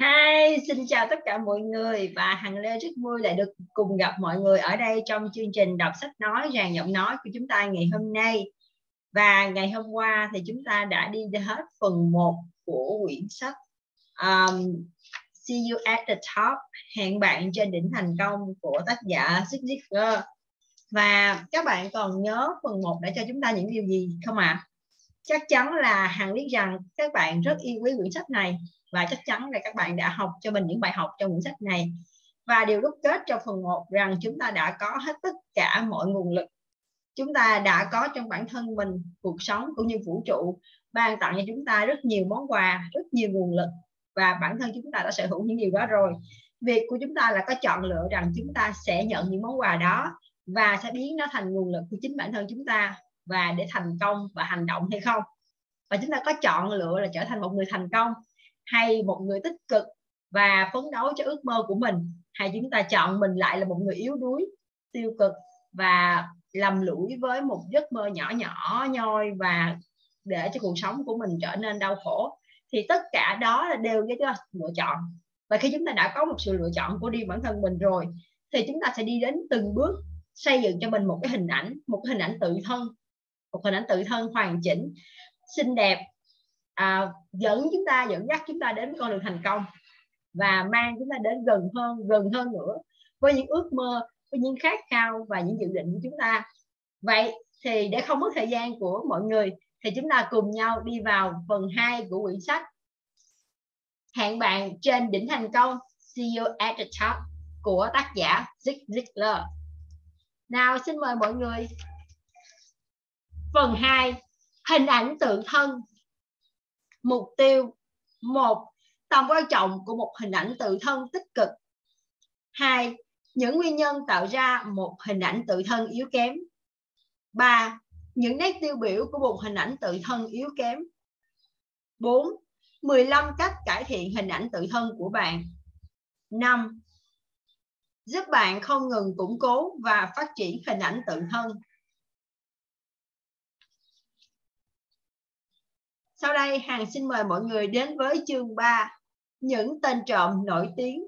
Hi, xin chào tất cả mọi người và Hằng Lê rất vui lại được cùng gặp mọi người ở đây trong chương trình đọc sách nói ràng giọng nói của chúng ta ngày hôm nay. Và ngày hôm qua thì chúng ta đã đi hết phần 1 của quyển sách um, See You at the Top, hẹn bạn trên đỉnh thành công của tác giả Zig Ziglar. Và các bạn còn nhớ phần 1 đã cho chúng ta những điều gì không ạ? À? Chắc chắn là Hằng biết rằng các bạn rất yêu quý quyển sách này và chắc chắn là các bạn đã học cho mình những bài học trong quyển sách này. Và điều đúc kết cho phần 1 rằng chúng ta đã có hết tất cả mọi nguồn lực. Chúng ta đã có trong bản thân mình cuộc sống cũng như vũ trụ, ban tặng cho chúng ta rất nhiều món quà, rất nhiều nguồn lực. Và bản thân chúng ta đã sở hữu những điều đó rồi. Việc của chúng ta là có chọn lựa rằng chúng ta sẽ nhận những món quà đó và sẽ biến nó thành nguồn lực của chính bản thân chúng ta và để thành công và hành động hay không. Và chúng ta có chọn lựa là trở thành một người thành công hay một người tích cực và phấn đấu cho ước mơ của mình, hay chúng ta chọn mình lại là một người yếu đuối, tiêu cực và lầm lũi với một giấc mơ nhỏ nhỏ, nhoi và để cho cuộc sống của mình trở nên đau khổ, thì tất cả đó là đều do lựa chọn. Và khi chúng ta đã có một sự lựa chọn của riêng bản thân mình rồi, thì chúng ta sẽ đi đến từng bước xây dựng cho mình một cái hình ảnh, một cái hình ảnh tự thân, một hình ảnh tự thân hoàn chỉnh, xinh đẹp à, dẫn chúng ta dẫn dắt chúng ta đến con đường thành công và mang chúng ta đến gần hơn gần hơn nữa với những ước mơ với những khát khao và những dự định của chúng ta. Vậy thì để không mất thời gian của mọi người thì chúng ta cùng nhau đi vào phần 2 của quyển sách hẹn bạn trên đỉnh thành công see you at the top của tác giả Zig Ziglar. Nào xin mời mọi người. Phần 2 hình ảnh tượng thân mục tiêu một, tầm quan trọng của một hình ảnh tự thân tích cực hai, những nguyên nhân tạo ra một hình ảnh tự thân yếu kém ba, những nét tiêu biểu của một hình ảnh tự thân yếu kém 4. 15 cách cải thiện hình ảnh tự thân của bạn 5. Giúp bạn không ngừng củng cố và phát triển hình ảnh tự thân Sau đây, Hằng xin mời mọi người đến với chương 3 Những tên trộm nổi tiếng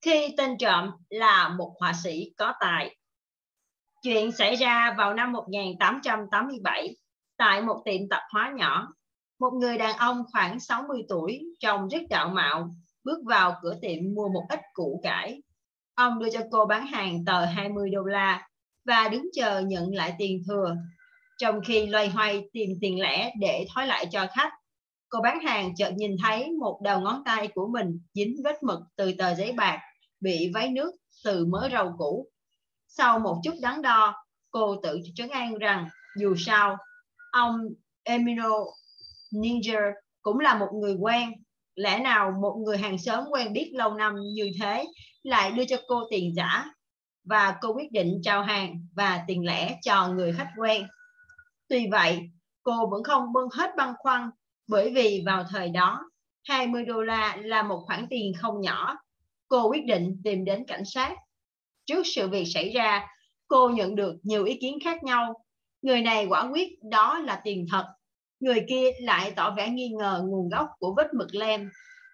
Khi tên trộm là một họa sĩ có tài, Chuyện xảy ra vào năm 1887 tại một tiệm tạp hóa nhỏ. Một người đàn ông khoảng 60 tuổi, trông rất đạo mạo, bước vào cửa tiệm mua một ít củ cải Ông đưa cho cô bán hàng tờ 20 đô la và đứng chờ nhận lại tiền thừa. Trong khi loay hoay tìm tiền lẻ để thói lại cho khách, cô bán hàng chợt nhìn thấy một đầu ngón tay của mình dính vết mực từ tờ giấy bạc bị váy nước từ mớ rau cũ. Sau một chút đắn đo, cô tự trấn an rằng dù sao, ông Emino Ninja cũng là một người quen. Lẽ nào một người hàng xóm quen biết lâu năm như thế lại đưa cho cô tiền giả và cô quyết định trao hàng và tiền lẻ cho người khách quen. Tuy vậy, cô vẫn không bưng hết băn khoăn bởi vì vào thời đó 20 đô la là một khoản tiền không nhỏ. Cô quyết định tìm đến cảnh sát. Trước sự việc xảy ra, cô nhận được nhiều ý kiến khác nhau. Người này quả quyết đó là tiền thật. Người kia lại tỏ vẻ nghi ngờ nguồn gốc của vết mực lem.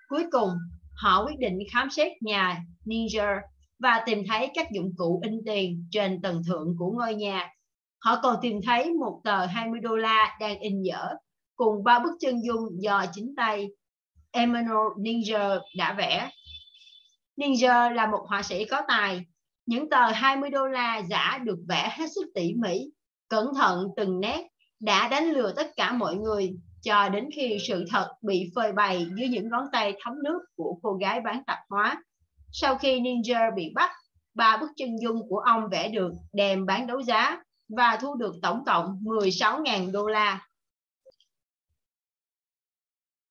Cuối cùng, họ quyết định khám xét nhà Ninja và tìm thấy các dụng cụ in tiền trên tầng thượng của ngôi nhà. Họ còn tìm thấy một tờ 20 đô la đang in dở cùng ba bức chân dung do chính tay Emmanuel Ninja đã vẽ. Ninja là một họa sĩ có tài. Những tờ 20 đô la giả được vẽ hết sức tỉ mỉ, cẩn thận từng nét, đã đánh lừa tất cả mọi người cho đến khi sự thật bị phơi bày dưới những ngón tay thấm nước của cô gái bán tạp hóa. Sau khi Ninja bị bắt, ba bức chân dung của ông vẽ được đem bán đấu giá và thu được tổng cộng 16.000 đô la.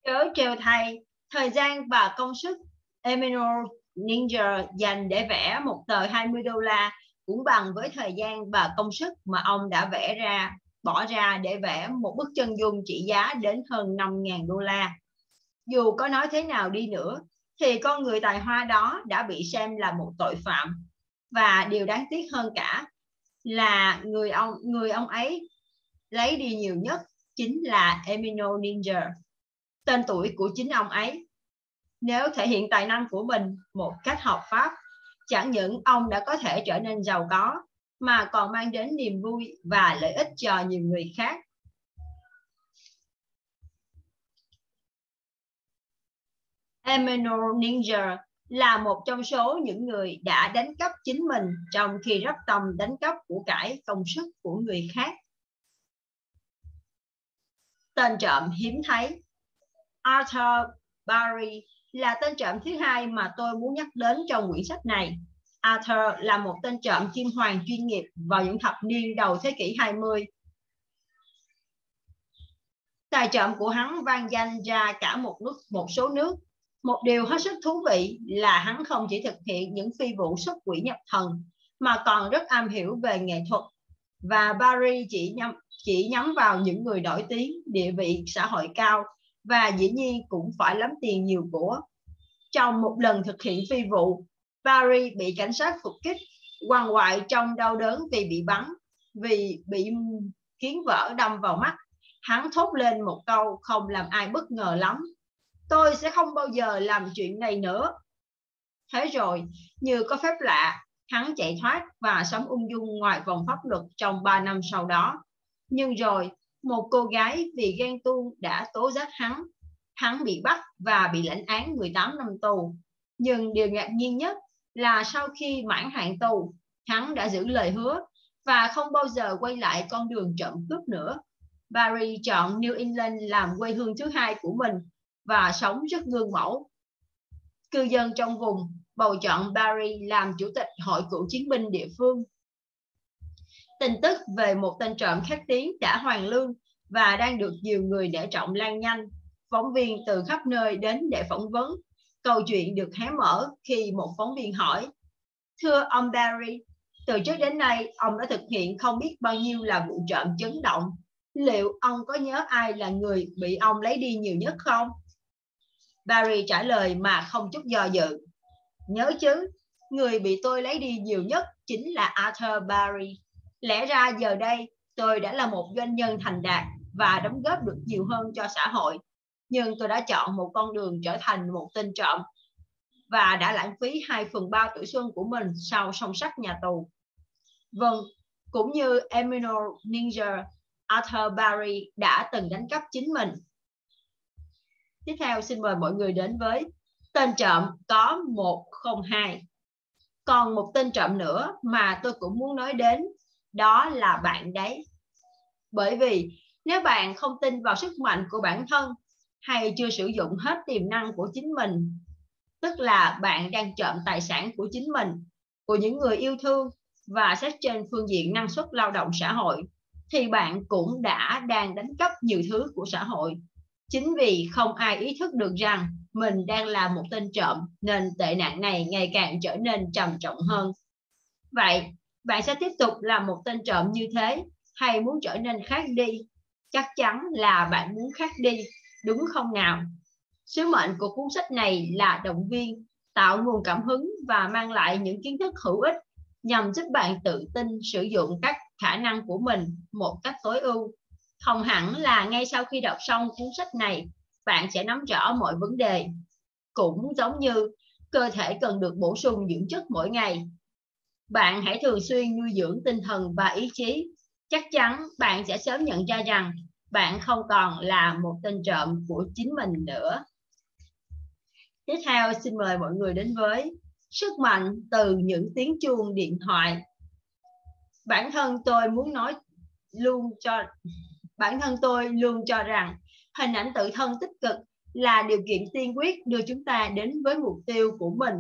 Chớ treo thay, thời gian và công sức Emmanuel Ninja dành để vẽ một tờ 20 đô la cũng bằng với thời gian và công sức mà ông đã vẽ ra bỏ ra để vẽ một bức chân dung trị giá đến hơn 5.000 đô la. Dù có nói thế nào đi nữa, thì con người tài hoa đó đã bị xem là một tội phạm. Và điều đáng tiếc hơn cả, là người ông người ông ấy lấy đi nhiều nhất chính là Emino Ninja, tên tuổi của chính ông ấy. Nếu thể hiện tài năng của mình một cách hợp pháp, chẳng những ông đã có thể trở nên giàu có, mà còn mang đến niềm vui và lợi ích cho nhiều người khác. Emmanuel Ninja là một trong số những người đã đánh cắp chính mình trong khi rất tâm đánh cắp của cải công sức của người khác. Tên trộm hiếm thấy Arthur Barry là tên trộm thứ hai mà tôi muốn nhắc đến trong quyển sách này. Arthur là một tên trộm chim hoàng chuyên nghiệp vào những thập niên đầu thế kỷ 20. Tài trộm của hắn vang danh ra cả một nước một số nước một điều hết sức thú vị là hắn không chỉ thực hiện những phi vụ xuất quỷ nhập thần mà còn rất am hiểu về nghệ thuật và Barry chỉ nhắm chỉ nhắm vào những người nổi tiếng, địa vị xã hội cao và dĩ nhiên cũng phải lắm tiền nhiều của. Trong một lần thực hiện phi vụ, Barry bị cảnh sát phục kích, hoàng hoại trong đau đớn vì bị bắn, vì bị kiến vỡ đâm vào mắt. Hắn thốt lên một câu không làm ai bất ngờ lắm. Tôi sẽ không bao giờ làm chuyện này nữa. Thế rồi như có phép lạ hắn chạy thoát và sống ung dung ngoài vòng pháp luật trong 3 năm sau đó. Nhưng rồi một cô gái vì ghen tuông đã tố giác hắn. Hắn bị bắt và bị lãnh án 18 năm tù. Nhưng điều ngạc nhiên nhất là sau khi mãn hạn tù, hắn đã giữ lời hứa và không bao giờ quay lại con đường trộm cướp nữa Barry chọn New England làm quê hương thứ hai của mình và sống rất gương mẫu. Cư dân trong vùng bầu chọn Barry làm chủ tịch hội cựu chiến binh địa phương. Tin tức về một tên trộm khét tiếng đã hoàn lương và đang được nhiều người để trọng lan nhanh. Phóng viên từ khắp nơi đến để phỏng vấn. Câu chuyện được hé mở khi một phóng viên hỏi Thưa ông Barry, từ trước đến nay ông đã thực hiện không biết bao nhiêu là vụ trộm chấn động. Liệu ông có nhớ ai là người bị ông lấy đi nhiều nhất không? Barry trả lời mà không chút do dự. Nhớ chứ, người bị tôi lấy đi nhiều nhất chính là Arthur Barry. Lẽ ra giờ đây tôi đã là một doanh nhân thành đạt và đóng góp được nhiều hơn cho xã hội. Nhưng tôi đã chọn một con đường trở thành một tên trộm và đã lãng phí 2 phần 3 tuổi xuân của mình sau song sắt nhà tù. Vâng, cũng như Emino Ninja, Arthur Barry đã từng đánh cắp chính mình Tiếp theo xin mời mọi người đến với tên trộm có 102. Còn một tên trộm nữa mà tôi cũng muốn nói đến đó là bạn đấy. Bởi vì nếu bạn không tin vào sức mạnh của bản thân hay chưa sử dụng hết tiềm năng của chính mình, tức là bạn đang trộm tài sản của chính mình, của những người yêu thương và xét trên phương diện năng suất lao động xã hội, thì bạn cũng đã đang đánh cắp nhiều thứ của xã hội Chính vì không ai ý thức được rằng mình đang là một tên trộm nên tệ nạn này ngày càng trở nên trầm trọng hơn. Vậy, bạn sẽ tiếp tục là một tên trộm như thế hay muốn trở nên khác đi? Chắc chắn là bạn muốn khác đi, đúng không nào? Sứ mệnh của cuốn sách này là động viên, tạo nguồn cảm hứng và mang lại những kiến thức hữu ích nhằm giúp bạn tự tin sử dụng các khả năng của mình một cách tối ưu không hẳn là ngay sau khi đọc xong cuốn sách này, bạn sẽ nắm rõ mọi vấn đề. Cũng giống như cơ thể cần được bổ sung dưỡng chất mỗi ngày. Bạn hãy thường xuyên nuôi dưỡng tinh thần và ý chí. Chắc chắn bạn sẽ sớm nhận ra rằng bạn không còn là một tên trộm của chính mình nữa. Tiếp theo, xin mời mọi người đến với sức mạnh từ những tiếng chuông điện thoại. Bản thân tôi muốn nói luôn cho, bản thân tôi luôn cho rằng hình ảnh tự thân tích cực là điều kiện tiên quyết đưa chúng ta đến với mục tiêu của mình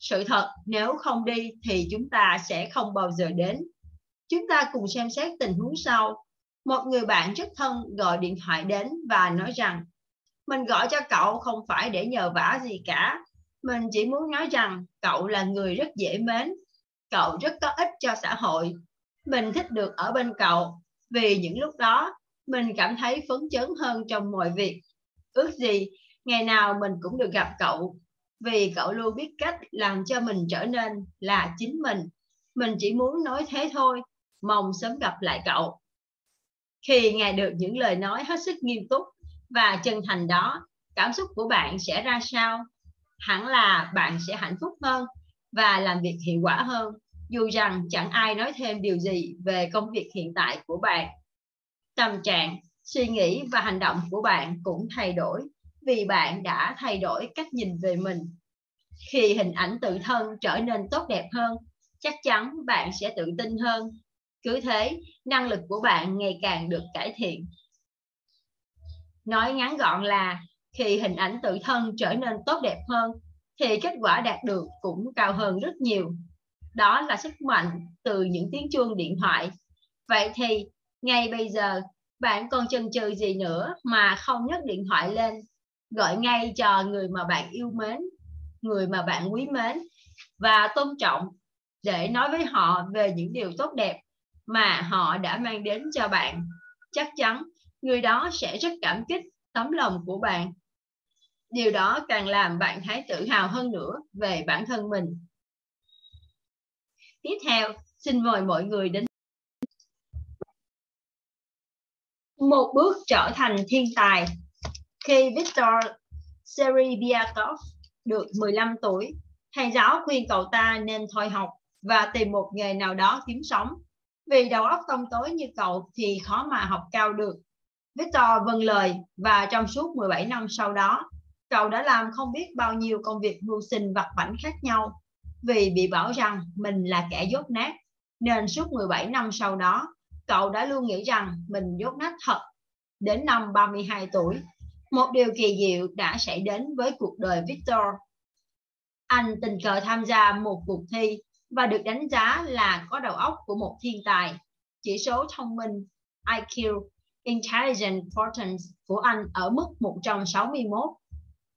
sự thật, nếu không đi thì chúng ta sẽ không bao giờ đến chúng ta cùng xem xét tình huống sau một người bạn rất thân gọi điện thoại đến và nói rằng mình gọi cho cậu không phải để nhờ vả gì cả mình chỉ muốn nói rằng cậu là người rất dễ mến cậu rất có ích cho xã hội mình thích được ở bên cậu vì những lúc đó mình cảm thấy phấn chấn hơn trong mọi việc. Ước gì ngày nào mình cũng được gặp cậu, vì cậu luôn biết cách làm cho mình trở nên là chính mình. Mình chỉ muốn nói thế thôi, mong sớm gặp lại cậu. Khi nghe được những lời nói hết sức nghiêm túc và chân thành đó, cảm xúc của bạn sẽ ra sao? Hẳn là bạn sẽ hạnh phúc hơn và làm việc hiệu quả hơn, dù rằng chẳng ai nói thêm điều gì về công việc hiện tại của bạn. Tâm trạng, suy nghĩ và hành động của bạn cũng thay đổi vì bạn đã thay đổi cách nhìn về mình. Khi hình ảnh tự thân trở nên tốt đẹp hơn, chắc chắn bạn sẽ tự tin hơn. Cứ thế, năng lực của bạn ngày càng được cải thiện. Nói ngắn gọn là khi hình ảnh tự thân trở nên tốt đẹp hơn thì kết quả đạt được cũng cao hơn rất nhiều. Đó là sức mạnh từ những tiếng chuông điện thoại. Vậy thì ngay bây giờ bạn còn chần chừ gì nữa mà không nhấc điện thoại lên gọi ngay cho người mà bạn yêu mến người mà bạn quý mến và tôn trọng để nói với họ về những điều tốt đẹp mà họ đã mang đến cho bạn. Chắc chắn người đó sẽ rất cảm kích tấm lòng của bạn. Điều đó càng làm bạn thấy tự hào hơn nữa về bản thân mình. Tiếp theo xin mời mọi người đến một bước trở thành thiên tài. Khi Victor Serebiakov được 15 tuổi, thầy giáo khuyên cậu ta nên thôi học và tìm một nghề nào đó kiếm sống. Vì đầu óc tông tối như cậu thì khó mà học cao được. Victor vâng lời và trong suốt 17 năm sau đó, cậu đã làm không biết bao nhiêu công việc mưu sinh vặt vảnh khác nhau. Vì bị bảo rằng mình là kẻ dốt nát, nên suốt 17 năm sau đó, cậu đã luôn nghĩ rằng mình dốt nát thật. Đến năm 32 tuổi, một điều kỳ diệu đã xảy đến với cuộc đời Victor. Anh tình cờ tham gia một cuộc thi và được đánh giá là có đầu óc của một thiên tài. Chỉ số thông minh IQ Intelligent Quotient của anh ở mức 161.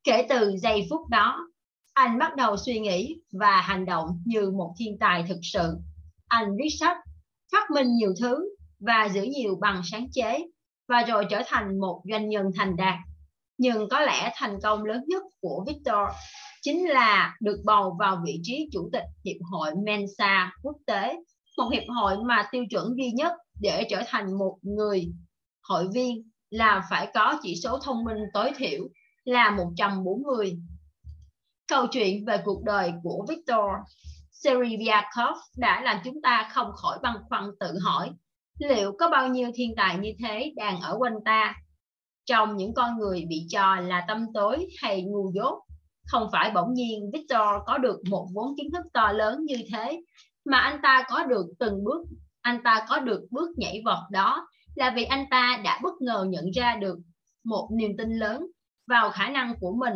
Kể từ giây phút đó, anh bắt đầu suy nghĩ và hành động như một thiên tài thực sự. Anh viết sách, phát minh nhiều thứ và giữ nhiều bằng sáng chế và rồi trở thành một doanh nhân thành đạt nhưng có lẽ thành công lớn nhất của Victor chính là được bầu vào vị trí chủ tịch hiệp hội Mensa quốc tế, một hiệp hội mà tiêu chuẩn duy nhất để trở thành một người hội viên là phải có chỉ số thông minh tối thiểu là 140. Câu chuyện về cuộc đời của Victor Serebiakov đã làm chúng ta không khỏi băn khoăn tự hỏi liệu có bao nhiêu thiên tài như thế đang ở quanh ta trong những con người bị cho là tâm tối hay ngu dốt. Không phải bỗng nhiên Victor có được một vốn kiến thức to lớn như thế, mà anh ta có được từng bước, anh ta có được bước nhảy vọt đó là vì anh ta đã bất ngờ nhận ra được một niềm tin lớn vào khả năng của mình.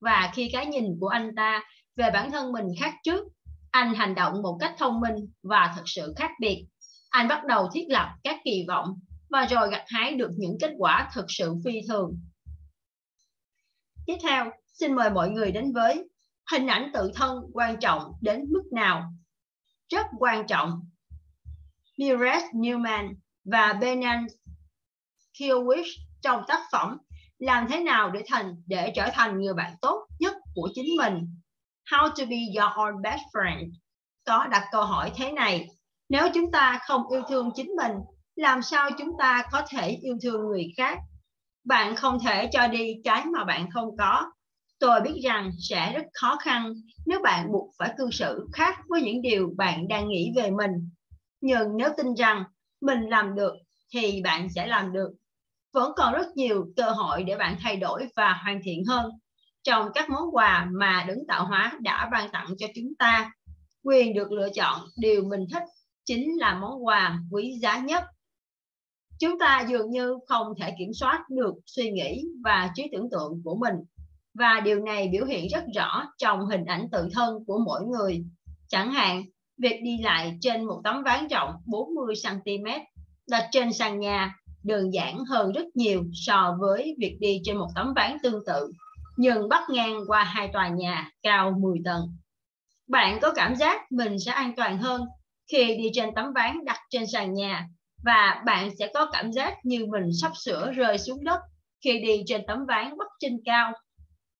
Và khi cái nhìn của anh ta về bản thân mình khác trước, anh hành động một cách thông minh và thật sự khác biệt. Anh bắt đầu thiết lập các kỳ vọng và rồi gặt hái được những kết quả thực sự phi thường. Tiếp theo, xin mời mọi người đến với hình ảnh tự thân quan trọng đến mức nào. Rất quan trọng. Mireille Newman và Benan Kiewicz trong tác phẩm Làm thế nào để thành, để trở thành người bạn tốt nhất của chính mình. How to be your own best friend. Có đặt câu hỏi thế này. Nếu chúng ta không yêu thương chính mình, làm sao chúng ta có thể yêu thương người khác bạn không thể cho đi cái mà bạn không có tôi biết rằng sẽ rất khó khăn nếu bạn buộc phải cư xử khác với những điều bạn đang nghĩ về mình. Nhưng nếu tin rằng mình làm được thì bạn sẽ làm được. Vẫn còn rất nhiều cơ hội để bạn thay đổi và hoàn thiện hơn trong các món quà mà đấng tạo hóa đã ban tặng cho chúng ta. Quyền được lựa chọn điều mình thích chính là món quà quý giá nhất. Chúng ta dường như không thể kiểm soát được suy nghĩ và trí tưởng tượng của mình và điều này biểu hiện rất rõ trong hình ảnh tự thân của mỗi người chẳng hạn, việc đi lại trên một tấm ván rộng 40 cm đặt trên sàn nhà đơn giản hơn rất nhiều so với việc đi trên một tấm ván tương tự, nhưng bắt ngang qua hai tòa nhà cao 10 tầng. Bạn có cảm giác mình sẽ an toàn hơn khi đi trên tấm ván đặt trên sàn nhà và bạn sẽ có cảm giác như mình sắp sửa rơi xuống đất khi đi trên tấm ván bắc trên cao.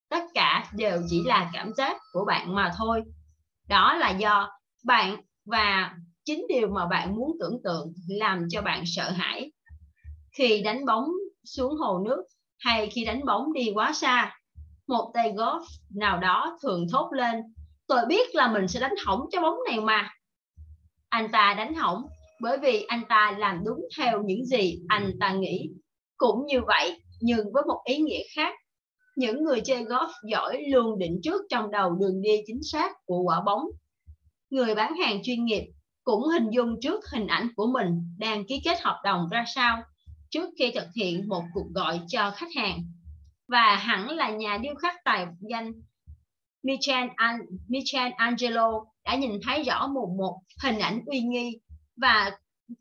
Tất cả đều chỉ là cảm giác của bạn mà thôi. Đó là do bạn và chính điều mà bạn muốn tưởng tượng làm cho bạn sợ hãi. Khi đánh bóng xuống hồ nước hay khi đánh bóng đi quá xa, một tay golf nào đó thường thốt lên, tôi biết là mình sẽ đánh hỏng trái bóng này mà. Anh ta đánh hỏng bởi vì anh ta làm đúng theo những gì anh ta nghĩ. Cũng như vậy, nhưng với một ý nghĩa khác, những người chơi golf giỏi luôn định trước trong đầu đường đi chính xác của quả bóng. Người bán hàng chuyên nghiệp cũng hình dung trước hình ảnh của mình đang ký kết hợp đồng ra sao trước khi thực hiện một cuộc gọi cho khách hàng. Và hẳn là nhà điêu khắc tài danh Michelangelo đã nhìn thấy rõ một một hình ảnh uy nghi và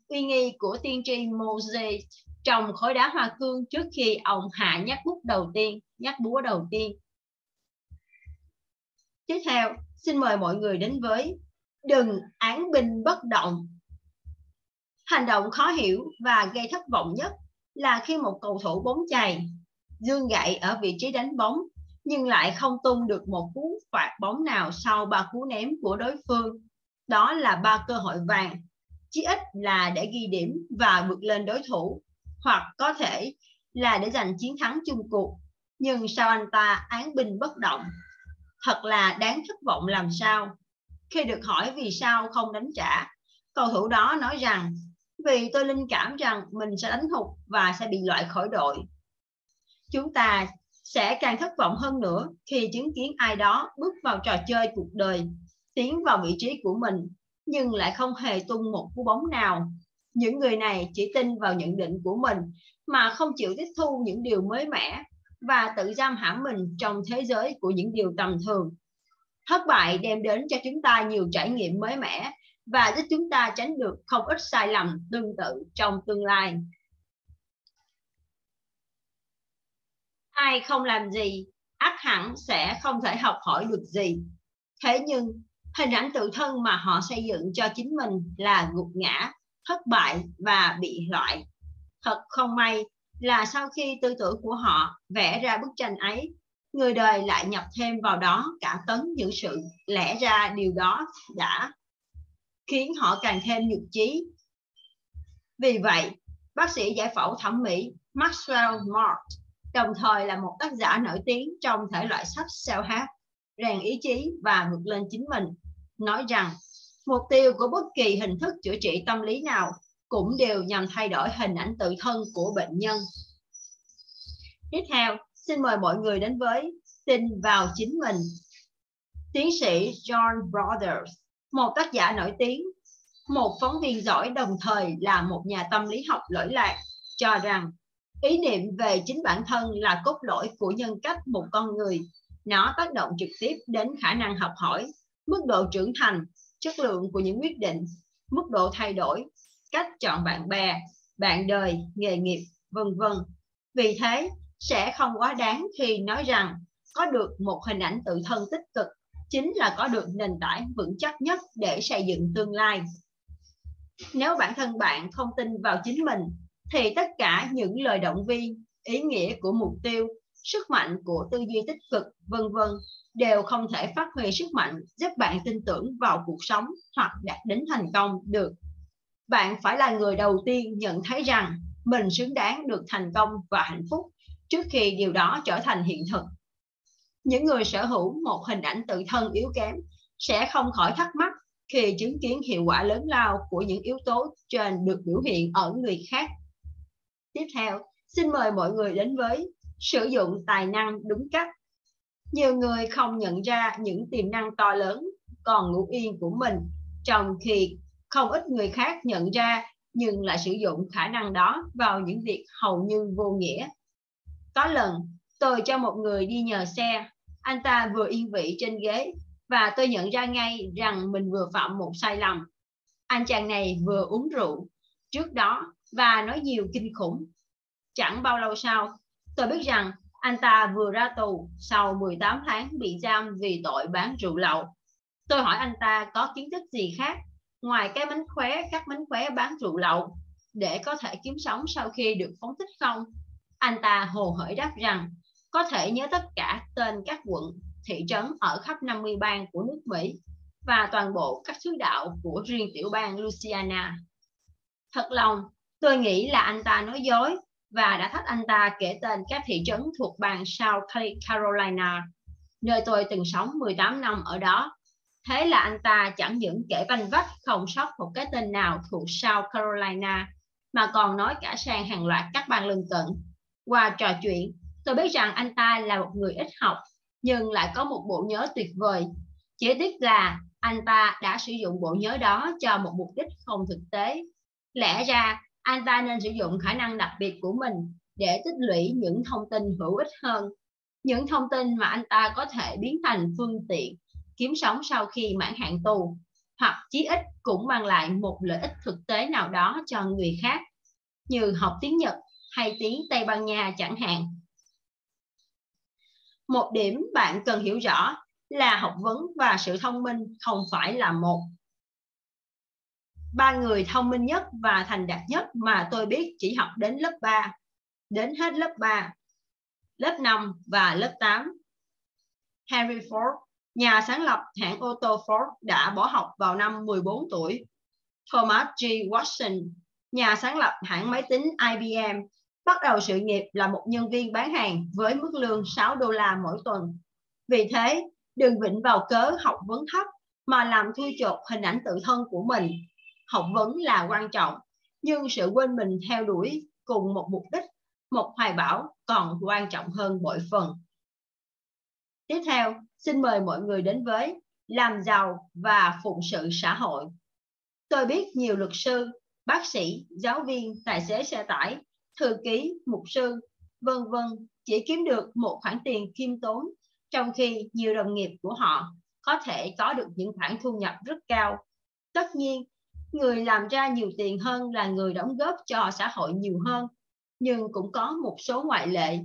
uy nghi của tiên tri Moses trong khối đá hoa cương trước khi ông hạ nhát bút đầu tiên, nhát búa đầu tiên. Tiếp theo, xin mời mọi người đến với đừng án binh bất động. Hành động khó hiểu và gây thất vọng nhất là khi một cầu thủ bóng chày dương gậy ở vị trí đánh bóng nhưng lại không tung được một cú phạt bóng nào sau ba cú ném của đối phương. Đó là ba cơ hội vàng, chí ít là để ghi điểm và vượt lên đối thủ, hoặc có thể là để giành chiến thắng chung cuộc. Nhưng sao anh ta án binh bất động? Thật là đáng thất vọng làm sao. Khi được hỏi vì sao không đánh trả, cầu thủ đó nói rằng vì tôi linh cảm rằng mình sẽ đánh hụt và sẽ bị loại khỏi đội. Chúng ta sẽ càng thất vọng hơn nữa khi chứng kiến ai đó bước vào trò chơi cuộc đời, tiến vào vị trí của mình, nhưng lại không hề tung một cú bóng nào. Những người này chỉ tin vào nhận định của mình mà không chịu tiếp thu những điều mới mẻ và tự giam hãm mình trong thế giới của những điều tầm thường. Thất bại đem đến cho chúng ta nhiều trải nghiệm mới mẻ và giúp chúng ta tránh được không ít sai lầm tương tự trong tương lai. ai không làm gì, ắt hẳn sẽ không thể học hỏi được gì thế nhưng, hình ảnh tự thân mà họ xây dựng cho chính mình là gục ngã, thất bại và bị loại thật không may là sau khi tư tưởng của họ vẽ ra bức tranh ấy người đời lại nhập thêm vào đó cả tấn những sự lẽ ra. Điều đó đã khiến họ càng thêm nhục chí. Vì vậy bác sĩ giải phẫu thẩm mỹ Maxwell Mort, đồng thời là một tác giả nổi tiếng trong thể loại sách self-help, rèn ý chí và vượt lên chính mình, nói rằng mục tiêu của bất kỳ hình thức chữa trị tâm lý nào cũng đều nhằm thay đổi hình ảnh tự thân của bệnh nhân. Tiếp theo, xin mời mọi người đến với tin vào chính mình. Tiến sĩ John Brothers, một tác giả nổi tiếng, một phóng viên giỏi đồng thời là một nhà tâm lý học lỗi lạc, cho rằng ý niệm về chính bản thân là cốt lõi của nhân cách một con người nó tác động trực tiếp đến khả năng học hỏi mức độ trưởng thành chất lượng của những quyết định mức độ thay đổi cách chọn bạn bè bạn đời nghề nghiệp vân vân vì thế sẽ không quá đáng khi nói rằng có được một hình ảnh tự thân tích cực chính là có được nền tảng vững chắc nhất để xây dựng tương lai nếu bản thân bạn không tin vào chính mình thì tất cả những lời động viên, ý nghĩa của mục tiêu, sức mạnh của tư duy tích cực, vân vân đều không thể phát huy sức mạnh giúp bạn tin tưởng vào cuộc sống hoặc đạt đến thành công được. Bạn phải là người đầu tiên nhận thấy rằng mình xứng đáng được thành công và hạnh phúc trước khi điều đó trở thành hiện thực. Những người sở hữu một hình ảnh tự thân yếu kém sẽ không khỏi thắc mắc khi chứng kiến hiệu quả lớn lao của những yếu tố trên được biểu hiện ở người khác Tiếp theo, xin mời mọi người đến với sử dụng tài năng đúng cách. Nhiều người không nhận ra những tiềm năng to lớn còn ngủ yên của mình, trong khi không ít người khác nhận ra nhưng lại sử dụng khả năng đó vào những việc hầu như vô nghĩa. Có lần, tôi cho một người đi nhờ xe, anh ta vừa yên vị trên ghế và tôi nhận ra ngay rằng mình vừa phạm một sai lầm. Anh chàng này vừa uống rượu trước đó và nói nhiều kinh khủng. Chẳng bao lâu sau, tôi biết rằng anh ta vừa ra tù sau 18 tháng bị giam vì tội bán rượu lậu. Tôi hỏi anh ta có kiến thức gì khác ngoài cái bánh khóe, các bánh khóe bán rượu lậu để có thể kiếm sống sau khi được phóng thích không? Anh ta hồ hởi đáp rằng có thể nhớ tất cả tên các quận, thị trấn ở khắp 50 bang của nước Mỹ. và toàn bộ các xứ đạo của riêng tiểu bang Louisiana. Thật lòng, tôi nghĩ là anh ta nói dối và đã thách anh ta kể tên các thị trấn thuộc bang South Carolina, nơi tôi từng sống 18 năm ở đó. Thế là anh ta chẳng những kể vanh vách không sót một cái tên nào thuộc South Carolina, mà còn nói cả sang hàng loạt các bang lân cận. Qua trò chuyện, tôi biết rằng anh ta là một người ít học, nhưng lại có một bộ nhớ tuyệt vời. Chỉ tiếc là anh ta đã sử dụng bộ nhớ đó cho một mục đích không thực tế. Lẽ ra, anh ta nên sử dụng khả năng đặc biệt của mình để tích lũy những thông tin hữu ích hơn. Những thông tin mà anh ta có thể biến thành phương tiện kiếm sống sau khi mãn hạn tù, hoặc chí ít cũng mang lại một lợi ích thực tế nào đó cho người khác, như học tiếng Nhật hay tiếng Tây Ban Nha chẳng hạn. Một điểm bạn cần hiểu rõ là học vấn và sự thông minh không phải là một. Ba người thông minh nhất và thành đạt nhất mà tôi biết chỉ học đến lớp 3, đến hết lớp 3, lớp 5 và lớp 8. Henry Ford, nhà sáng lập hãng ô tô Ford đã bỏ học vào năm 14 tuổi. Thomas G. Watson, nhà sáng lập hãng máy tính IBM, bắt đầu sự nghiệp là một nhân viên bán hàng với mức lương 6 đô la mỗi tuần. Vì thế, đừng vịnh vào cớ học vấn thấp mà làm thui chột hình ảnh tự thân của mình. Học vấn là quan trọng, nhưng sự quên mình theo đuổi cùng một mục đích, một hoài bão còn quan trọng hơn bội phần. Tiếp theo, xin mời mọi người đến với làm giàu và phụng sự xã hội. Tôi biết nhiều luật sư, bác sĩ, giáo viên, tài xế xe tải, thư ký, mục sư, vân vân chỉ kiếm được một khoản tiền khiêm tốn trong khi nhiều đồng nghiệp của họ có thể có được những khoản thu nhập rất cao. Tất nhiên, người làm ra nhiều tiền hơn là người đóng góp cho xã hội nhiều hơn, nhưng cũng có một số ngoại lệ.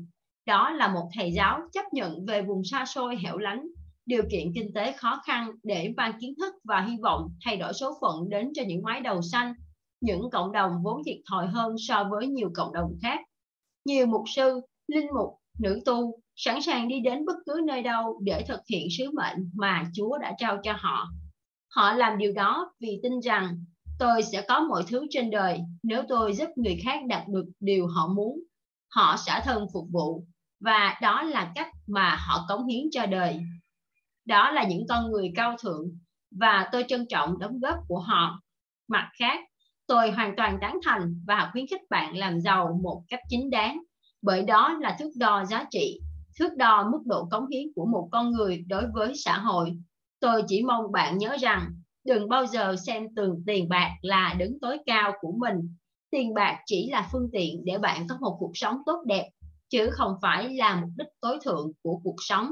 Đó là một thầy giáo chấp nhận về vùng xa xôi hẻo lánh, điều kiện kinh tế khó khăn để mang kiến thức và hy vọng thay đổi số phận đến cho những mái đầu xanh, những cộng đồng vốn thiệt thòi hơn so với nhiều cộng đồng khác. Nhiều mục sư, linh mục, nữ tu sẵn sàng đi đến bất cứ nơi đâu để thực hiện sứ mệnh mà Chúa đã trao cho họ. Họ làm điều đó vì tin rằng tôi sẽ có mọi thứ trên đời nếu tôi giúp người khác đạt được điều họ muốn. Họ xả thân phục vụ và đó là cách mà họ cống hiến cho đời. Đó là những con người cao thượng và tôi trân trọng đóng góp của họ. Mặt khác, tôi hoàn toàn tán thành và khuyến khích bạn làm giàu một cách chính đáng bởi đó là thước đo giá trị thước đo mức độ cống hiến của một con người đối với xã hội. Tôi chỉ mong bạn nhớ rằng đừng bao giờ xem từng tiền bạc là đứng tối cao của mình. Tiền bạc chỉ là phương tiện để bạn có một cuộc sống tốt đẹp, chứ không phải là mục đích tối thượng của cuộc sống.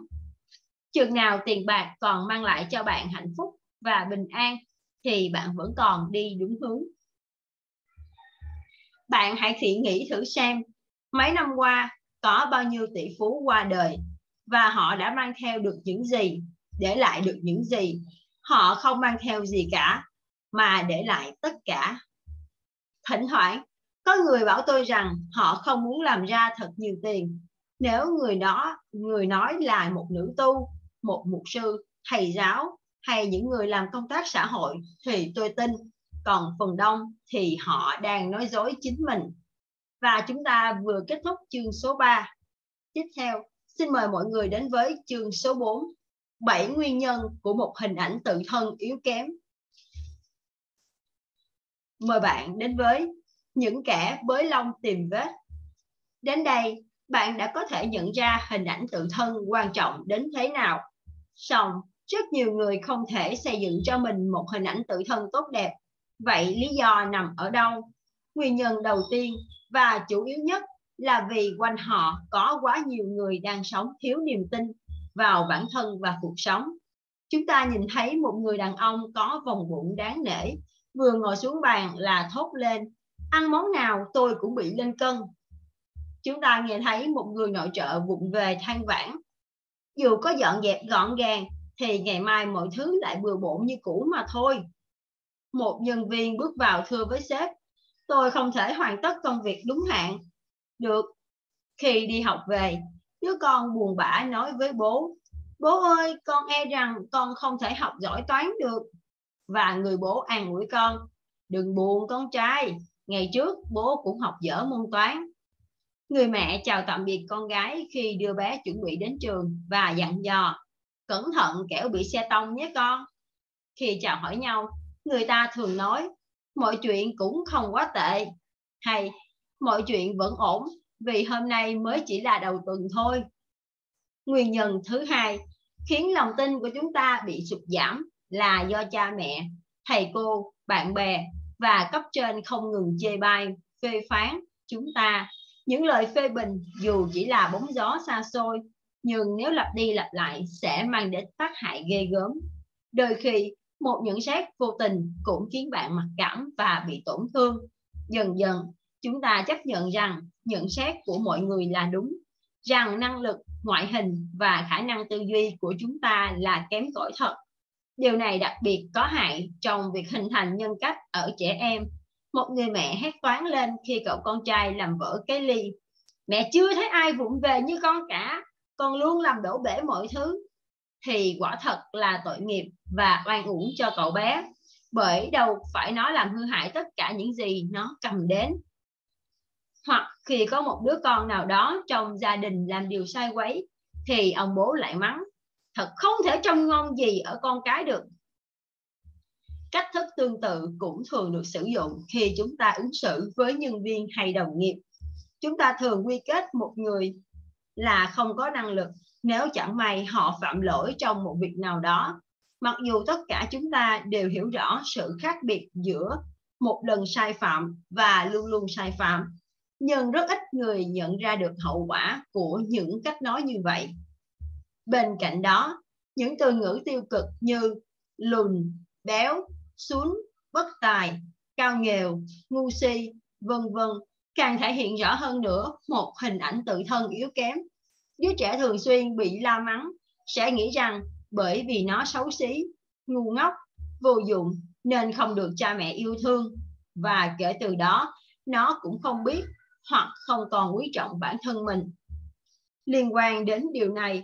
Chừng nào tiền bạc còn mang lại cho bạn hạnh phúc và bình an, thì bạn vẫn còn đi đúng hướng. Bạn hãy thử nghĩ thử xem, mấy năm qua có bao nhiêu tỷ phú qua đời và họ đã mang theo được những gì, để lại được những gì. Họ không mang theo gì cả, mà để lại tất cả. Thỉnh thoảng, có người bảo tôi rằng họ không muốn làm ra thật nhiều tiền. Nếu người đó, người nói là một nữ tu, một mục sư, thầy giáo hay những người làm công tác xã hội thì tôi tin. Còn phần đông thì họ đang nói dối chính mình. Và chúng ta vừa kết thúc chương số 3. Tiếp theo, xin mời mọi người đến với chương số 4. 7 nguyên nhân của một hình ảnh tự thân yếu kém. Mời bạn đến với những kẻ bới lông tìm vết. Đến đây, bạn đã có thể nhận ra hình ảnh tự thân quan trọng đến thế nào. Song, rất nhiều người không thể xây dựng cho mình một hình ảnh tự thân tốt đẹp. Vậy lý do nằm ở đâu? Nguyên nhân đầu tiên và chủ yếu nhất là vì quanh họ có quá nhiều người đang sống thiếu niềm tin vào bản thân và cuộc sống. Chúng ta nhìn thấy một người đàn ông có vòng bụng đáng nể, vừa ngồi xuống bàn là thốt lên, ăn món nào tôi cũng bị lên cân. Chúng ta nghe thấy một người nội trợ vụng về than vãn. Dù có dọn dẹp gọn gàng thì ngày mai mọi thứ lại bừa bộn như cũ mà thôi. Một nhân viên bước vào thưa với sếp, tôi không thể hoàn tất công việc đúng hạn. Được. Khi đi học về, đứa con buồn bã nói với bố, bố ơi con e rằng con không thể học giỏi toán được và người bố an ủi con, đừng buồn con trai, ngày trước bố cũng học dở môn toán. Người mẹ chào tạm biệt con gái khi đưa bé chuẩn bị đến trường và dặn dò, cẩn thận kẻo bị xe tông nhé con. Khi chào hỏi nhau, người ta thường nói, mọi chuyện cũng không quá tệ. Hay, mọi chuyện vẫn ổn, vì hôm nay mới chỉ là đầu tuần thôi. Nguyên nhân thứ hai khiến lòng tin của chúng ta bị sụt giảm là do cha mẹ, thầy cô, bạn bè và cấp trên không ngừng chê bai, phê phán chúng ta. Những lời phê bình dù chỉ là bóng gió xa xôi, nhưng nếu lặp đi lặp lại sẽ mang đến tác hại ghê gớm. Đôi khi, một nhận xét vô tình cũng khiến bạn mặc cảm và bị tổn thương. Dần dần, chúng ta chấp nhận rằng nhận xét của mọi người là đúng, rằng năng lực, ngoại hình và khả năng tư duy của chúng ta là kém cỏi thật điều này đặc biệt có hại trong việc hình thành nhân cách ở trẻ em. Một người mẹ hét toán lên khi cậu con trai làm vỡ cái ly. Mẹ chưa thấy ai vụng về như con cả, con luôn làm đổ bể mọi thứ. Thì quả thật là tội nghiệp và oan uổng cho cậu bé, bởi đâu phải nó làm hư hại tất cả những gì nó cầm đến. Hoặc khi có một đứa con nào đó trong gia đình làm điều sai quấy, thì ông bố lại mắng thật không thể trông ngon gì ở con cái được. Cách thức tương tự cũng thường được sử dụng khi chúng ta ứng xử với nhân viên hay đồng nghiệp. Chúng ta thường quy kết một người là không có năng lực nếu chẳng may họ phạm lỗi trong một việc nào đó. Mặc dù tất cả chúng ta đều hiểu rõ sự khác biệt giữa một lần sai phạm và luôn luôn sai phạm, nhưng rất ít người nhận ra được hậu quả của những cách nói như vậy bên cạnh đó, những từ ngữ tiêu cực như lùn, béo xuống bất tài, cao nghèo, ngu si, vân vân càng thể hiện rõ hơn nữa một hình ảnh tự thân yếu kém. Đứa trẻ thường xuyên bị la mắng, sẽ nghĩ rằng bởi vì nó xấu xí, ngu ngốc, vô dụng nên không được cha mẹ yêu thương. Và kể từ đó, nó cũng không biết hoặc không còn quý trọng bản thân mình. Liên quan đến điều này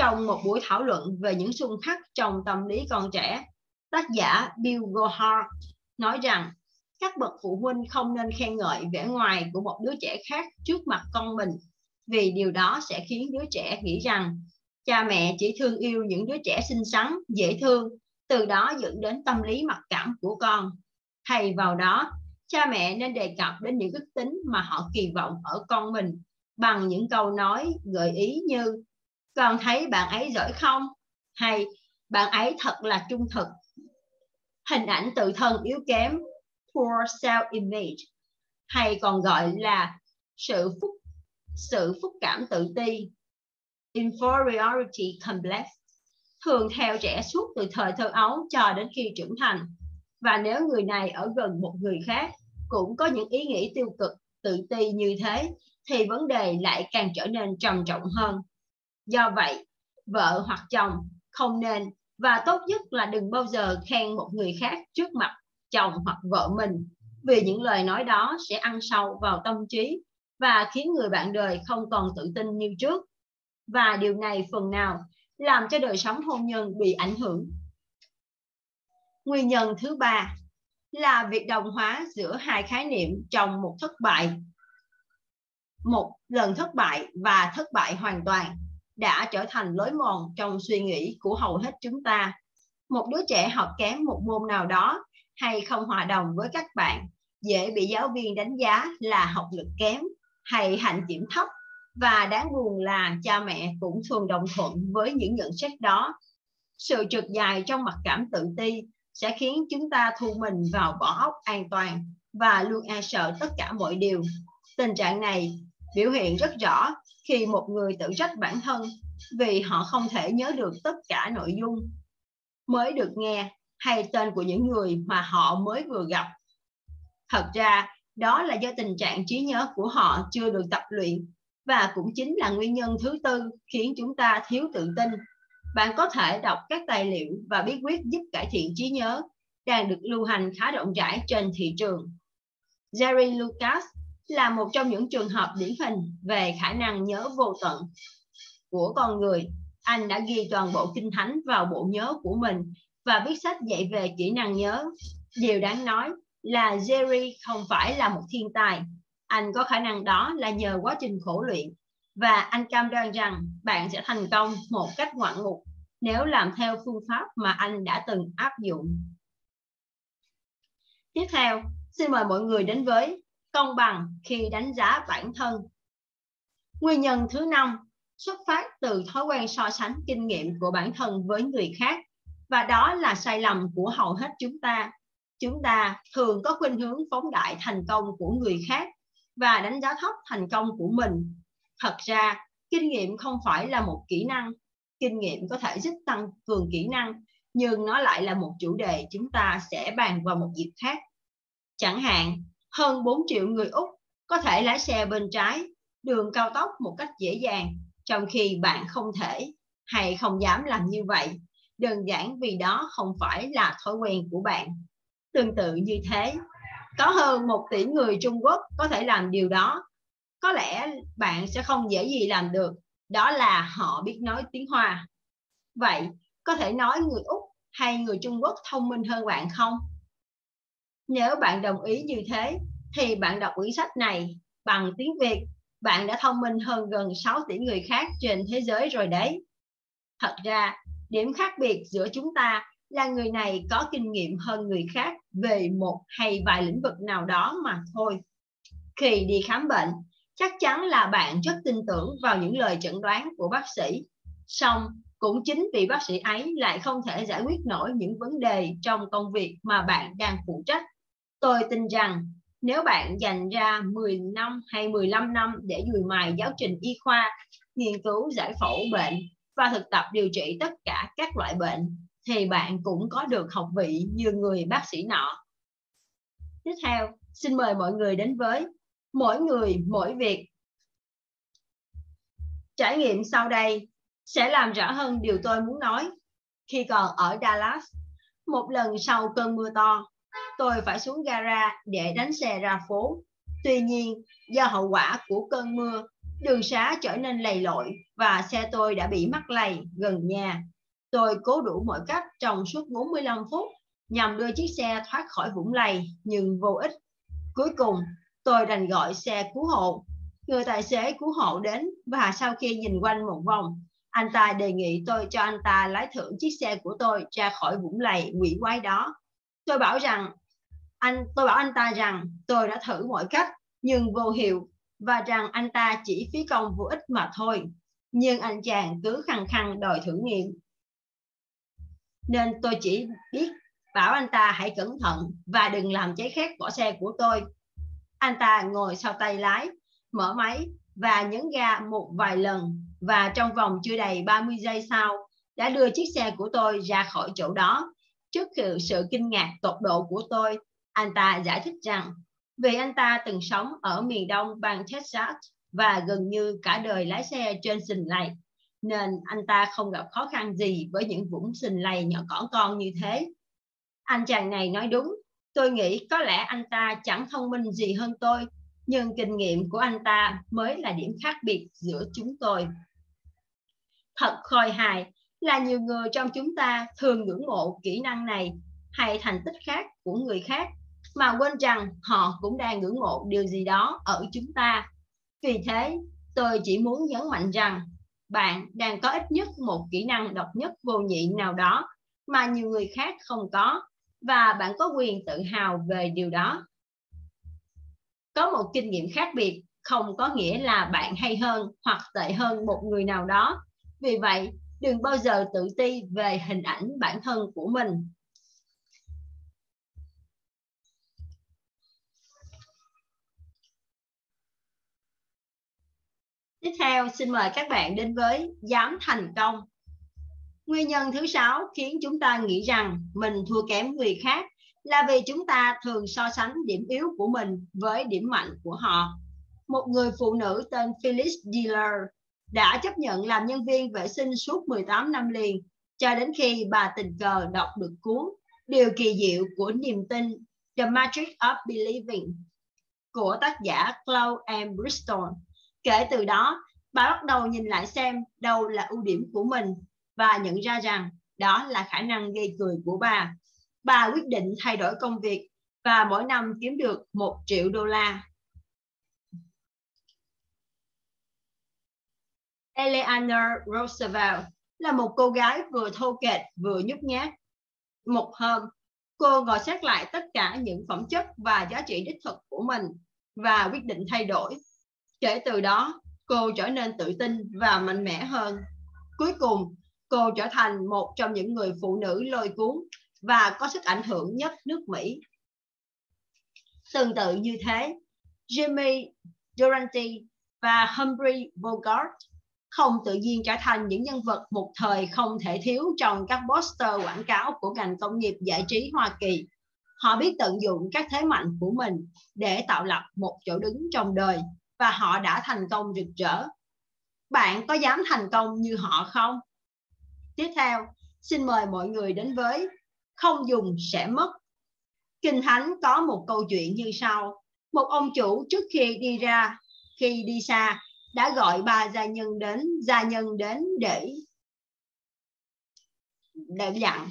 trong một buổi thảo luận về những xung khắc trong tâm lý con trẻ tác giả Bill Gohart nói rằng các bậc phụ huynh không nên khen ngợi vẻ ngoài của một đứa trẻ khác trước mặt con mình vì điều đó sẽ khiến đứa trẻ nghĩ rằng cha mẹ chỉ thương yêu những đứa trẻ xinh xắn, dễ thương, từ đó dẫn đến tâm lý mặc cảm của con. Thay vào đó, cha mẹ nên đề cập đến những đức tính mà họ kỳ vọng ở con mình bằng những câu nói gợi ý như con thấy bạn ấy giỏi không? Hay bạn ấy thật là trung thực. Hình ảnh tự thân yếu kém, poor self-image, hay còn gọi là sự phúc sự phúc cảm tự ti inferiority complex thường theo trẻ suốt từ thời thơ ấu cho đến khi trưởng thành và nếu người này ở gần một người khác cũng có những ý nghĩ tiêu cực tự ti như thế thì vấn đề lại càng trở nên trầm trọng hơn do vậy, vợ hoặc chồng không nên, và tốt nhất là đừng bao giờ khen một người khác trước mặt chồng hoặc vợ mình, vì những lời nói đó sẽ ăn sâu vào tâm trí và khiến người bạn đời không còn tự tin như trước. Và điều này phần nào làm cho đời sống hôn nhân bị ảnh hưởng. Nguyên nhân thứ ba là việc đồng hóa giữa hai khái niệm trong một thất bại. Một lần thất bại và thất bại hoàn toàn đã trở thành lối mòn trong suy nghĩ của hầu hết chúng ta. Một đứa trẻ học kém một môn nào đó hay không hòa đồng với các bạn, dễ bị giáo viên đánh giá là học lực kém hay hạnh kiểm thấp, và đáng buồn là cha mẹ cũng thường đồng thuận với những nhận xét đó. Sự trượt dài trong mặt cảm tự ti sẽ khiến chúng ta thu mình vào vỏ ốc an toàn và luôn e sợ tất cả mọi điều. Tình trạng này biểu hiện rất rõ khi một người tự trách bản thân vì họ không thể nhớ được tất cả nội dung mới được nghe hay tên của những người mà họ mới vừa gặp. Thật ra, đó là do tình trạng trí nhớ của họ chưa được tập luyện và cũng chính là nguyên nhân thứ tư khiến chúng ta thiếu tự tin. Bạn có thể đọc các tài liệu và bí quyết giúp cải thiện trí nhớ đang được lưu hành khá rộng rãi trên thị trường. Jerry Lucas là một trong những trường hợp điển hình về khả năng nhớ vô tận của con người. anh đã ghi toàn bộ kinh thánh vào bộ nhớ của mình và viết sách dạy về kỹ năng nhớ. Điều đáng nói là Jerry không phải là một thiên tài. Anh có khả năng đó là nhờ quá trình khổ luyện và anh cam đoan rằng bạn sẽ thành công một cách ngoạn mục nếu làm theo phương pháp mà anh đã từng áp dụng. Tiếp theo, xin mời mọi người đến với công bằng khi đánh giá bản thân. Nguyên nhân thứ năm xuất phát từ thói quen so sánh kinh nghiệm của bản thân với người khác và đó là sai lầm của hầu hết chúng ta. Chúng ta thường có khuynh hướng phóng đại thành công của người khác và đánh giá thấp thành công của mình. Thật ra, kinh nghiệm không phải là một kỹ năng. Kinh nghiệm có thể giúp tăng cường kỹ năng, nhưng nó lại là một chủ đề chúng ta sẽ bàn vào một dịp khác. Chẳng hạn, hơn 4 triệu người Úc có thể lái xe bên trái đường cao tốc một cách dễ dàng, trong khi bạn không thể hay không dám làm như vậy, đơn giản vì đó không phải là thói quen của bạn. Tương tự như thế, có hơn một tỷ người Trung Quốc có thể làm điều đó. Có lẽ bạn sẽ không dễ gì làm được, đó là họ biết nói tiếng Hoa. Vậy, có thể nói người Úc hay người Trung Quốc thông minh hơn bạn không? Nếu bạn đồng ý như thế, thì bạn đọc quyển sách này bằng tiếng Việt, bạn đã thông minh hơn gần 6 tỷ người khác trên thế giới rồi đấy. Thật ra, điểm khác biệt giữa chúng ta là người này có kinh nghiệm hơn người khác về một hay vài lĩnh vực nào đó mà thôi. Khi đi khám bệnh, chắc chắn là bạn rất tin tưởng vào những lời chẩn đoán của bác sĩ. Song, cũng chính vì bác sĩ ấy lại không thể giải quyết nổi những vấn đề trong công việc mà bạn đang phụ trách. Tôi tin rằng nếu bạn dành ra 10 năm hay 15 năm để dùi mài giáo trình y khoa, nghiên cứu giải phẫu bệnh và thực tập điều trị tất cả các loại bệnh, thì bạn cũng có được học vị như người bác sĩ nọ. Tiếp theo, xin mời mọi người đến với mỗi người mỗi việc. Trải nghiệm sau đây sẽ làm rõ hơn điều tôi muốn nói. Khi còn ở Dallas, một lần sau cơn mưa to, tôi phải xuống gara để đánh xe ra phố. Tuy nhiên, do hậu quả của cơn mưa, đường xá trở nên lầy lội và xe tôi đã bị mắc lầy gần nhà. Tôi cố đủ mọi cách trong suốt 45 phút nhằm đưa chiếc xe thoát khỏi vũng lầy nhưng vô ích. Cuối cùng, tôi đành gọi xe cứu hộ. Người tài xế cứu hộ đến và sau khi nhìn quanh một vòng, anh ta đề nghị tôi cho anh ta lái thử chiếc xe của tôi ra khỏi vũng lầy quỷ quái đó. Tôi bảo rằng anh tôi bảo anh ta rằng tôi đã thử mọi cách nhưng vô hiệu và rằng anh ta chỉ phí công vô ích mà thôi. Nhưng anh chàng cứ khăng khăng đòi thử nghiệm. Nên tôi chỉ biết bảo anh ta hãy cẩn thận và đừng làm cháy khét vỏ xe của tôi. Anh ta ngồi sau tay lái, mở máy và nhấn ga một vài lần và trong vòng chưa đầy 30 giây sau đã đưa chiếc xe của tôi ra khỏi chỗ đó. Trước sự kinh ngạc tột độ của tôi, anh ta giải thích rằng vì anh ta từng sống ở miền đông bang Texas và gần như cả đời lái xe trên sình lầy, nên anh ta không gặp khó khăn gì với những vũng sình lầy nhỏ cỏ con như thế. Anh chàng này nói đúng, tôi nghĩ có lẽ anh ta chẳng thông minh gì hơn tôi, nhưng kinh nghiệm của anh ta mới là điểm khác biệt giữa chúng tôi. Thật khôi hài là nhiều người trong chúng ta thường ngưỡng mộ kỹ năng này hay thành tích khác của người khác mà quên rằng họ cũng đang ngưỡng mộ điều gì đó ở chúng ta. Vì thế, tôi chỉ muốn nhấn mạnh rằng bạn đang có ít nhất một kỹ năng độc nhất vô nhị nào đó mà nhiều người khác không có và bạn có quyền tự hào về điều đó. Có một kinh nghiệm khác biệt không có nghĩa là bạn hay hơn hoặc tệ hơn một người nào đó. Vì vậy, đừng bao giờ tự ti về hình ảnh bản thân của mình Tiếp theo, xin mời các bạn đến với dám thành công. Nguyên nhân thứ sáu khiến chúng ta nghĩ rằng mình thua kém người khác là vì chúng ta thường so sánh điểm yếu của mình với điểm mạnh của họ. Một người phụ nữ tên Phyllis Diller đã chấp nhận làm nhân viên vệ sinh suốt 18 năm liền cho đến khi bà tình cờ đọc được cuốn Điều kỳ diệu của niềm tin The Magic of Believing của tác giả Claude M. Bristol Kể từ đó, bà bắt đầu nhìn lại xem đâu là ưu điểm của mình và nhận ra rằng đó là khả năng gây cười của bà. Bà quyết định thay đổi công việc và mỗi năm kiếm được 1 triệu đô la. Eleanor Roosevelt là một cô gái vừa thô kệch vừa nhút nhát. Một hôm, cô ngồi xét lại tất cả những phẩm chất và giá trị đích thực của mình và quyết định thay đổi. Kể từ đó, cô trở nên tự tin và mạnh mẽ hơn. Cuối cùng, cô trở thành một trong những người phụ nữ lôi cuốn và có sức ảnh hưởng nhất nước Mỹ. Tương tự như thế, Jimmy Durante và Humphrey Bogart không tự nhiên trở thành những nhân vật một thời không thể thiếu trong các poster quảng cáo của ngành công nghiệp giải trí Hoa Kỳ. Họ biết tận dụng các thế mạnh của mình để tạo lập một chỗ đứng trong đời và họ đã thành công rực rỡ. Bạn có dám thành công như họ không? Tiếp theo, xin mời mọi người đến với không dùng sẽ mất. Kinh Thánh có một câu chuyện như sau. Một ông chủ trước khi đi ra, khi đi xa, đã gọi ba gia nhân đến, gia nhân đến để để dặn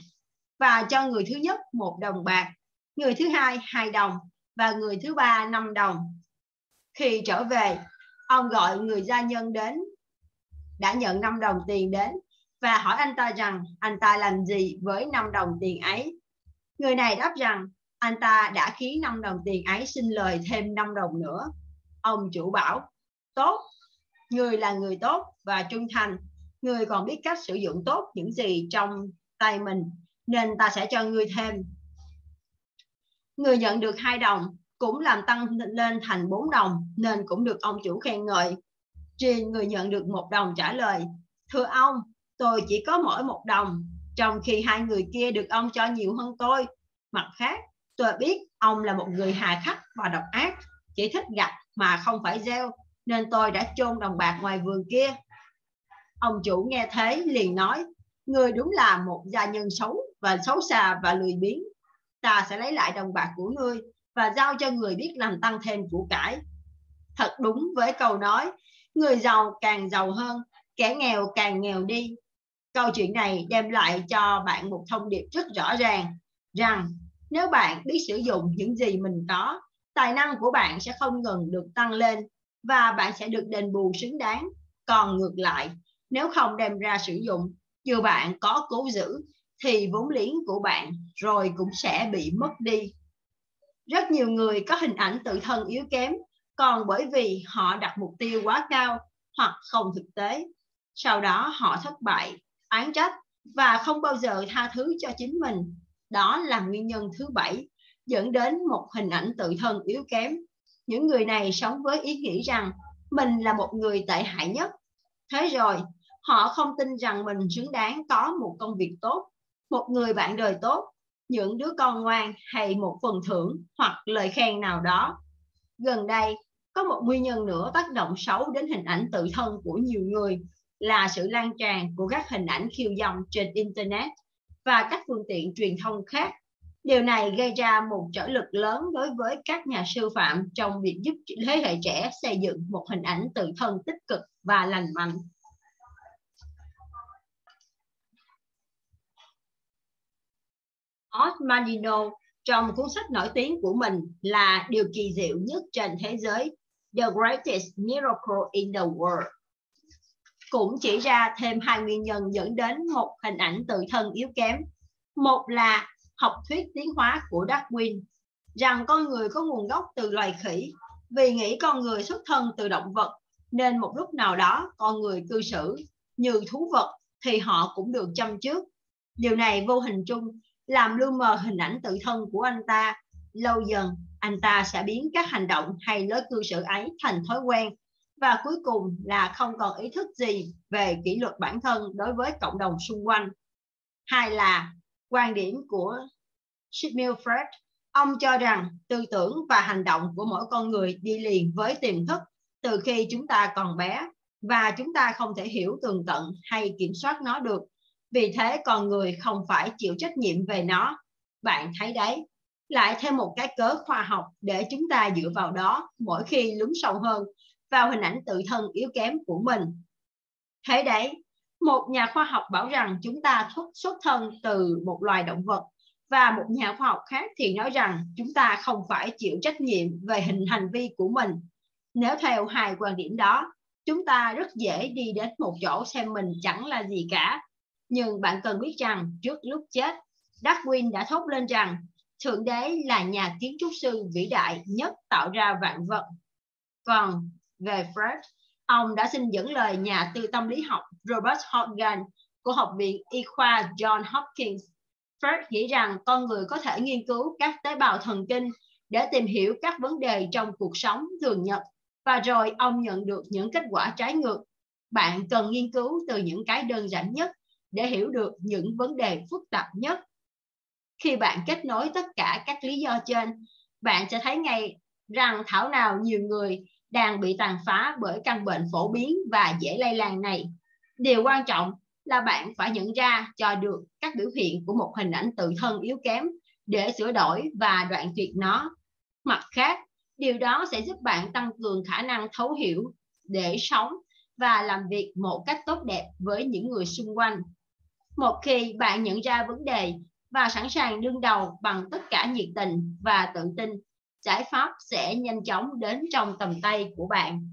và cho người thứ nhất một đồng bạc, người thứ hai hai đồng và người thứ ba năm đồng. Khi trở về, ông gọi người gia nhân đến đã nhận năm đồng tiền đến và hỏi anh ta rằng anh ta làm gì với năm đồng tiền ấy. Người này đáp rằng anh ta đã khiến năm đồng tiền ấy xin lời thêm năm đồng nữa. Ông chủ bảo, tốt, người là người tốt và trung thành, người còn biết cách sử dụng tốt những gì trong tay mình, nên ta sẽ cho người thêm. Người nhận được hai đồng cũng làm tăng lên thành 4 đồng nên cũng được ông chủ khen ngợi. Riêng người nhận được một đồng trả lời, thưa ông, tôi chỉ có mỗi một đồng, trong khi hai người kia được ông cho nhiều hơn tôi. Mặt khác, tôi biết ông là một người hà khắc và độc ác, chỉ thích gặt mà không phải gieo, nên tôi đã chôn đồng bạc ngoài vườn kia. Ông chủ nghe thế liền nói, người đúng là một gia nhân xấu và xấu xa và lười biếng. Ta sẽ lấy lại đồng bạc của ngươi và giao cho người biết làm tăng thêm của cải. Thật đúng với câu nói, người giàu càng giàu hơn, kẻ nghèo càng nghèo đi. Câu chuyện này đem lại cho bạn một thông điệp rất rõ ràng rằng nếu bạn biết sử dụng những gì mình có, tài năng của bạn sẽ không ngừng được tăng lên và bạn sẽ được đền bù xứng đáng. Còn ngược lại, nếu không đem ra sử dụng, dù bạn có cố giữ, thì vốn liếng của bạn rồi cũng sẽ bị mất đi. Rất nhiều người có hình ảnh tự thân yếu kém, còn bởi vì họ đặt mục tiêu quá cao hoặc không thực tế. Sau đó họ thất bại, án trách và không bao giờ tha thứ cho chính mình. Đó là nguyên nhân thứ bảy dẫn đến một hình ảnh tự thân yếu kém. Những người này sống với ý nghĩ rằng mình là một người tệ hại nhất. Thế rồi, họ không tin rằng mình xứng đáng có một công việc tốt, một người bạn đời tốt những đứa con ngoan hay một phần thưởng hoặc lời khen nào đó. Gần đây, có một nguyên nhân nữa tác động xấu đến hình ảnh tự thân của nhiều người là sự lan tràn của các hình ảnh khiêu dâm trên Internet và các phương tiện truyền thông khác. Điều này gây ra một trở lực lớn đối với các nhà sư phạm trong việc giúp thế hệ trẻ xây dựng một hình ảnh tự thân tích cực và lành mạnh. Osmanino trong cuốn sách nổi tiếng của mình là Điều kỳ diệu nhất trên thế giới, The Greatest Miracle in the World. Cũng chỉ ra thêm hai nguyên nhân dẫn đến một hình ảnh tự thân yếu kém. Một là học thuyết tiến hóa của Darwin, rằng con người có nguồn gốc từ loài khỉ, vì nghĩ con người xuất thân từ động vật, nên một lúc nào đó con người cư xử như thú vật thì họ cũng được chăm trước. Điều này vô hình chung làm lu mờ hình ảnh tự thân của anh ta. Lâu dần, anh ta sẽ biến các hành động hay lối cư xử ấy thành thói quen và cuối cùng là không còn ý thức gì về kỷ luật bản thân đối với cộng đồng xung quanh. Hai là quan điểm của Sigmund Freud. Ông cho rằng tư tưởng và hành động của mỗi con người đi liền với tiềm thức từ khi chúng ta còn bé và chúng ta không thể hiểu tường tận hay kiểm soát nó được vì thế con người không phải chịu trách nhiệm về nó. Bạn thấy đấy, lại thêm một cái cớ khoa học để chúng ta dựa vào đó mỗi khi lún sâu hơn vào hình ảnh tự thân yếu kém của mình. Thế đấy, một nhà khoa học bảo rằng chúng ta xuất thân từ một loài động vật và một nhà khoa học khác thì nói rằng chúng ta không phải chịu trách nhiệm về hình hành vi của mình. Nếu theo hai quan điểm đó, chúng ta rất dễ đi đến một chỗ xem mình chẳng là gì cả. Nhưng bạn cần biết rằng trước lúc chết, Darwin đã thốt lên rằng Thượng Đế là nhà kiến trúc sư vĩ đại nhất tạo ra vạn vật. Còn về fred ông đã xin dẫn lời nhà tư tâm lý học Robert Hogan của Học viện Y khoa John Hopkins. Fred nghĩ rằng con người có thể nghiên cứu các tế bào thần kinh để tìm hiểu các vấn đề trong cuộc sống thường nhật và rồi ông nhận được những kết quả trái ngược. Bạn cần nghiên cứu từ những cái đơn giản nhất để hiểu được những vấn đề phức tạp nhất. Khi bạn kết nối tất cả các lý do trên, bạn sẽ thấy ngay rằng thảo nào nhiều người đang bị tàn phá bởi căn bệnh phổ biến và dễ lây lan này. Điều quan trọng là bạn phải nhận ra cho được các biểu hiện của một hình ảnh tự thân yếu kém để sửa đổi và đoạn tuyệt nó. Mặt khác, điều đó sẽ giúp bạn tăng cường khả năng thấu hiểu để sống và làm việc một cách tốt đẹp với những người xung quanh. Một khi bạn nhận ra vấn đề và sẵn sàng đương đầu bằng tất cả nhiệt tình và tự tin, giải pháp sẽ nhanh chóng đến trong tầm tay của bạn.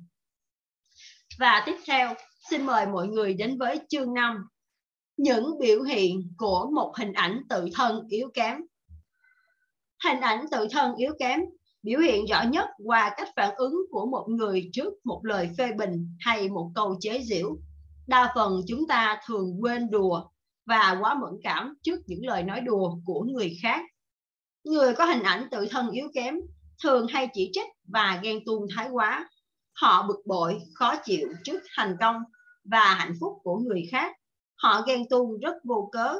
Và tiếp theo, xin mời mọi người đến với chương 5. Những biểu hiện của một hình ảnh tự thân yếu kém. Hình ảnh tự thân yếu kém biểu hiện rõ nhất qua cách phản ứng của một người trước một lời phê bình hay một câu chế giễu. Đa phần chúng ta thường quên đùa và quá mẫn cảm trước những lời nói đùa của người khác. Người có hình ảnh tự thân yếu kém thường hay chỉ trích và ghen tuông thái quá. Họ bực bội, khó chịu trước thành công và hạnh phúc của người khác. Họ ghen tuông rất vô cớ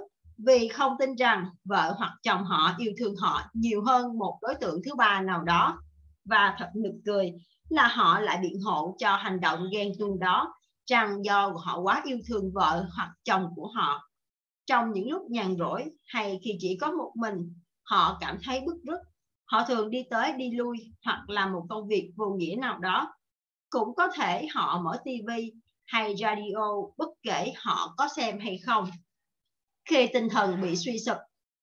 vì không tin rằng vợ hoặc chồng họ yêu thương họ nhiều hơn một đối tượng thứ ba nào đó. Và thật nực cười là họ lại biện hộ cho hành động ghen tuông đó rằng do họ quá yêu thương vợ hoặc chồng của họ. Trong những lúc nhàn rỗi hay khi chỉ có một mình, họ cảm thấy bức rứt. Họ thường đi tới đi lui hoặc làm một công việc vô nghĩa nào đó. Cũng có thể họ mở tivi hay radio bất kể họ có xem hay không khi tinh thần bị suy sụp,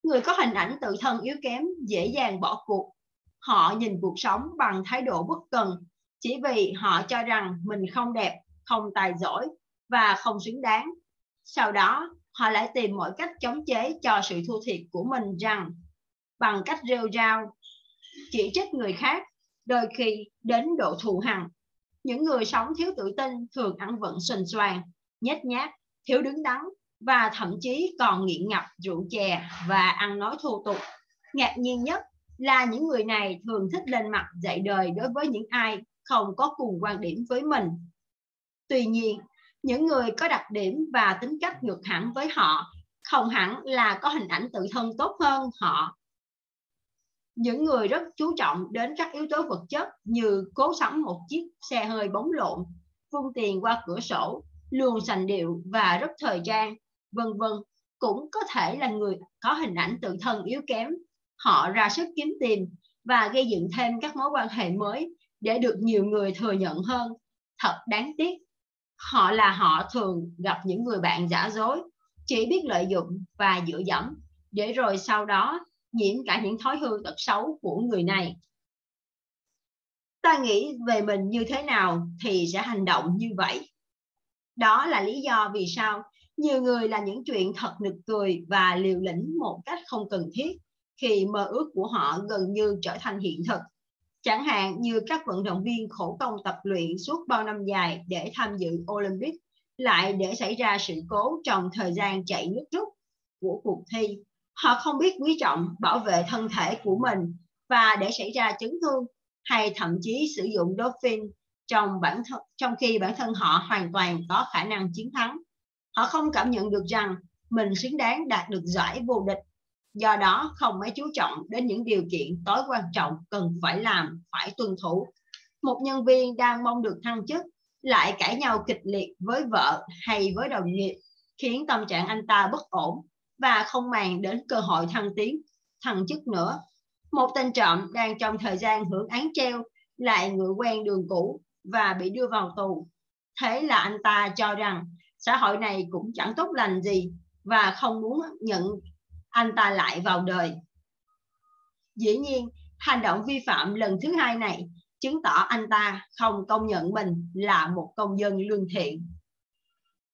người có hình ảnh tự thân yếu kém dễ dàng bỏ cuộc. Họ nhìn cuộc sống bằng thái độ bất cần chỉ vì họ cho rằng mình không đẹp, không tài giỏi và không xứng đáng. Sau đó, họ lại tìm mọi cách chống chế cho sự thua thiệt của mình rằng bằng cách rêu rao, chỉ trích người khác, đôi khi đến độ thù hằn. Những người sống thiếu tự tin thường ăn vận sình xoàn, nhét nhát, thiếu đứng đắn và thậm chí còn nghiện ngập rượu chè và ăn nói thô tục. Ngạc nhiên nhất là những người này thường thích lên mặt dạy đời đối với những ai không có cùng quan điểm với mình. Tuy nhiên, những người có đặc điểm và tính cách ngược hẳn với họ không hẳn là có hình ảnh tự thân tốt hơn họ. Những người rất chú trọng đến các yếu tố vật chất như cố sắm một chiếc xe hơi bóng lộn, vung tiền qua cửa sổ, luồng sành điệu và rất thời trang vân vân cũng có thể là người có hình ảnh tự thân yếu kém. Họ ra sức kiếm tìm và gây dựng thêm các mối quan hệ mới để được nhiều người thừa nhận hơn. Thật đáng tiếc. Họ là họ thường gặp những người bạn giả dối, chỉ biết lợi dụng và dựa dẫm, để rồi sau đó nhiễm cả những thói hư tật xấu của người này. Ta nghĩ về mình như thế nào thì sẽ hành động như vậy. Đó là lý do vì sao nhiều người làm những chuyện thật nực cười và liều lĩnh một cách không cần thiết khi mơ ước của họ gần như trở thành hiện thực. Chẳng hạn như các vận động viên khổ công tập luyện suốt bao năm dài để tham dự Olympic lại để xảy ra sự cố trong thời gian chạy nước rút của cuộc thi. Họ không biết quý trọng bảo vệ thân thể của mình và để xảy ra chấn thương hay thậm chí sử dụng doping trong bản thân trong khi bản thân họ hoàn toàn có khả năng chiến thắng. Họ không cảm nhận được rằng mình xứng đáng đạt được giải vô địch. Do đó không mấy chú trọng đến những điều kiện tối quan trọng cần phải làm, phải tuân thủ. Một nhân viên đang mong được thăng chức lại cãi nhau kịch liệt với vợ hay với đồng nghiệp khiến tâm trạng anh ta bất ổn và không màng đến cơ hội thăng tiến, thăng chức nữa. Một tên trộm đang trong thời gian hưởng án treo lại ngựa quen đường cũ và bị đưa vào tù. Thế là anh ta cho rằng xã hội này cũng chẳng tốt lành gì và không muốn nhận anh ta lại vào đời. Dĩ nhiên, hành động vi phạm lần thứ hai này chứng tỏ anh ta không công nhận mình là một công dân lương thiện.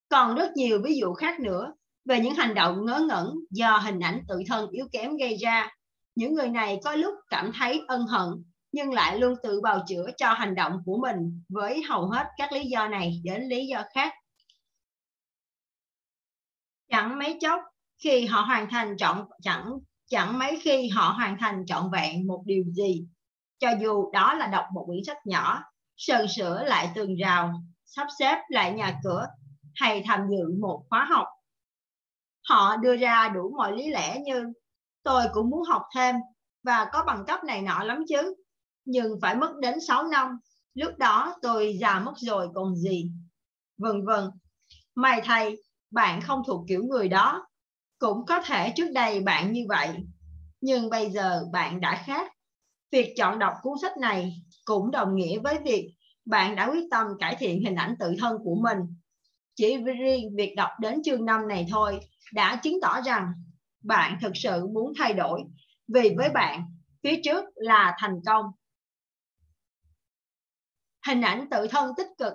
Còn rất nhiều ví dụ khác nữa về những hành động ngớ ngẩn do hình ảnh tự thân yếu kém gây ra. Những người này có lúc cảm thấy ân hận, nhưng lại luôn tự bào chữa cho hành động của mình với hầu hết các lý do này đến lý do khác. Chẳng mấy chốc khi họ hoàn thành trọn, chẳng chẳng mấy khi họ hoàn thành trọn vẹn một điều gì cho dù đó là đọc một quyển sách nhỏ sơn sửa lại tường rào, sắp xếp lại nhà cửa, hay tham dự một khóa học họ đưa ra đủ mọi lý lẽ như, tôi cũng muốn học thêm và có bằng cấp này nọ lắm chứ, nhưng phải mất đến 6 năm, lúc đó tôi già mất rồi còn gì. Vân vân. Mày thầy bạn không thuộc kiểu người đó, cũng có thể trước đây bạn như vậy, nhưng bây giờ bạn đã khác. Việc chọn đọc cuốn sách này cũng đồng nghĩa với việc bạn đã quyết tâm cải thiện hình ảnh tự thân của mình. Chỉ riêng việc đọc đến chương 5 này thôi đã chứng tỏ rằng bạn thực sự muốn thay đổi vì với bạn, phía trước là thành công. Hình ảnh tự thân tích cực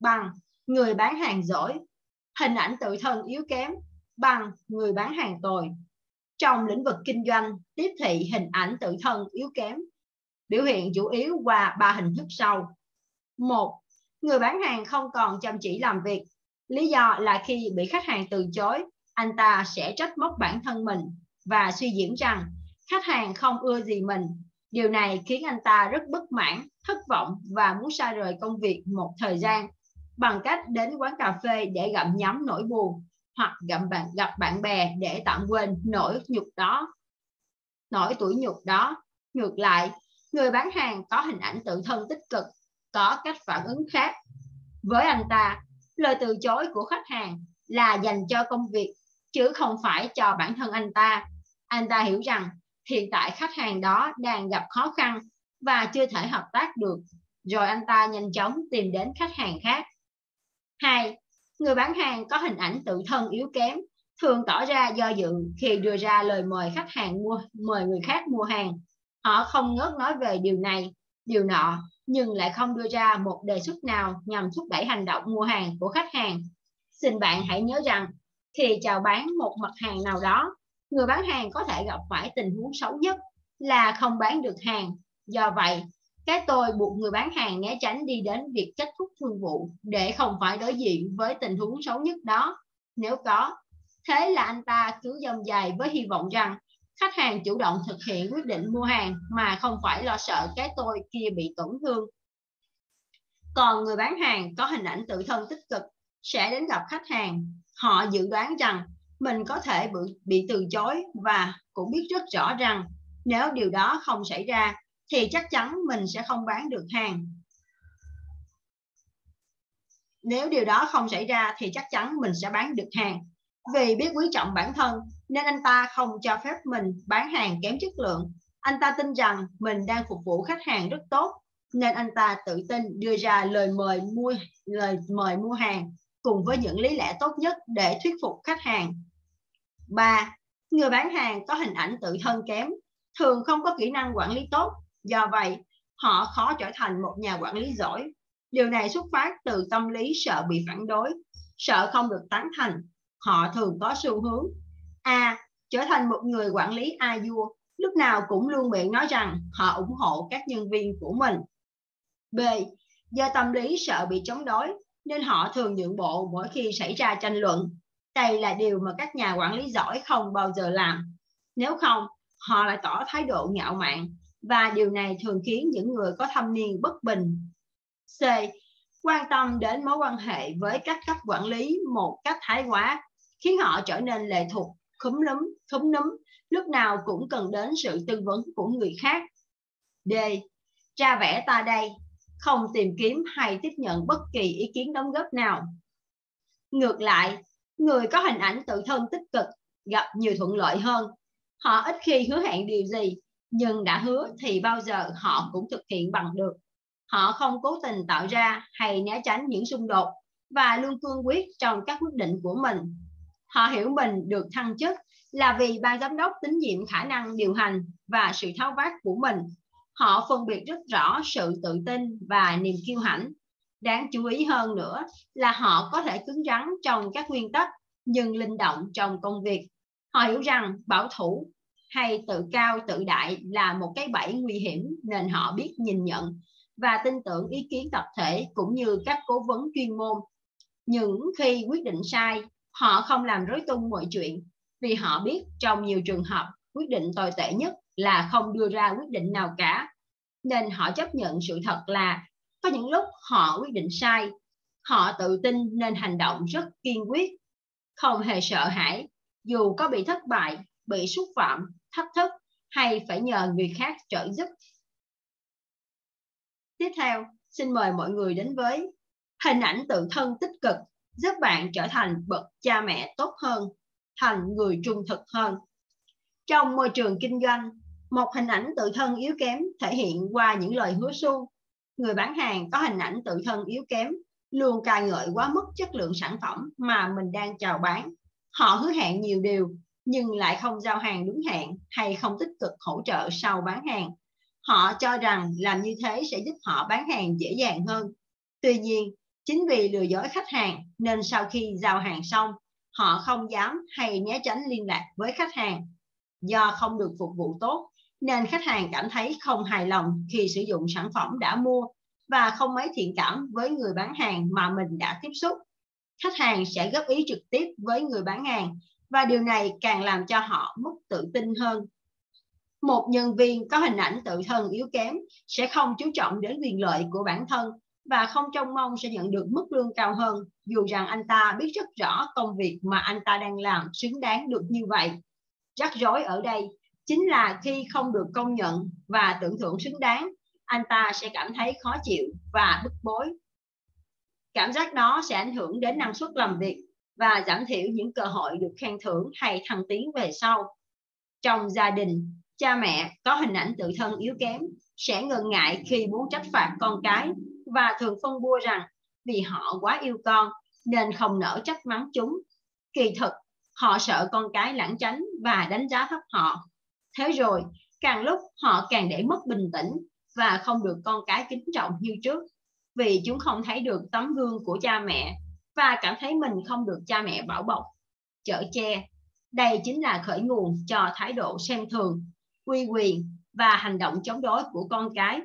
bằng người bán hàng giỏi. Hình ảnh tự thân yếu kém bằng người bán hàng tồi. Trong lĩnh vực kinh doanh, tiếp thị hình ảnh tự thân yếu kém. Biểu hiện chủ yếu qua ba hình thức sau. Một, người bán hàng không còn chăm chỉ làm việc. Lý do là khi bị khách hàng từ chối anh ta sẽ trách móc bản thân mình và suy diễn rằng khách hàng không ưa gì mình. Điều này khiến anh ta rất bất mãn, thất vọng và muốn xa rời công việc một thời gian bằng cách đến quán cà phê để gặm nhấm nỗi buồn hoặc gặp bạn gặp bạn bè để tạm quên nỗi nhục đó. Nỗi tuổi nhục đó, ngược lại, người bán hàng có hình ảnh tự thân tích cực, có cách phản ứng khác. Với anh ta, lời từ chối của khách hàng là dành cho công việc chứ không phải cho bản thân anh ta. Anh ta hiểu rằng hiện tại khách hàng đó đang gặp khó khăn và chưa thể hợp tác được. Rồi anh ta nhanh chóng tìm đến khách hàng khác. Hai, người bán hàng có hình ảnh tự thân yếu kém, thường tỏ ra do dự khi đưa ra lời mời khách hàng mua, mời người khác mua hàng. Họ không ngớt nói về điều này, điều nọ, nhưng lại không đưa ra một đề xuất nào nhằm thúc đẩy hành động mua hàng của khách hàng. Xin bạn hãy nhớ rằng thì chào bán một mặt hàng nào đó. Người bán hàng có thể gặp phải tình huống xấu nhất là không bán được hàng. Do vậy, cái tôi buộc người bán hàng né tránh đi đến việc kết thúc thương vụ để không phải đối diện với tình huống xấu nhất đó. Nếu có, thế là anh ta cứ dông dài với hy vọng rằng khách hàng chủ động thực hiện quyết định mua hàng mà không phải lo sợ cái tôi kia bị tổn thương. Còn người bán hàng có hình ảnh tự thân tích cực sẽ đến gặp khách hàng họ dự đoán rằng mình có thể bị, bị từ chối và cũng biết rất rõ rằng nếu điều đó không xảy ra thì chắc chắn mình sẽ không bán được hàng. Nếu điều đó không xảy ra thì chắc chắn mình sẽ bán được hàng. Vì biết quý trọng bản thân nên anh ta không cho phép mình bán hàng kém chất lượng. Anh ta tin rằng mình đang phục vụ khách hàng rất tốt nên anh ta tự tin đưa ra lời mời mua lời mời mua hàng cùng với những lý lẽ tốt nhất để thuyết phục khách hàng 3. Người bán hàng có hình ảnh tự thân kém, thường không có kỹ năng quản lý tốt, do vậy họ khó trở thành một nhà quản lý giỏi. Điều này xuất phát từ tâm lý sợ bị phản đối, sợ không được tán thành. Họ thường có xu hướng A. Trở thành một người quản lý a vua, lúc nào cũng luôn miệng nói rằng họ ủng hộ các nhân viên của mình. B. Do tâm lý sợ bị chống đối, nên họ thường nhượng bộ mỗi khi xảy ra tranh luận đây là điều mà các nhà quản lý giỏi không bao giờ làm. Nếu không, họ lại tỏ thái độ ngạo mạn và điều này thường khiến những người có thâm niên bất bình. C. Quan tâm đến mối quan hệ với các cấp quản lý một cách thái quá khiến họ trở nên lệ thuộc, khúm núm, khúm núm, lúc nào cũng cần đến sự tư vấn của người khác. D. Ra vẻ ta đây, không tìm kiếm hay tiếp nhận bất kỳ ý kiến đóng góp nào. Ngược lại, người có hình ảnh tự thân tích cực gặp nhiều thuận lợi hơn họ ít khi hứa hẹn điều gì nhưng đã hứa thì bao giờ họ cũng thực hiện bằng được Họ không cố tình tạo ra hay né tránh những xung đột và luôn cương quyết trong các quyết định của mình. Họ hiểu mình được thăng chức là vì ban giám đốc tín nhiệm khả năng điều hành và sự tháo vát của mình. Họ phân biệt rất rõ sự tự tin và niềm kiêu hãnh. Đáng chú ý hơn nữa là họ có thể cứng rắn trong các nguyên tắc nhưng linh động trong công việc. Họ hiểu rằng bảo thủ hay tự cao tự đại là một cái bẫy nguy hiểm nên họ biết nhìn nhận và tin tưởng ý kiến tập thể cũng như các cố vấn chuyên môn. Những khi quyết định sai, họ không làm rối tung mọi chuyện vì họ biết trong nhiều trường hợp quyết định tồi tệ nhất là không đưa ra quyết định nào cả. Nên họ chấp nhận sự thật là có những lúc họ quyết định sai. Họ tự tin nên hành động rất kiên quyết, không hề sợ hãi, dù có bị thất bại, bị xúc phạm, thách thức hay phải nhờ người khác trợ giúp. Tiếp theo, xin mời mọi người đến với hình ảnh tự thân tích cực giúp bạn trở thành bậc cha mẹ tốt hơn thành người trung thực hơn. Trong môi trường kinh doanh, một hình ảnh tự thân yếu kém thể hiện qua những lời hứa suông. Người bán hàng có hình ảnh tự thân yếu kém, luôn ca ngợi quá mức chất lượng sản phẩm mà mình đang chào bán. Họ hứa hẹn nhiều điều, nhưng lại không giao hàng đúng hẹn hay không tích cực hỗ trợ sau bán hàng. Họ cho rằng làm như thế sẽ giúp họ bán hàng dễ dàng hơn. Tuy nhiên, chính vì lừa dối khách hàng nên sau khi giao hàng xong, họ không dám hay né tránh liên lạc với khách hàng. Do không được phục vụ tốt, nên khách hàng cảm thấy không hài lòng khi sử dụng sản phẩm đã mua và không mấy thiện cảm với người bán hàng mà mình đã tiếp xúc. Khách hàng sẽ góp ý trực tiếp với người bán hàng và điều này càng làm cho họ mất tự tin hơn. Một nhân viên có hình ảnh tự thân yếu kém sẽ không chú trọng đến quyền lợi của bản thân và không trông mong sẽ nhận được mức lương cao hơn, dù rằng anh ta biết rất rõ công việc mà anh ta đang làm xứng đáng được như vậy. Rắc rối ở đây chính là khi không được công nhận và tưởng thưởng xứng đáng, anh ta sẽ cảm thấy khó chịu và bức bối. Cảm giác đó sẽ ảnh hưởng đến năng suất làm việc và giảm thiểu những cơ hội được khen thưởng hay thăng tiến về sau. Trong gia đình, cha mẹ có hình ảnh tự thân yếu kém sẽ ngần ngại khi muốn trách phạt con cái và thường phân bua rằng vì họ quá yêu con nên không nỡ trách mắng chúng. Kỳ thực, họ sợ con cái lãng tránh và đánh giá thấp họ. Thế rồi, càng lúc họ càng để mất bình tĩnh và không được con cái kính trọng như trước vì chúng không thấy được tấm gương của cha mẹ và cảm thấy mình không được cha mẹ bảo bọc, chở che. Đây chính là khởi nguồn cho thái độ xem thường, quy quyền và hành động chống đối của con cái.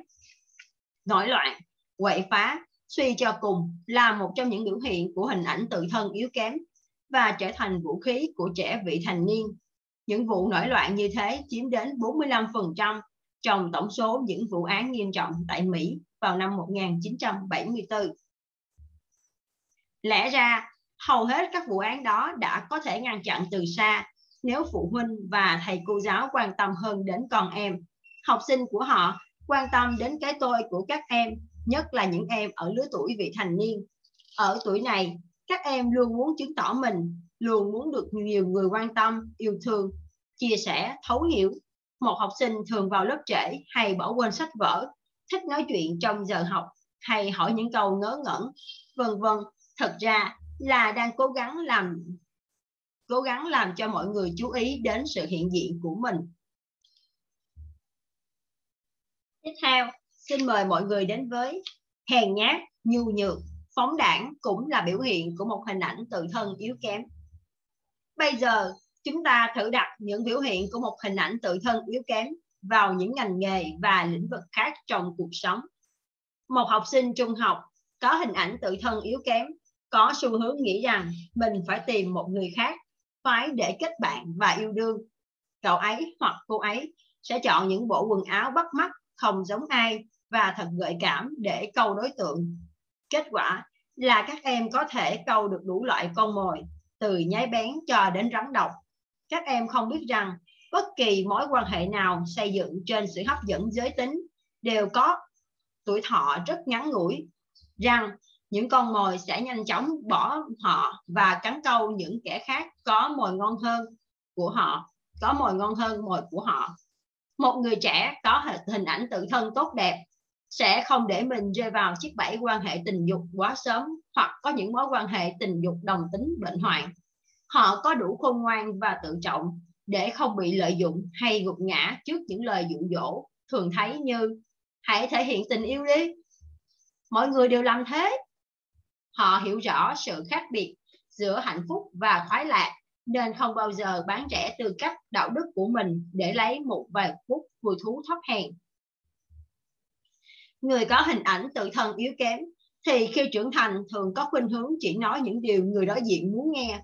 Nổi loạn, quậy phá, suy cho cùng là một trong những biểu hiện của hình ảnh tự thân yếu kém và trở thành vũ khí của trẻ vị thành niên. Những vụ nổi loạn như thế chiếm đến 45% trong tổng số những vụ án nghiêm trọng tại Mỹ vào năm 1974. Lẽ ra, hầu hết các vụ án đó đã có thể ngăn chặn từ xa nếu phụ huynh và thầy cô giáo quan tâm hơn đến con em. Học sinh của họ quan tâm đến cái tôi của các em nhất là những em ở lứa tuổi vị thành niên. Ở tuổi này, các em luôn muốn chứng tỏ mình, luôn muốn được nhiều người quan tâm, yêu thương, chia sẻ, thấu hiểu. Một học sinh thường vào lớp trễ hay bỏ quên sách vở, thích nói chuyện trong giờ học hay hỏi những câu ngớ ngẩn, vân vân. Thật ra là đang cố gắng làm cố gắng làm cho mọi người chú ý đến sự hiện diện của mình. Tiếp theo, xin mời mọi người đến với hèn nhát, nhu nhược, phóng đảng cũng là biểu hiện của một hình ảnh tự thân yếu kém. Bây giờ, chúng ta thử đặt những biểu hiện của một hình ảnh tự thân yếu kém vào những ngành nghề và lĩnh vực khác trong cuộc sống. Một học sinh trung học có hình ảnh tự thân yếu kém, có xu hướng nghĩ rằng mình phải tìm một người khác, phải để kết bạn và yêu đương. Cậu ấy hoặc cô ấy sẽ chọn những bộ quần áo bắt mắt không giống ai và thật gợi cảm để câu đối tượng. Kết quả là các em có thể câu được đủ loại con mồi, từ nhái bén cho đến rắn độc. Các em không biết rằng bất kỳ mối quan hệ nào xây dựng trên sự hấp dẫn giới tính đều có tuổi thọ rất ngắn ngủi, rằng những con mồi sẽ nhanh chóng bỏ họ và cắn câu những kẻ khác có mồi ngon hơn của họ, có mồi ngon hơn mồi của họ. Một người trẻ có hình ảnh tự thân tốt đẹp sẽ không để mình rơi vào chiếc bẫy quan hệ tình dục quá sớm hoặc có những mối quan hệ tình dục đồng tính bệnh hoạn. Họ có đủ khôn ngoan và tự trọng để không bị lợi dụng hay gục ngã trước những lời dụ dỗ thường thấy như, hãy thể hiện tình yêu đi. Mọi người đều làm thế. Họ hiểu rõ sự khác biệt giữa hạnh phúc và khoái lạc, nên không bao giờ bán rẻ tư cách đạo đức của mình để lấy một vài phút vui thú thấp hèn. Người có hình ảnh tự thân yếu kém thì khi trưởng thành thường có khuynh hướng chỉ nói những điều người đối diện muốn nghe.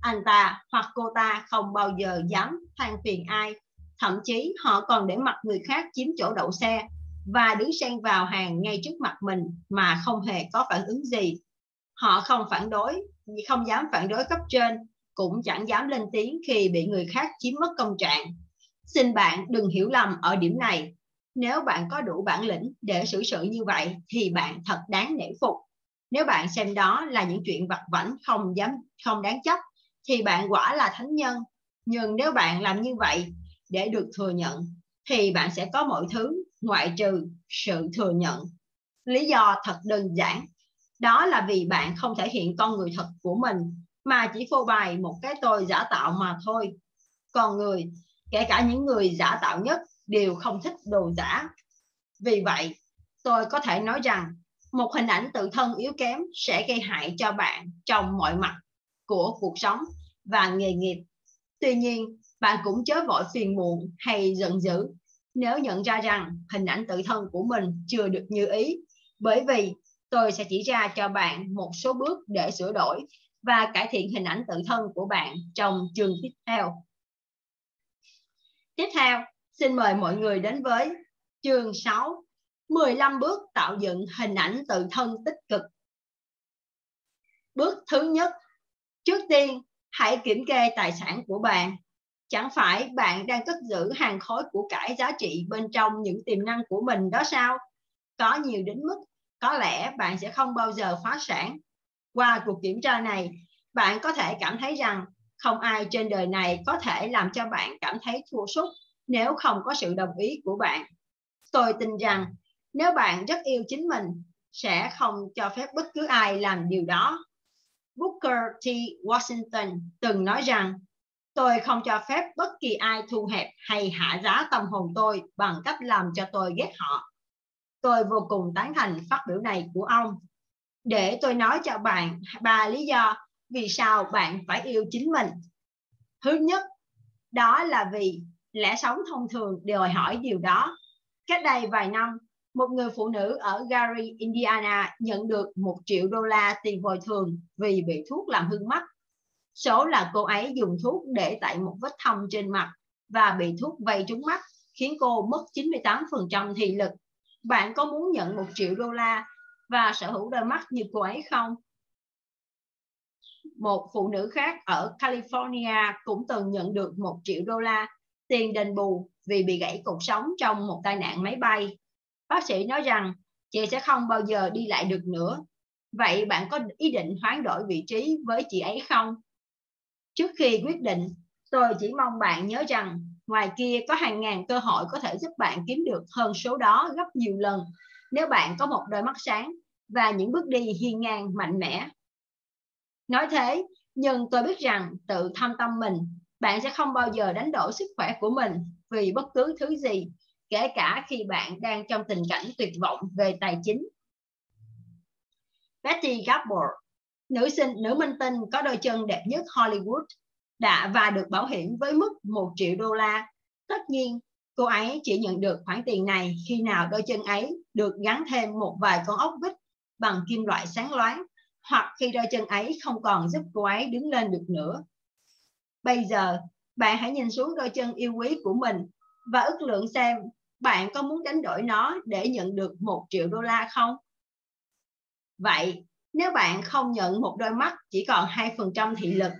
Anh ta hoặc cô ta không bao giờ dám than phiền ai, thậm chí họ còn để mặc người khác chiếm chỗ đậu xe và đứng xen vào hàng ngay trước mặt mình mà không hề có phản ứng gì. Họ không phản đối, không dám phản đối cấp trên, cũng chẳng dám lên tiếng khi bị người khác chiếm mất công trạng. Xin bạn đừng hiểu lầm ở điểm này. Nếu bạn có đủ bản lĩnh để xử sự như vậy thì bạn thật đáng nể phục. Nếu bạn xem đó là những chuyện vặt vãnh không dám không đáng chấp thì bạn quả là thánh nhân. Nhưng nếu bạn làm như vậy để được thừa nhận thì bạn sẽ có mọi thứ ngoại trừ sự thừa nhận. Lý do thật đơn giản, đó là vì bạn không thể hiện con người thật của mình mà chỉ phô bày một cái tôi giả tạo mà thôi. Còn người, kể cả những người giả tạo nhất đều không thích đồ giả. Vì vậy, tôi có thể nói rằng một hình ảnh tự thân yếu kém sẽ gây hại cho bạn trong mọi mặt của cuộc sống và nghề nghiệp. Tuy nhiên, bạn cũng chớ vội phiền muộn hay giận dữ nếu nhận ra rằng hình ảnh tự thân của mình chưa được như ý, bởi vì tôi sẽ chỉ ra cho bạn một số bước để sửa đổi và cải thiện hình ảnh tự thân của bạn trong chương tiếp theo. Tiếp theo, xin mời mọi người đến với chương 6, 15 bước tạo dựng hình ảnh tự thân tích cực. Bước thứ nhất, trước tiên hãy kiểm kê tài sản của bạn. Chẳng phải bạn đang cất giữ hàng khối của cải giá trị bên trong những tiềm năng của mình đó sao? Có nhiều đến mức có lẽ bạn sẽ không bao giờ phá sản. Qua cuộc kiểm tra này, bạn có thể cảm thấy rằng không ai trên đời này có thể làm cho bạn cảm thấy thua sút nếu không có sự đồng ý của bạn. Tôi tin rằng nếu bạn rất yêu chính mình, sẽ không cho phép bất cứ ai làm điều đó. Booker T. Washington từng nói rằng tôi không cho phép bất kỳ ai thu hẹp hay hạ giá tâm hồn tôi bằng cách làm cho tôi ghét họ. Tôi vô cùng tán thành phát biểu này của ông. Để tôi nói cho bạn ba lý do vì sao bạn phải yêu chính mình. Thứ nhất, đó là vì lẽ sống thông thường đòi hỏi điều đó. Cách đây vài năm, một người phụ nữ ở Gary, Indiana nhận được một triệu đô la tiền bồi thường vì bị thuốc làm hư mắt. Số là cô ấy dùng thuốc để tại một vết thâm trên mặt và bị thuốc vây trúng mắt, khiến cô mất 98% thị lực. Bạn có muốn nhận một triệu đô la và sở hữu đôi mắt như cô ấy không? Một phụ nữ khác ở California cũng từng nhận được một triệu đô la tiền đền bù vì bị gãy cột sống trong một tai nạn máy bay. Bác sĩ nói rằng chị sẽ không bao giờ đi lại được nữa. Vậy bạn có ý định hoán đổi vị trí với chị ấy không? Trước khi quyết định, tôi chỉ mong bạn nhớ rằng ngoài kia có hàng ngàn cơ hội có thể giúp bạn kiếm được hơn số đó gấp nhiều lần nếu bạn có một đôi mắt sáng và những bước đi hiên ngang mạnh mẽ. Nói thế, nhưng tôi biết rằng tự thăm tâm mình, bạn sẽ không bao giờ đánh đổi sức khỏe của mình vì bất cứ thứ gì, kể cả khi bạn đang trong tình cảnh tuyệt vọng về tài chính. Betty Gabor, nữ sinh nữ minh tinh có đôi chân đẹp nhất Hollywood, đã và được bảo hiểm với mức 1 triệu đô la. Tất nhiên, cô ấy chỉ nhận được khoản tiền này khi nào đôi chân ấy được gắn thêm một vài con ốc vít bằng kim loại sáng loáng hoặc khi đôi chân ấy không còn giúp cô ấy đứng lên được nữa. Bây giờ, bạn hãy nhìn xuống đôi chân yêu quý của mình và ước lượng xem bạn có muốn đánh đổi nó để nhận được một triệu đô la không? Vậy, nếu bạn không nhận một đôi mắt chỉ còn 2% thị lực,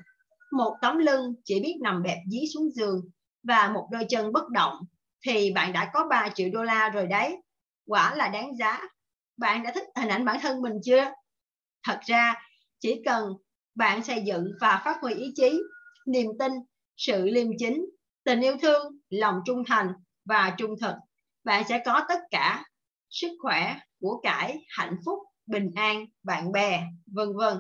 một tấm lưng chỉ biết nằm bẹp dí xuống giường và một đôi chân bất động, thì bạn đã có 3 triệu đô la rồi đấy. Quả là đáng giá. Bạn đã thích hình ảnh bản thân mình chưa? Thật ra, chỉ cần bạn xây dựng và phát huy ý chí, niềm tin, sự liêm chính, tình yêu thương, lòng trung thành và trung thực, bạn sẽ có tất cả sức khỏe, của cải, hạnh phúc, bình an, bạn bè, vân vân.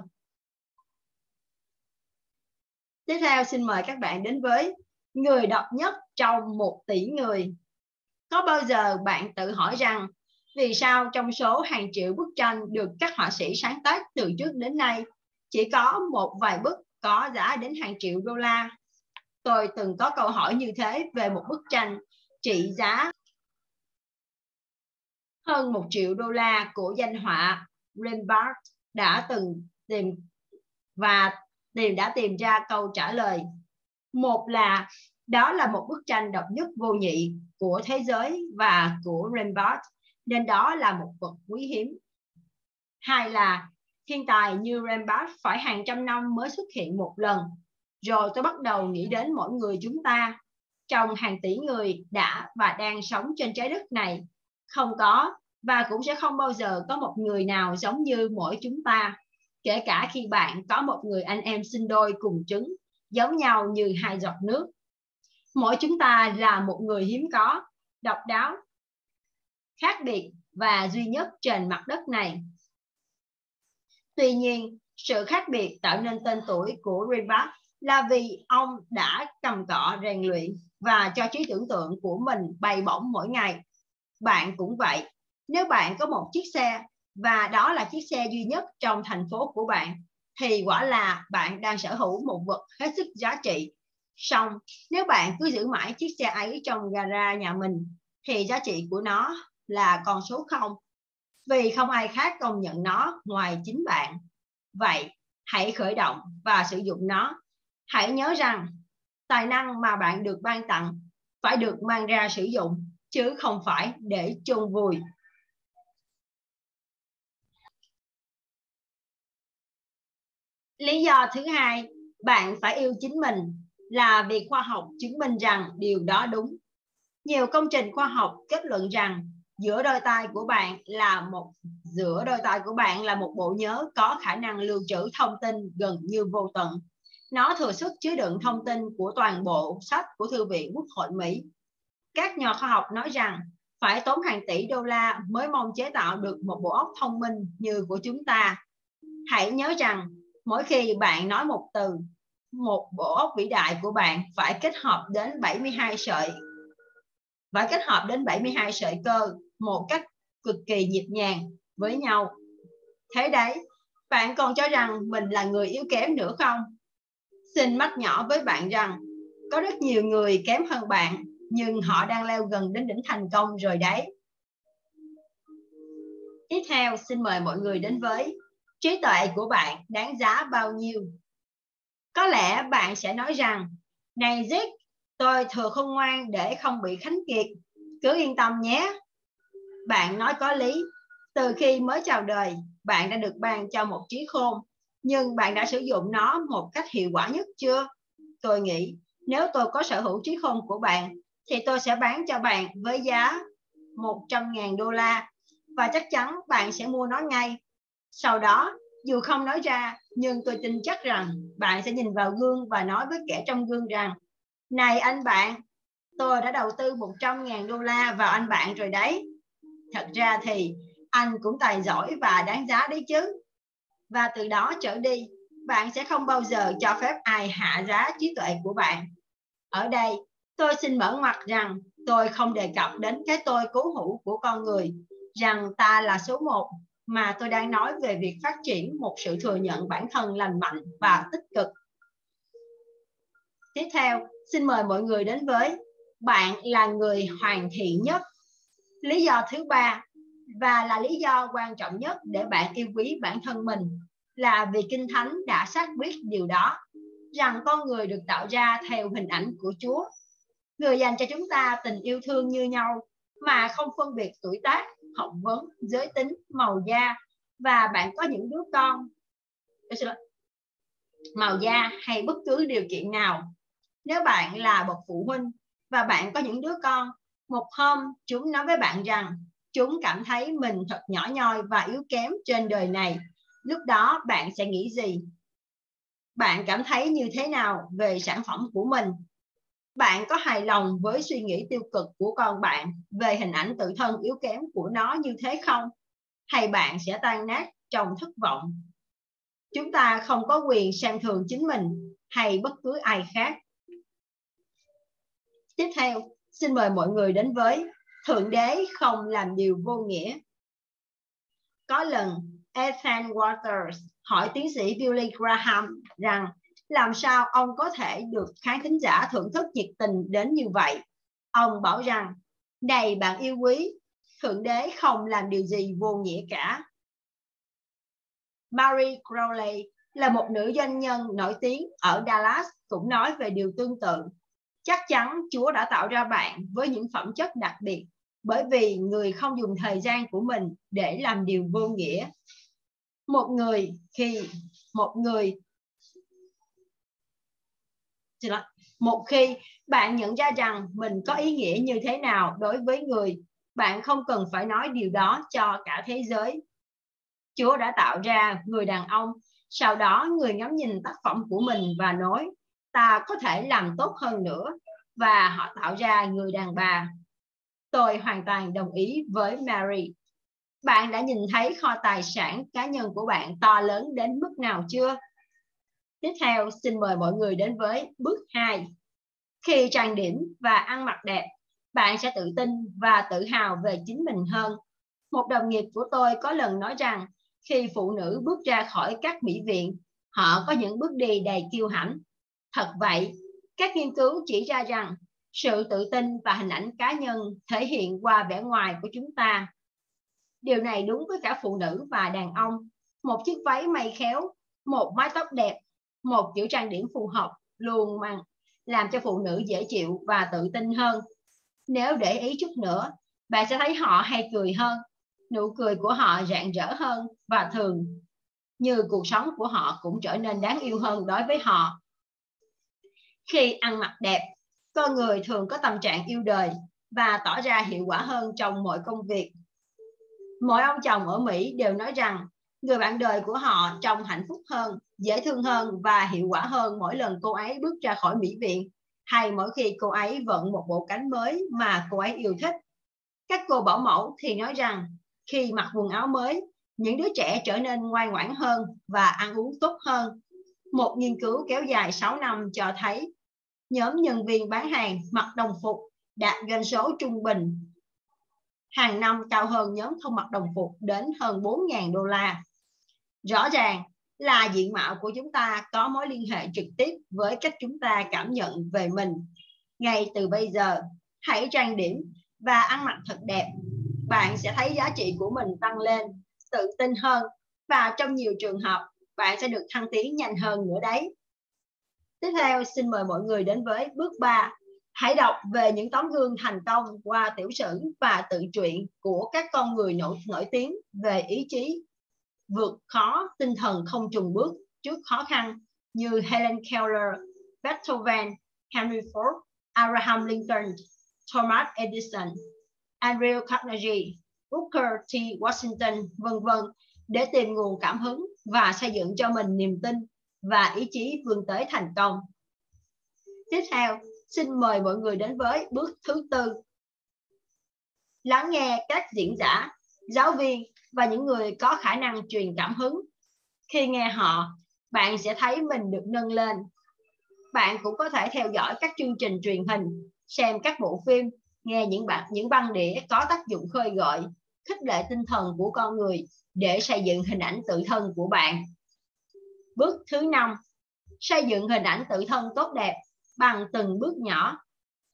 Tiếp theo xin mời các bạn đến với người độc nhất trong một tỷ người. Có bao giờ bạn tự hỏi rằng vì sao trong số hàng triệu bức tranh được các họa sĩ sáng tác từ trước đến nay chỉ có một vài bức có giá đến hàng triệu đô la? Tôi từng có câu hỏi như thế về một bức tranh trị giá hơn một triệu đô la của danh họa Rembrandt đã từng tìm và tìm, đã tìm ra câu trả lời. Một là, đó là một bức tranh độc nhất vô nhị của thế giới và của Rembrandt, nên đó là một vật quý hiếm. Hai là thiên tài như Rembrandt phải hàng trăm năm mới xuất hiện một lần. Rồi tôi bắt đầu nghĩ đến mỗi người chúng ta trong hàng tỷ người đã và đang sống trên trái đất này. Không có và cũng sẽ không bao giờ có một người nào giống như mỗi chúng ta. Kể cả khi bạn có một người anh em sinh đôi cùng trứng, giống nhau như hai giọt nước. Mỗi chúng ta là một người hiếm có, độc đáo, khác biệt và duy nhất trên mặt đất này. Tuy nhiên, sự khác biệt tạo nên tên tuổi của Reebok là vì ông đã cầm cọ rèn luyện và cho trí tưởng tượng của mình bay bổng mỗi ngày. Bạn cũng vậy. Nếu bạn có một chiếc xe và đó là chiếc xe duy nhất trong thành phố của bạn, thì quả là bạn đang sở hữu một vật hết sức giá trị. Xong, nếu bạn cứ giữ mãi chiếc xe ấy trong gara nhà mình, thì giá trị của nó là con số không vì không ai khác công nhận nó ngoài chính bạn. Vậy, hãy khởi động và sử dụng nó. Hãy nhớ rằng, tài năng mà bạn được ban tặng phải được mang ra sử dụng, chứ không phải để chôn vùi. Lý do thứ hai, bạn phải yêu chính mình. Là việc khoa học chứng minh rằng điều đó đúng. Nhiều công trình khoa học kết luận rằng giữa đôi tay của bạn là một giữa đôi tay của bạn là một bộ nhớ có khả năng lưu trữ thông tin gần như vô tận. Nó thừa sức chứa đựng thông tin của toàn bộ sách của Thư viện Quốc hội Mỹ. Các nhà khoa học nói rằng phải tốn hàng tỷ đô la mới mong chế tạo được một bộ óc thông minh như của chúng ta. Hãy nhớ rằng mỗi khi bạn nói một từ, một bộ óc vĩ đại của bạn phải kết hợp đến 72 sợi phải kết hợp đến 72 sợi cơ một cách cực kỳ nhịp nhàng với nhau. Thế đấy, bạn còn cho rằng mình là người yếu kém nữa không? Xin mách nhỏ với bạn rằng có rất nhiều người kém hơn bạn nhưng họ đang leo gần đến đỉnh thành công rồi đấy. Tiếp theo, xin mời mọi người đến với trí tuệ của bạn đáng giá bao nhiêu? Có lẽ bạn sẽ nói rằng, này Zig, tôi thừa không ngoan để không bị khánh kiệt. Cứ yên tâm nhé, bạn nói có lý. Từ khi mới chào đời, bạn đã được ban cho một trí khôn, nhưng bạn đã sử dụng nó một cách hiệu quả nhất chưa? Tôi nghĩ nếu tôi có sở hữu trí khôn của bạn, thì tôi sẽ bán cho bạn với giá 100.000 đô la và chắc chắn bạn sẽ mua nó ngay. Sau đó, dù không nói ra, nhưng tôi tin chắc rằng bạn sẽ nhìn vào gương và nói với kẻ trong gương rằng Này anh bạn, tôi đã đầu tư 100.000 đô la vào anh bạn rồi đấy thật ra thì anh cũng tài giỏi và đáng giá đấy chứ. Và từ đó trở đi, bạn sẽ không bao giờ cho phép ai hạ giá trí tuệ của bạn. Ở đây, tôi xin mở ngoặt rằng tôi không đề cập đến cái tôi cố hữu của con người, rằng ta là số một, mà tôi đang nói về việc phát triển một sự thừa nhận bản thân lành mạnh và tích cực. Tiếp theo, xin mời mọi người đến với bạn là người hoàn thiện nhất lý do thứ ba và là lý do quan trọng nhất để bạn yêu quý bản thân mình là vì kinh thánh đã xác quyết điều đó, rằng con người được tạo ra theo hình ảnh của Chúa. Người dành cho chúng ta tình yêu thương như nhau mà không phân biệt tuổi tác, học vấn, giới tính, màu da và bạn có những đứa con. Màu da hay bất cứ điều kiện nào. Nếu bạn là bậc phụ huynh và bạn có những đứa con một hôm, chúng nói với bạn rằng chúng cảm thấy mình thật nhỏ nhoi và yếu kém trên đời này. Lúc đó bạn sẽ nghĩ gì? Bạn cảm thấy như thế nào về sản phẩm của mình? bạn có hài lòng với suy nghĩ tiêu cực của con bạn về hình ảnh tự thân yếu kém của nó như thế không? Hay bạn sẽ tan nát trong thất vọng? Chúng ta không có quyền xem thường chính mình hay bất cứ ai khác. Tiếp theo, xin mời mọi người đến với Thượng Đế không làm điều vô nghĩa. Có lần Ethan Waters hỏi tiến sĩ Billy Graham rằng làm sao ông có thể được khán thính giả thưởng thức nhiệt tình đến như vậy? Ông bảo rằng, này bạn yêu quý, Thượng Đế không làm điều gì vô nghĩa cả. Mary Crowley là một nữ doanh nhân nổi tiếng ở Dallas cũng nói về điều tương tự. Chắc chắn Chúa đã tạo ra bạn với những phẩm chất đặc biệt, bởi vì người không dùng thời gian của mình để làm điều vô nghĩa. Một người khi, một người một khi bạn nhận ra rằng mình có ý nghĩa như thế nào đối với người, bạn không cần phải nói điều đó cho cả thế giới chúa đã tạo ra người đàn ông, sau đó người ngắm nhìn tác phẩm của mình và nói ta có thể làm tốt hơn nữa và họ tạo ra người đàn bà tôi hoàn toàn đồng ý với mary bạn đã nhìn thấy kho tài sản cá nhân của bạn to lớn đến mức nào chưa Tiếp theo, xin mời mọi người đến với bước 2. Khi trang điểm và ăn mặc đẹp, bạn sẽ tự tin và tự hào về chính mình hơn. Một đồng nghiệp của tôi có lần nói rằng khi phụ nữ bước ra khỏi các mỹ viện, họ có những bước đi đầy kiêu hãnh. Thật vậy, các nghiên cứu chỉ ra rằng sự tự tin và hình ảnh cá nhân thể hiện qua vẻ ngoài của chúng ta. Điều này đúng với cả phụ nữ và đàn ông. Một chiếc váy may khéo, một mái tóc đẹp một kiểu trang điểm phù hợp luôn mang làm cho phụ nữ dễ chịu và tự tin hơn. Nếu để ý chút nữa, bạn sẽ thấy họ hay cười hơn, nụ cười của họ rạng rỡ hơn và thường như cuộc sống của họ cũng trở nên đáng yêu hơn đối với họ. Khi ăn mặc đẹp, con người thường có tâm trạng yêu đời và tỏ ra hiệu quả hơn trong mọi công việc. Mọi ông chồng ở Mỹ đều nói rằng người bạn đời của họ trông hạnh phúc hơn, dễ thương hơn và hiệu quả hơn mỗi lần cô ấy bước ra khỏi mỹ viện hay mỗi khi cô ấy vận một bộ cánh mới mà cô ấy yêu thích. Các cô bảo mẫu thì nói rằng khi mặc quần áo mới, những đứa trẻ trở nên ngoan ngoãn hơn và ăn uống tốt hơn. Một nghiên cứu kéo dài 6 năm cho thấy nhóm nhân viên bán hàng mặc đồng phục đạt doanh số trung bình hàng năm cao hơn nhóm không mặc đồng phục đến hơn 4.000 đô la. Rõ ràng là diện mạo của chúng ta có mối liên hệ trực tiếp với cách chúng ta cảm nhận về mình. Ngay từ bây giờ, hãy trang điểm và ăn mặc thật đẹp. Bạn sẽ thấy giá trị của mình tăng lên, tự tin hơn và trong nhiều trường hợp bạn sẽ được thăng tiến nhanh hơn nữa đấy. Tiếp theo, xin mời mọi người đến với bước 3. Hãy đọc về những tấm gương thành công qua tiểu sử và tự truyện của các con người nổi, nổi tiếng về ý chí, vượt khó tinh thần không trùng bước trước khó khăn như Helen Keller, Beethoven, Henry Ford, Abraham Lincoln, Thomas Edison, Andrew Carnegie, Booker T. Washington, vân vân để tìm nguồn cảm hứng và xây dựng cho mình niềm tin và ý chí vươn tới thành công. Tiếp theo, xin mời mọi người đến với bước thứ tư. Lắng nghe các diễn giả, giáo viên và những người có khả năng truyền cảm hứng. Khi nghe họ, bạn sẽ thấy mình được nâng lên. Bạn cũng có thể theo dõi các chương trình truyền hình, xem các bộ phim, nghe những bản những băng đĩa có tác dụng khơi gợi, khích lệ tinh thần của con người để xây dựng hình ảnh tự thân của bạn. Bước thứ năm, xây dựng hình ảnh tự thân tốt đẹp bằng từng bước nhỏ.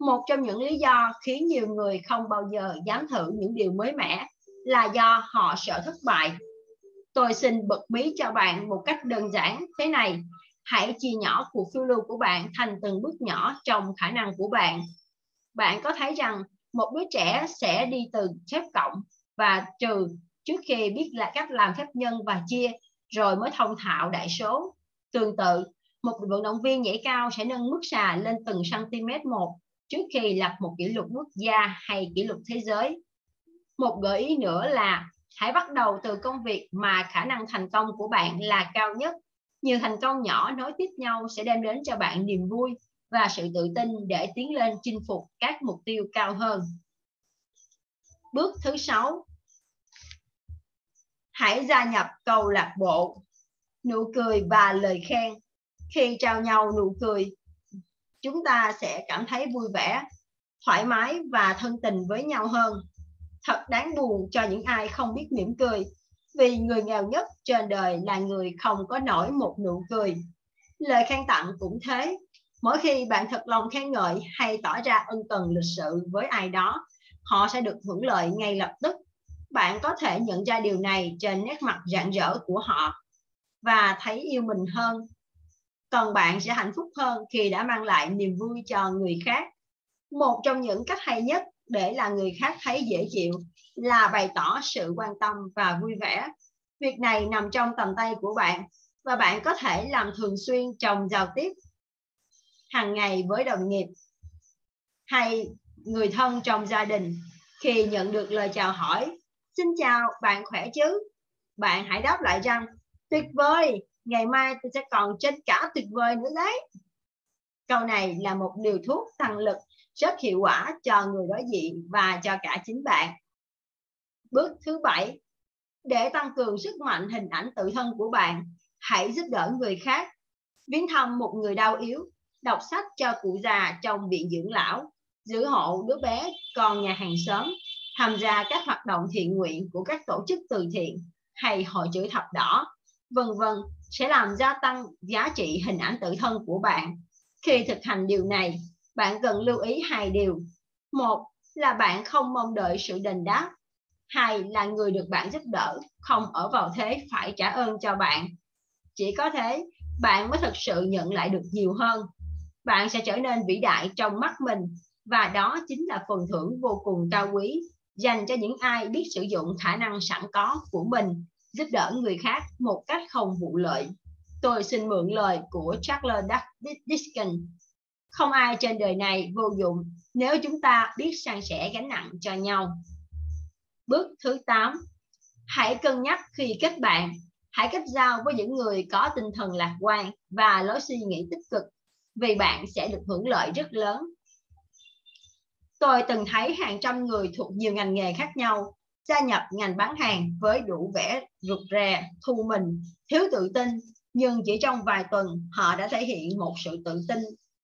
Một trong những lý do khiến nhiều người không bao giờ dám thử những điều mới mẻ là do họ sợ thất bại. Tôi xin bật mí cho bạn một cách đơn giản thế này. Hãy chia nhỏ cuộc phiêu lưu của bạn thành từng bước nhỏ trong khả năng của bạn. Bạn có thấy rằng một đứa trẻ sẽ đi từ phép cộng và trừ trước khi biết là cách làm phép nhân và chia rồi mới thông thạo đại số. Tương tự, một vận động viên nhảy cao sẽ nâng mức xà lên từng cm một trước khi lập một kỷ lục quốc gia hay kỷ lục thế giới một gợi ý nữa là hãy bắt đầu từ công việc mà khả năng thành công của bạn là cao nhất nhiều thành công nhỏ nối tiếp nhau sẽ đem đến cho bạn niềm vui và sự tự tin để tiến lên chinh phục các mục tiêu cao hơn. Bước thứ sáu, hãy gia nhập câu lạc bộ. Nụ cười và lời khen. Khi trao nhau nụ cười, chúng ta sẽ cảm thấy vui vẻ, thoải mái và thân tình với nhau hơn. Thật đáng buồn cho những ai không biết mỉm cười, vì người nghèo nhất trên đời là người không có nổi một nụ cười. Lời khen tặng cũng thế. Mỗi khi bạn thật lòng khen ngợi hay tỏ ra ân cần lịch sự với ai đó, họ sẽ được hưởng lợi ngay lập tức bạn có thể nhận ra điều này trên nét mặt rạng rỡ của họ và thấy yêu mình hơn. Còn bạn sẽ hạnh phúc hơn khi đã mang lại niềm vui cho người khác. Một trong những cách hay nhất để là người khác thấy dễ chịu là bày tỏ sự quan tâm và vui vẻ. Việc này nằm trong tầm tay của bạn và bạn có thể làm thường xuyên trong giao tiếp, hàng ngày với đồng nghiệp hay người thân trong gia đình. Khi nhận được lời chào hỏi xin chào, bạn khỏe chứ? Bạn hãy đáp lại rằng, tuyệt vời, ngày mai tôi sẽ còn trên cả tuyệt vời nữa đấy. Câu này là một liều thuốc tăng lực rất hiệu quả cho người đối diện và cho cả chính bạn. Bước thứ bảy, để tăng cường sức mạnh hình ảnh tự thân của bạn, hãy giúp đỡ người khác. Viếng thăm một người đau yếu, đọc sách cho cụ già trong viện dưỡng lão, giữ hộ đứa bé, con nhà hàng xóm tham gia các hoạt động thiện nguyện của các tổ chức từ thiện hay hội chữ thập đỏ vân vân sẽ làm gia tăng giá trị hình ảnh tự thân của bạn. Khi thực hành điều này, bạn cần lưu ý hai điều. Một là bạn không mong đợi sự đền đáp. Hai là người được bạn giúp đỡ không ở vào thế phải trả ơn cho bạn. Chỉ có thế, bạn mới thực sự nhận lại được nhiều hơn. Bạn sẽ trở nên vĩ đại trong mắt mình và đó chính là phần thưởng vô cùng cao quý dành cho những ai biết sử dụng khả năng sẵn có của mình, giúp đỡ người khác một cách không vụ lợi. Tôi xin mượn lời của Charles Dickens. Không ai trên đời này vô dụng nếu chúng ta biết san sẻ gánh nặng cho nhau. Bước thứ 8. Hãy cân nhắc khi kết bạn. Hãy kết giao với những người có tinh thần lạc quan và lối suy nghĩ tích cực, vì bạn sẽ được hưởng lợi rất lớn. Tôi từng thấy hàng trăm người thuộc nhiều ngành nghề khác nhau gia nhập ngành bán hàng với đủ vẻ rụt rè, thu mình, thiếu tự tin, nhưng chỉ trong vài tuần họ đã thể hiện một sự tự tin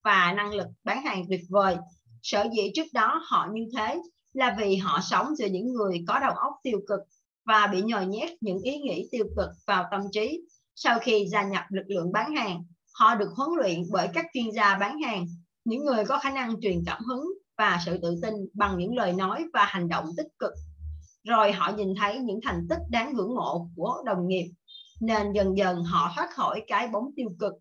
và năng lực bán hàng tuyệt vời. Sở dĩ trước đó họ như thế là vì họ sống giữa những người có đầu óc tiêu cực và bị nhồi nhét những ý nghĩ tiêu cực vào tâm trí. Sau khi gia nhập lực lượng bán hàng, họ được huấn luyện bởi các chuyên gia bán hàng, những người có khả năng truyền cảm hứng và sự tự tin bằng những lời nói và hành động tích cực. Rồi họ nhìn thấy những thành tích đáng ngưỡng mộ của đồng nghiệp, nên dần dần họ thoát khỏi cái bóng tiêu cực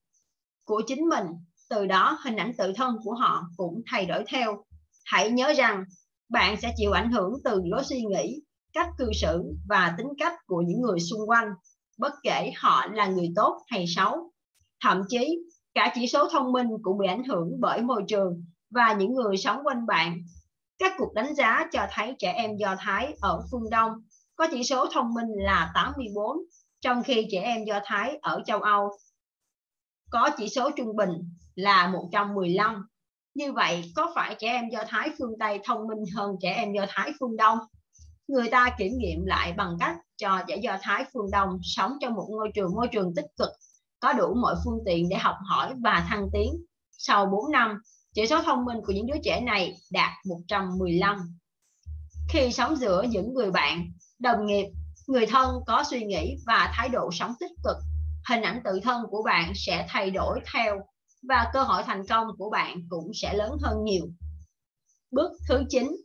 của chính mình. Từ đó, hình ảnh tự thân của họ cũng thay đổi theo. Hãy nhớ rằng, bạn sẽ chịu ảnh hưởng từ lối suy nghĩ, cách cư xử và tính cách của những người xung quanh, bất kể họ là người tốt hay xấu. Thậm chí, cả chỉ số thông minh cũng bị ảnh hưởng bởi môi trường và những người sống quanh bạn các cuộc đánh giá cho thấy trẻ em Do Thái ở phương Đông có chỉ số thông minh là 84, trong khi trẻ em Do Thái ở châu Âu có chỉ số trung bình là 115. Như vậy, có phải trẻ em Do Thái phương Tây thông minh hơn trẻ em Do Thái phương Đông? Người ta kiểm nghiệm lại bằng cách cho trẻ Do Thái phương Đông sống trong một ngôi trường môi trường tích cực, có đủ mọi phương tiện để học hỏi và thăng tiến. Sau 4 năm, chỉ số thông minh của những đứa trẻ này đạt 115. Khi sống giữa những người bạn, đồng nghiệp, người thân có suy nghĩ và thái độ sống tích cực, hình ảnh tự thân của bạn sẽ thay đổi theo và cơ hội thành công của bạn cũng sẽ lớn hơn nhiều. Bước thứ 9.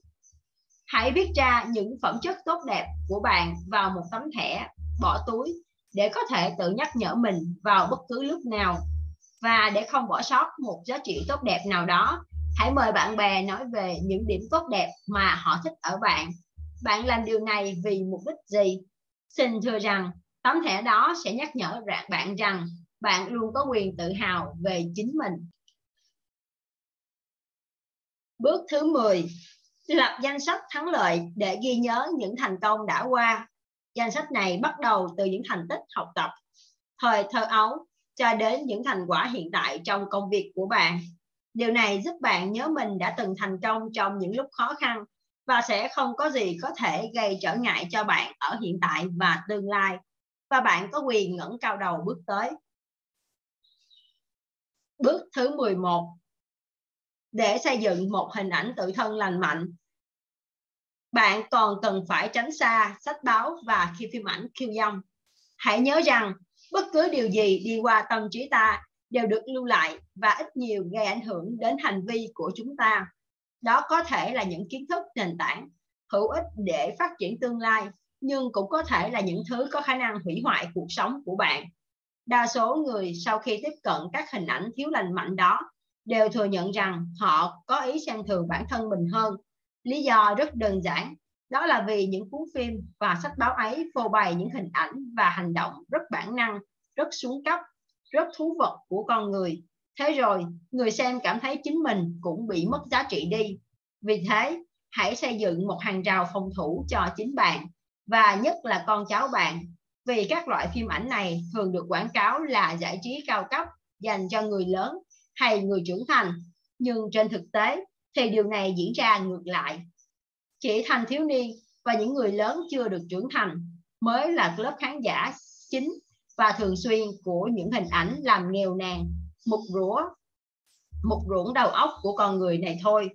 Hãy viết ra những phẩm chất tốt đẹp của bạn vào một tấm thẻ, bỏ túi để có thể tự nhắc nhở mình vào bất cứ lúc nào và để không bỏ sót một giá trị tốt đẹp nào đó, hãy mời bạn bè nói về những điểm tốt đẹp mà họ thích ở bạn. Bạn làm điều này vì mục đích gì? Xin thưa rằng, tấm thẻ đó sẽ nhắc nhở bạn rằng bạn luôn có quyền tự hào về chính mình. Bước thứ 10 lập danh sách thắng lợi để ghi nhớ những thành công đã qua. Danh sách này bắt đầu từ những thành tích học tập, thời thơ ấu cho đến những thành quả hiện tại trong công việc của bạn. Điều này giúp bạn nhớ mình đã từng thành công trong những lúc khó khăn và sẽ không có gì có thể gây trở ngại cho bạn ở hiện tại và tương lai. Và bạn có quyền ngẩng cao đầu bước tới. Bước thứ 11. Để xây dựng một hình ảnh tự thân lành mạnh, bạn còn cần phải tránh xa sách báo và khi phim ảnh khiêu dâm. Hãy nhớ rằng bất cứ điều gì đi qua tâm trí ta đều được lưu lại và ít nhiều gây ảnh hưởng đến hành vi của chúng ta. Đó có thể là những kiến thức nền tảng hữu ích để phát triển tương lai, nhưng cũng có thể là những thứ có khả năng hủy hoại cuộc sống của bạn. Đa số người sau khi tiếp cận các hình ảnh thiếu lành mạnh đó đều thừa nhận rằng họ có ý xem thường bản thân mình hơn. Lý do rất đơn giản, đó là vì những cuốn phim và sách báo ấy phô bày những hình ảnh và hành động rất bản năng, rất xuống cấp rất thú vật của con người. Thế rồi, người xem cảm thấy chính mình cũng bị mất giá trị đi. Vì thế, hãy xây dựng một hàng rào phòng thủ cho chính bạn và nhất là con cháu bạn. Vì các loại phim ảnh này thường được quảng cáo là giải trí cao cấp dành cho người lớn hay người trưởng thành. Nhưng trên thực tế thì điều này diễn ra ngược lại. Chỉ thanh thiếu niên và những người lớn chưa được trưởng thành mới là lớp khán giả chính và thường xuyên của những hình ảnh làm nghèo nàn, mục rũa, mục ruộng đầu óc của con người này thôi.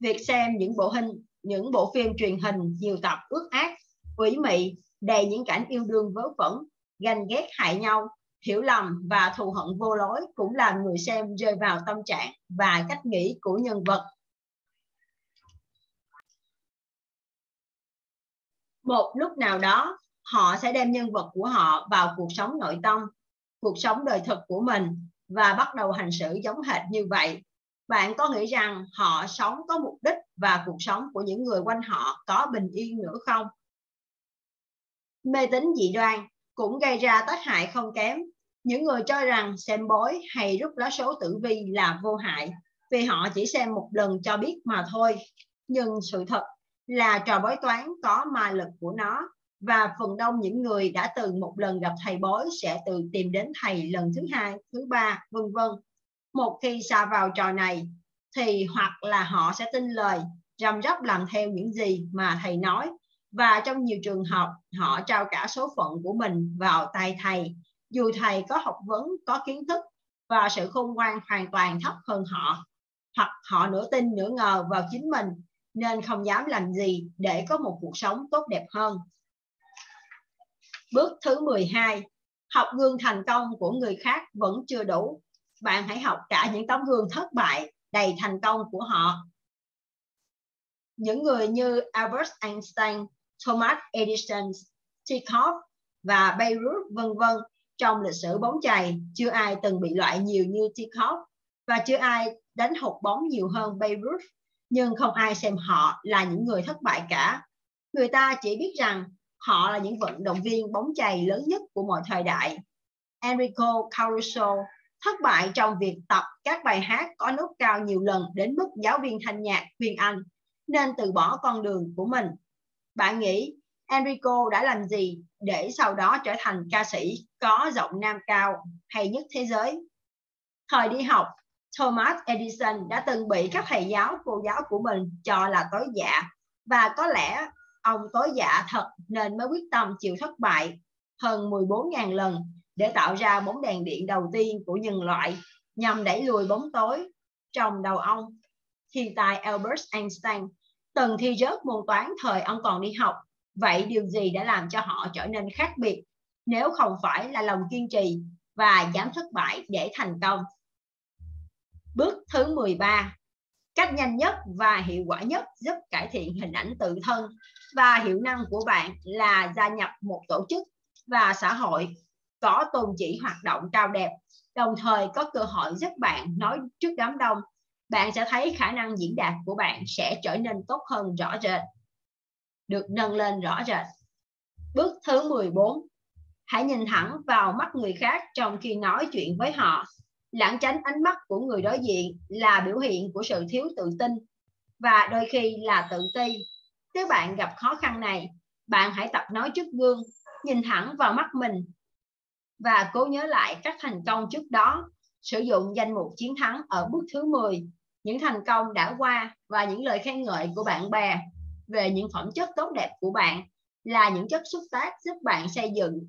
Việc xem những bộ hình, những bộ phim truyền hình nhiều tập ước ác, quỷ mị, đầy những cảnh yêu đương vớ vẩn, ganh ghét hại nhau, hiểu lầm và thù hận vô lối cũng làm người xem rơi vào tâm trạng và cách nghĩ của nhân vật. Một lúc nào đó, họ sẽ đem nhân vật của họ vào cuộc sống nội tâm cuộc sống đời thực của mình và bắt đầu hành xử giống hệt như vậy. Bạn có nghĩ rằng họ sống có mục đích và cuộc sống của những người quanh họ có bình yên nữa không? Mê tín dị đoan cũng gây ra tác hại không kém. Những người cho rằng xem bói hay rút lá số tử vi là vô hại vì họ chỉ xem một lần cho biết mà thôi. Nhưng sự thật là trò bói toán có ma lực của nó. Và phần đông những người đã từng một lần gặp thầy bói sẽ tự tìm đến thầy lần thứ hai, thứ ba, vân vân. Một khi xa vào trò này thì hoặc là họ sẽ tin lời, rầm rắp làm theo những gì mà thầy nói. Và trong nhiều trường hợp họ trao cả số phận của mình vào tay thầy. Dù thầy có học vấn, có kiến thức và sự khôn ngoan hoàn toàn thấp hơn họ hoặc họ nửa tin nửa ngờ vào chính mình nên không dám làm gì để có một cuộc sống tốt đẹp hơn. Bước thứ 12, học gương thành công của người khác vẫn chưa đủ. Bạn hãy học cả những tấm gương thất bại đầy thành công của họ. Những người như Albert Einstein, Thomas Edison, Tikhov và Beirut vân vân trong lịch sử bóng chày chưa ai từng bị loại nhiều như Tikhov và chưa ai đánh hụt bóng nhiều hơn Beirut nhưng không ai xem họ là những người thất bại cả. Người ta chỉ biết rằng Họ là những vận động viên bóng chày lớn nhất của mọi thời đại. Enrico Caruso thất bại trong việc tập các bài hát có nốt cao nhiều lần đến mức giáo viên thanh nhạc khuyên anh nên từ bỏ con đường của mình. Bạn nghĩ Enrico đã làm gì để sau đó trở thành ca sĩ có giọng nam cao hay nhất thế giới? Thời đi học, Thomas Edison đã từng bị các thầy giáo, cô giáo của mình cho là tối dạ và có lẽ Ông tối dạ thật nên mới quyết tâm chịu thất bại hơn 14.000 lần để tạo ra bóng đèn điện đầu tiên của nhân loại nhằm đẩy lùi bóng tối trong đầu ông. Thiên tài Albert Einstein từng thi rớt môn toán thời ông còn đi học. Vậy điều gì đã làm cho họ trở nên khác biệt nếu không phải là lòng kiên trì và dám thất bại để thành công? Bước thứ 13 cách nhanh nhất và hiệu quả nhất giúp cải thiện hình ảnh tự thân và hiệu năng của bạn là gia nhập một tổ chức và xã hội, có tôn chỉ hoạt động cao đẹp, đồng thời có cơ hội giúp bạn nói trước đám đông. Bạn sẽ thấy khả năng diễn đạt của bạn sẽ trở nên tốt hơn rõ rệt, được nâng lên rõ rệt. Bước thứ 14 hãy nhìn thẳng vào mắt người khác trong khi nói chuyện với họ lãng tránh ánh mắt của người đối diện là biểu hiện của sự thiếu tự tin và đôi khi là tự ti. Nếu bạn gặp khó khăn này bạn hãy tập nói trước gương nhìn thẳng vào mắt mình và cố nhớ lại các thành công trước đó. Sử dụng danh mục chiến thắng ở bước thứ 10, những thành công đã qua và những lời khen ngợi của bạn bè về những phẩm chất tốt đẹp của bạn là những chất xúc tác giúp bạn xây dựng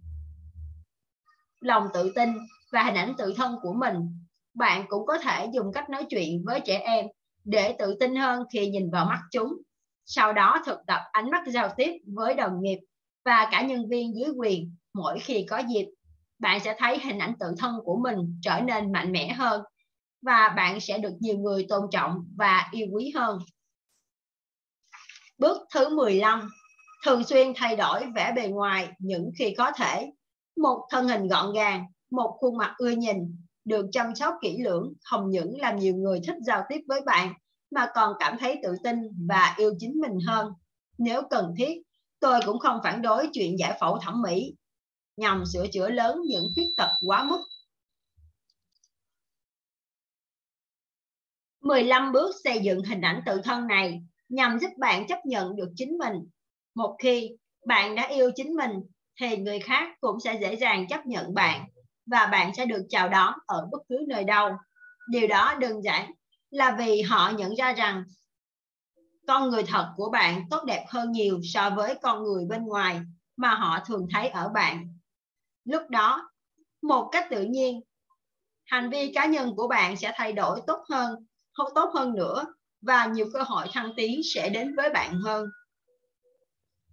lòng tự tin và hình ảnh tự thân của mình. Bạn cũng có thể dùng cách nói chuyện với trẻ em để tự tin hơn khi nhìn vào mắt chúng. Sau đó thực tập ánh mắt giao tiếp với đồng nghiệp và cả nhân viên dưới quyền mỗi khi có dịp. Bạn sẽ thấy hình ảnh tự thân của mình trở nên mạnh mẽ hơn và bạn sẽ được nhiều người tôn trọng và yêu quý hơn. Bước thứ 15. Thường xuyên thay đổi vẻ bề ngoài những khi có thể. Một thân hình gọn gàng, một khuôn mặt ưa nhìn, được chăm sóc kỹ lưỡng không những làm nhiều người thích giao tiếp với bạn mà còn cảm thấy tự tin và yêu chính mình hơn. Nếu cần thiết, tôi cũng không phản đối chuyện giải phẫu thẩm mỹ nhằm sửa chữa lớn những khuyết tật quá mức. 15 bước xây dựng hình ảnh tự thân này nhằm giúp bạn chấp nhận được chính mình. Một khi bạn đã yêu chính mình thì người khác cũng sẽ dễ dàng chấp nhận bạn và bạn sẽ được chào đón ở bất cứ nơi đâu. Điều đó đơn giản là vì họ nhận ra rằng con người thật của bạn tốt đẹp hơn nhiều so với con người bên ngoài mà họ thường thấy ở bạn. Lúc đó, một cách tự nhiên, hành vi cá nhân của bạn sẽ thay đổi tốt hơn, không tốt hơn nữa và nhiều cơ hội thăng tiến sẽ đến với bạn hơn.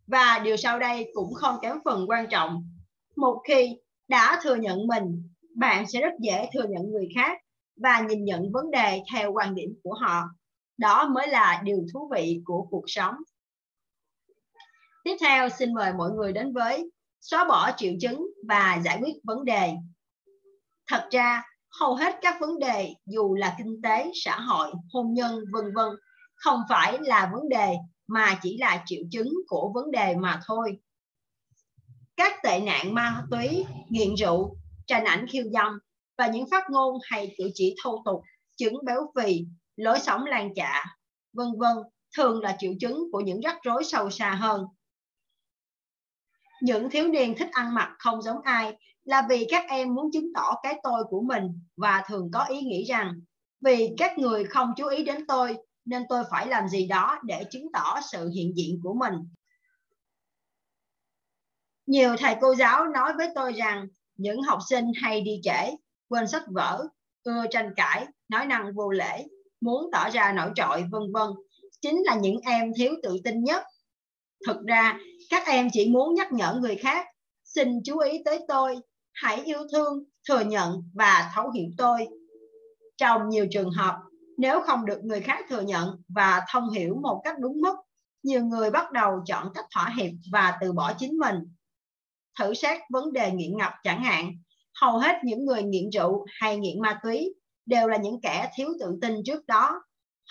Và điều sau đây cũng không kém phần quan trọng. Một khi đã thừa nhận mình, bạn sẽ rất dễ thừa nhận người khác và nhìn nhận vấn đề theo quan điểm của họ. Đó mới là điều thú vị của cuộc sống. Tiếp theo, xin mời mọi người đến với xóa bỏ triệu chứng và giải quyết vấn đề. Thật ra, hầu hết các vấn đề dù là kinh tế, xã hội, hôn nhân, vân vân không phải là vấn đề mà chỉ là triệu chứng của vấn đề mà thôi. Các tệ nạn ma túy, nghiện rượu, tranh ảnh khiêu dâm và những phát ngôn hay cử chỉ thô tục, chứng béo phì, lối sống lan chạ, vân vân thường là triệu chứng của những rắc rối sâu xa hơn. Những thiếu niên thích ăn mặc không giống ai là vì các em muốn chứng tỏ cái tôi của mình và thường có ý nghĩ rằng vì các người không chú ý đến tôi nên tôi phải làm gì đó để chứng tỏ sự hiện diện của mình. Nhiều thầy cô giáo nói với tôi rằng những học sinh hay đi trễ, quên sách vở, ưa tranh cãi, nói năng vô lễ, muốn tỏ ra nổi trội vân vân chính là những em thiếu tự tin nhất. Thực ra, các em chỉ muốn nhắc nhở người khác, xin chú ý tới tôi, hãy yêu thương, thừa nhận và thấu hiểu tôi. Trong nhiều trường hợp, nếu không được người khác thừa nhận và thông hiểu một cách đúng mức, nhiều người bắt đầu chọn cách thỏa hiệp và từ bỏ chính mình. Thử xét vấn đề nghiện ngập chẳng hạn, hầu hết những người nghiện rượu hay nghiện ma túy đều là những kẻ thiếu tự tin trước đó.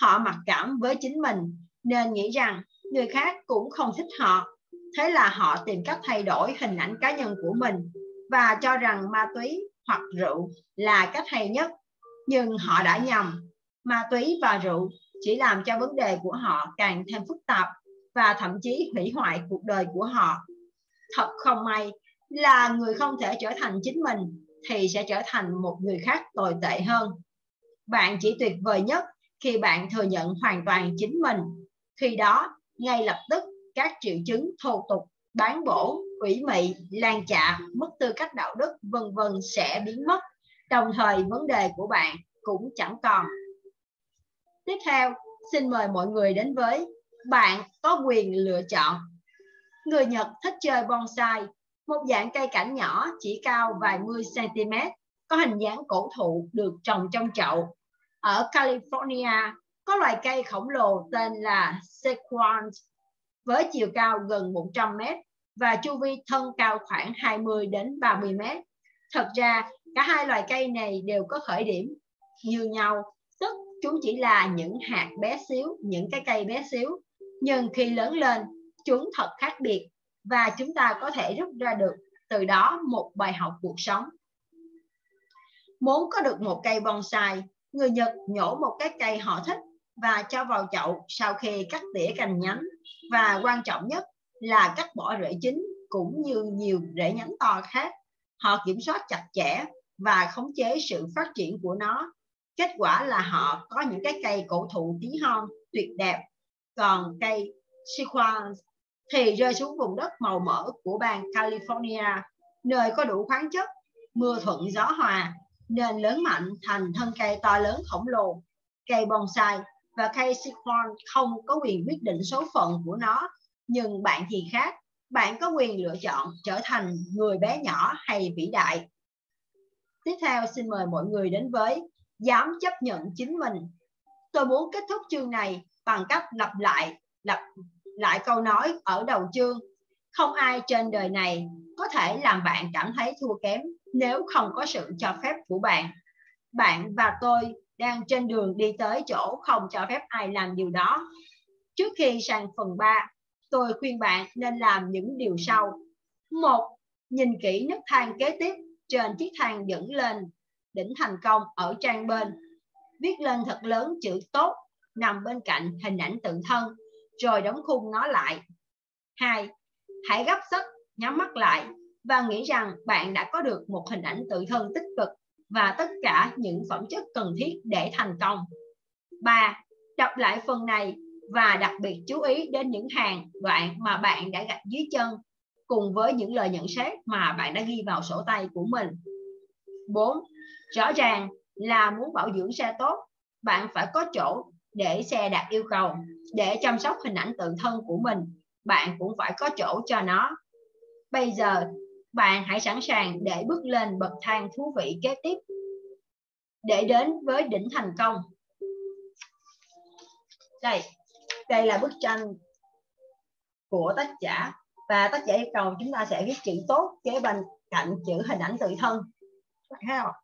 Họ mặc cảm với chính mình nên nghĩ rằng người khác cũng không thích họ. Thế là họ tìm cách thay đổi hình ảnh cá nhân của mình và cho rằng ma túy hoặc rượu là cách hay nhất. Nhưng họ đã nhầm ma túy và rượu chỉ làm cho vấn đề của họ càng thêm phức tạp và thậm chí hủy hoại cuộc đời của họ. Thật không may là người không thể trở thành chính mình thì sẽ trở thành một người khác tồi tệ hơn. Bạn chỉ tuyệt vời nhất khi bạn thừa nhận hoàn toàn chính mình. Khi đó, ngay lập tức các triệu chứng thô tục, bán bổ, ủy mị, lan chạ, mất tư cách đạo đức, vân vân sẽ biến mất. Đồng thời vấn đề của bạn cũng chẳng còn Tiếp theo, xin mời mọi người đến với bạn có quyền lựa chọn. Người Nhật thích chơi bonsai, một dạng cây cảnh nhỏ chỉ cao vài mươi cm, có hình dáng cổ thụ được trồng trong chậu. Ở California, có loài cây khổng lồ tên là sequoia với chiều cao gần 100 m và chu vi thân cao khoảng 20 đến 30 m. Thật ra, cả hai loài cây này đều có khởi điểm như nhau tức chúng chỉ là những hạt bé xíu, những cái cây bé xíu. Nhưng khi lớn lên, chúng thật khác biệt và chúng ta có thể rút ra được từ đó một bài học cuộc sống. Muốn có được một cây bonsai, người Nhật nhổ một cái cây họ thích và cho vào chậu sau khi cắt tỉa cành nhánh và quan trọng nhất là cắt bỏ rễ chính cũng như nhiều rễ nhánh to khác. Họ kiểm soát chặt chẽ và khống chế sự phát triển của nó. Kết quả là họ có những cái cây cổ thụ tí hon tuyệt đẹp, còn cây Sequoia thì rơi xuống vùng đất màu mỡ của bang California, nơi có đủ khoáng chất, mưa thuận gió hòa, nên lớn mạnh thành thân cây to lớn khổng lồ. Cây bonsai và cây Sequoia không có quyền quyết định số phận của nó, nhưng bạn thì khác. Bạn có quyền lựa chọn trở thành người bé nhỏ hay vĩ đại. Tiếp theo xin mời mọi người đến với dám chấp nhận chính mình. Tôi muốn kết thúc chương này bằng cách lặp lại lặp lại câu nói ở đầu chương. Không ai trên đời này có thể làm bạn cảm thấy thua kém nếu không có sự cho phép của bạn. Bạn và tôi đang trên đường đi tới chỗ không cho phép ai làm điều đó. Trước khi sang phần 3, tôi khuyên bạn nên làm những điều sau. Một, nhìn kỹ nấc thang kế tiếp trên chiếc thang dẫn lên đỉnh thành công ở trang bên. Viết lên thật lớn chữ tốt nằm bên cạnh hình ảnh tự thân, rồi đóng khung nó lại. Hai, hãy gấp sách, nhắm mắt lại và nghĩ rằng bạn đã có được một hình ảnh tự thân tích cực và tất cả những phẩm chất cần thiết để thành công. 3. Đọc lại phần này và đặc biệt chú ý đến những hàng đoạn mà bạn đã gạch dưới chân cùng với những lời nhận xét mà bạn đã ghi vào sổ tay của mình. 4. Rõ ràng là muốn bảo dưỡng xe tốt, bạn phải có chỗ để xe đạt yêu cầu. Để chăm sóc hình ảnh tự thân của mình, bạn cũng phải có chỗ cho nó. Bây giờ, bạn hãy sẵn sàng để bước lên bậc thang thú vị kế tiếp để đến với đỉnh thành công. Đây, đây là bức tranh của tác giả và tác giả yêu cầu chúng ta sẽ viết chữ tốt kế bên cạnh chữ hình ảnh tự thân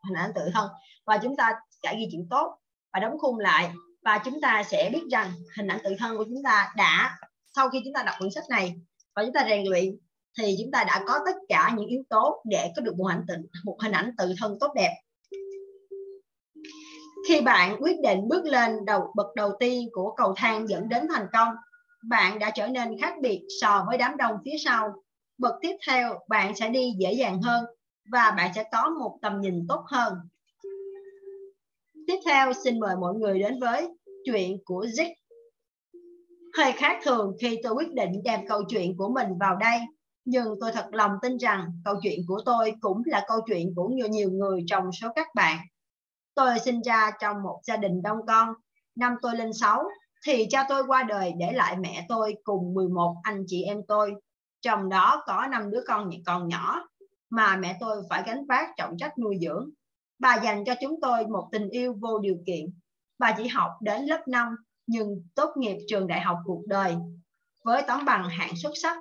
hình ảnh tự thân và chúng ta sẽ ghi chữ tốt và đóng khung lại và chúng ta sẽ biết rằng hình ảnh tự thân của chúng ta đã, sau khi chúng ta đọc quyển sách này và chúng ta rèn luyện, thì chúng ta đã có tất cả những yếu tố để có được một hình ảnh một hình ảnh tự thân tốt đẹp. Khi bạn quyết định bước lên đầu, bậc đầu tiên của cầu thang dẫn đến thành công, bạn đã trở nên khác biệt so với đám đông phía sau. Bậc tiếp theo, bạn sẽ đi dễ dàng hơn và bạn sẽ có một tầm nhìn tốt hơn tiếp theo, xin mời mọi người đến với chuyện của Zick hơi khác thường khi tôi quyết định đem câu chuyện của mình vào đây, nhưng tôi thật lòng tin rằng câu chuyện của tôi cũng là câu chuyện của nhiều nhiều người trong số các bạn. Tôi sinh ra trong một gia đình đông con. Năm tôi lên 6 thì cha tôi qua đời để lại mẹ tôi cùng 11 anh chị em tôi. Trong đó có năm đứa con còn nhỏ mà mẹ tôi phải gánh vác trọng trách nuôi dưỡng bà dành cho chúng tôi một tình yêu vô điều kiện bà chỉ học đến lớp 5 nhưng tốt nghiệp trường đại học cuộc đời với tấm bằng hạng xuất sắc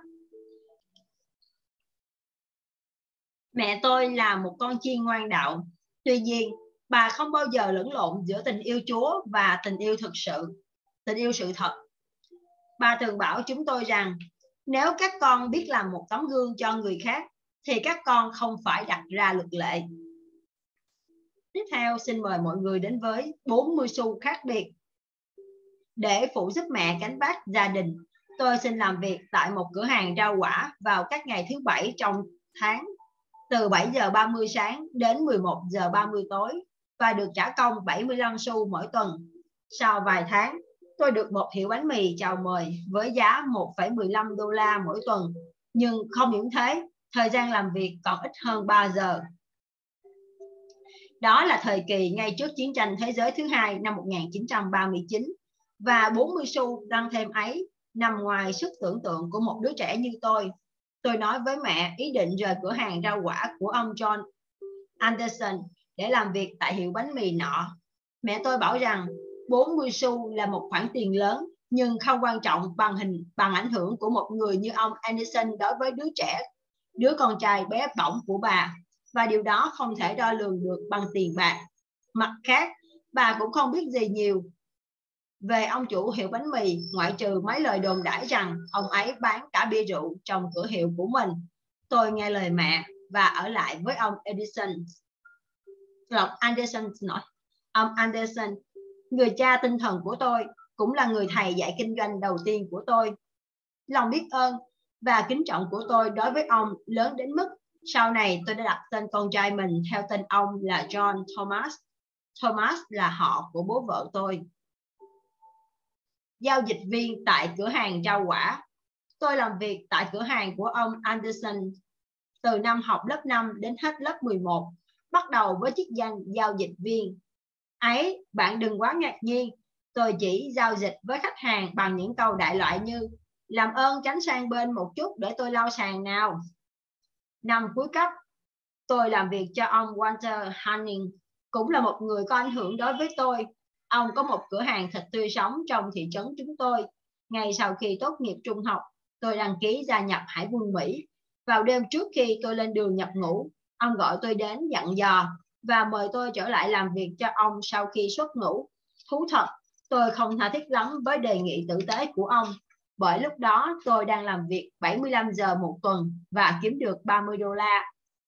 mẹ tôi là một con chiên ngoan đạo tuy nhiên bà không bao giờ lẫn lộn giữa tình yêu Chúa và tình yêu thực sự, tình yêu sự thật. Bà thường bảo chúng tôi rằng nếu các con biết làm một tấm gương cho người khác thì các con không phải đặt ra luật lệ. Tiếp theo xin mời mọi người đến với 40 xu khác biệt. Để phụ giúp mẹ cánh vác gia đình, tôi xin làm việc tại một cửa hàng rau quả vào các ngày thứ bảy trong tháng từ 7 giờ 30 sáng đến 11 giờ 30 tối và được trả công 75 xu mỗi tuần. Sau vài tháng, tôi được một hiệu bánh mì chào mời với giá 1,15 đô la mỗi tuần. Nhưng không những thế, thời gian làm việc còn ít hơn 3 giờ. Đó là thời kỳ ngay trước chiến tranh thế giới thứ hai năm 1939 và 40 xu tăng thêm ấy nằm ngoài sức tưởng tượng của một đứa trẻ như tôi. Tôi nói với mẹ ý định rời cửa hàng rau quả của ông John Anderson để làm việc tại hiệu bánh mì nọ. Mẹ tôi bảo rằng 40 xu là một khoản tiền lớn nhưng không quan trọng bằng hình bằng ảnh hưởng của một người như ông Anderson đối với đứa trẻ, đứa con trai bé bỏng của bà và điều đó không thể đo lường được bằng tiền bạc. Mặt khác, bà cũng không biết gì nhiều về ông chủ hiệu bánh mì ngoại trừ mấy lời đồn đãi rằng ông ấy bán cả bia rượu trong cửa hiệu của mình. Tôi nghe lời mẹ và ở lại với ông Edison Lộc Anderson nói ông Anderson người cha tinh thần của tôi cũng là người thầy dạy kinh doanh đầu tiên của tôi lòng biết ơn và kính trọng của tôi đối với ông lớn đến mức sau này tôi đã đặt tên con trai mình theo tên ông là John Thomas. Thomas là họ của bố vợ tôi. Giao dịch viên tại cửa hàng rau quả. Tôi làm việc tại cửa hàng của ông Anderson từ năm học lớp 5 đến hết lớp 11, bắt đầu với chức danh giao dịch viên. Ấy, bạn đừng quá ngạc nhiên, tôi chỉ giao dịch với khách hàng bằng những câu đại loại như làm ơn tránh sang bên một chút để tôi lau sàn nào. Năm cuối cấp, tôi làm việc cho ông Walter Hanning, cũng là một người có ảnh hưởng đối với tôi. Ông có một cửa hàng thịt tươi sống trong thị trấn chúng tôi. Ngay sau khi tốt nghiệp trung học, tôi đăng ký gia nhập Hải quân Mỹ. Vào đêm trước khi tôi lên đường nhập ngũ, ông gọi tôi đến dặn dò và mời tôi trở lại làm việc cho ông sau khi xuất ngũ. Thú thật, tôi không tha thiết lắm với đề nghị tử tế của ông bởi lúc đó tôi đang làm việc 75 giờ một tuần và kiếm được 30 đô la.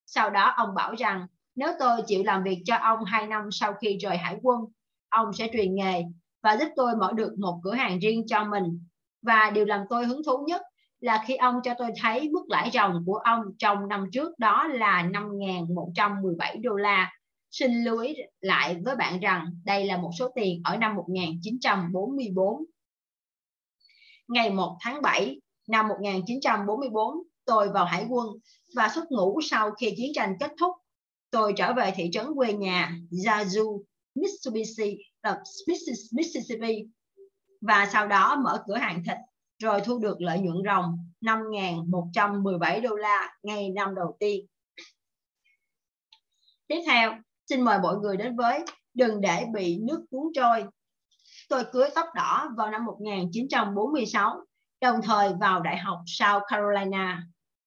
Sau đó ông bảo rằng nếu tôi chịu làm việc cho ông 2 năm sau khi rời hải quân, ông sẽ truyền nghề và giúp tôi mở được một cửa hàng riêng cho mình. Và điều làm tôi hứng thú nhất là khi ông cho tôi thấy mức lãi ròng của ông trong năm trước đó là 5.117 đô la. Xin lưu ý lại với bạn rằng đây là một số tiền ở năm 1944 ngày 1 tháng 7 năm 1944, tôi vào hải quân và xuất ngũ sau khi chiến tranh kết thúc. Tôi trở về thị trấn quê nhà Yazoo, Mississippi, ờ, Mississippi và sau đó mở cửa hàng thịt rồi thu được lợi nhuận ròng 5.117 đô la ngay năm đầu tiên. Tiếp theo, xin mời mọi người đến với Đừng để bị nước cuốn trôi Tôi cưới tóc đỏ vào năm 1946, đồng thời vào Đại học South Carolina.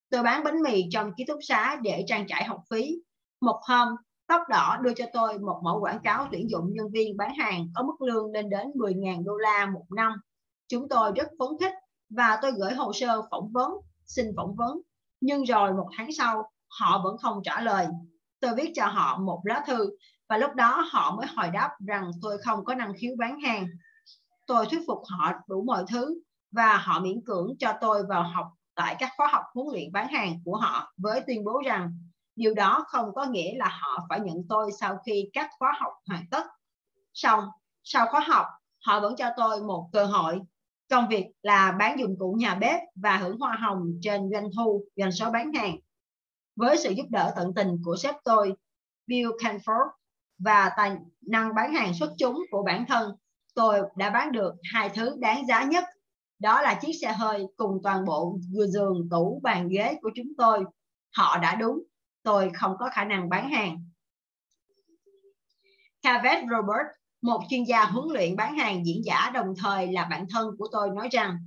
Tôi bán bánh mì trong ký túc xá để trang trải học phí. Một hôm, tóc đỏ đưa cho tôi một mẫu quảng cáo tuyển dụng nhân viên bán hàng có mức lương lên đến 10.000 đô la một năm. Chúng tôi rất phấn khích và tôi gửi hồ sơ phỏng vấn, xin phỏng vấn. Nhưng rồi một tháng sau, họ vẫn không trả lời. Tôi viết cho họ một lá thư và lúc đó họ mới hồi đáp rằng tôi không có năng khiếu bán hàng. Tôi thuyết phục họ đủ mọi thứ và họ miễn cưỡng cho tôi vào học tại các khóa học huấn luyện bán hàng của họ với tuyên bố rằng điều đó không có nghĩa là họ phải nhận tôi sau khi các khóa học hoàn tất. Xong, sau khóa học, họ vẫn cho tôi một cơ hội. Công việc là bán dụng cụ nhà bếp và hưởng hoa hồng trên doanh thu, doanh số bán hàng. Với sự giúp đỡ tận tình của sếp tôi, Bill Canford, và tài năng bán hàng xuất chúng của bản thân, tôi đã bán được hai thứ đáng giá nhất. Đó là chiếc xe hơi cùng toàn bộ giường, tủ, bàn ghế của chúng tôi. Họ đã đúng, tôi không có khả năng bán hàng. Cavet Robert, một chuyên gia huấn luyện bán hàng diễn giả đồng thời là bạn thân của tôi nói rằng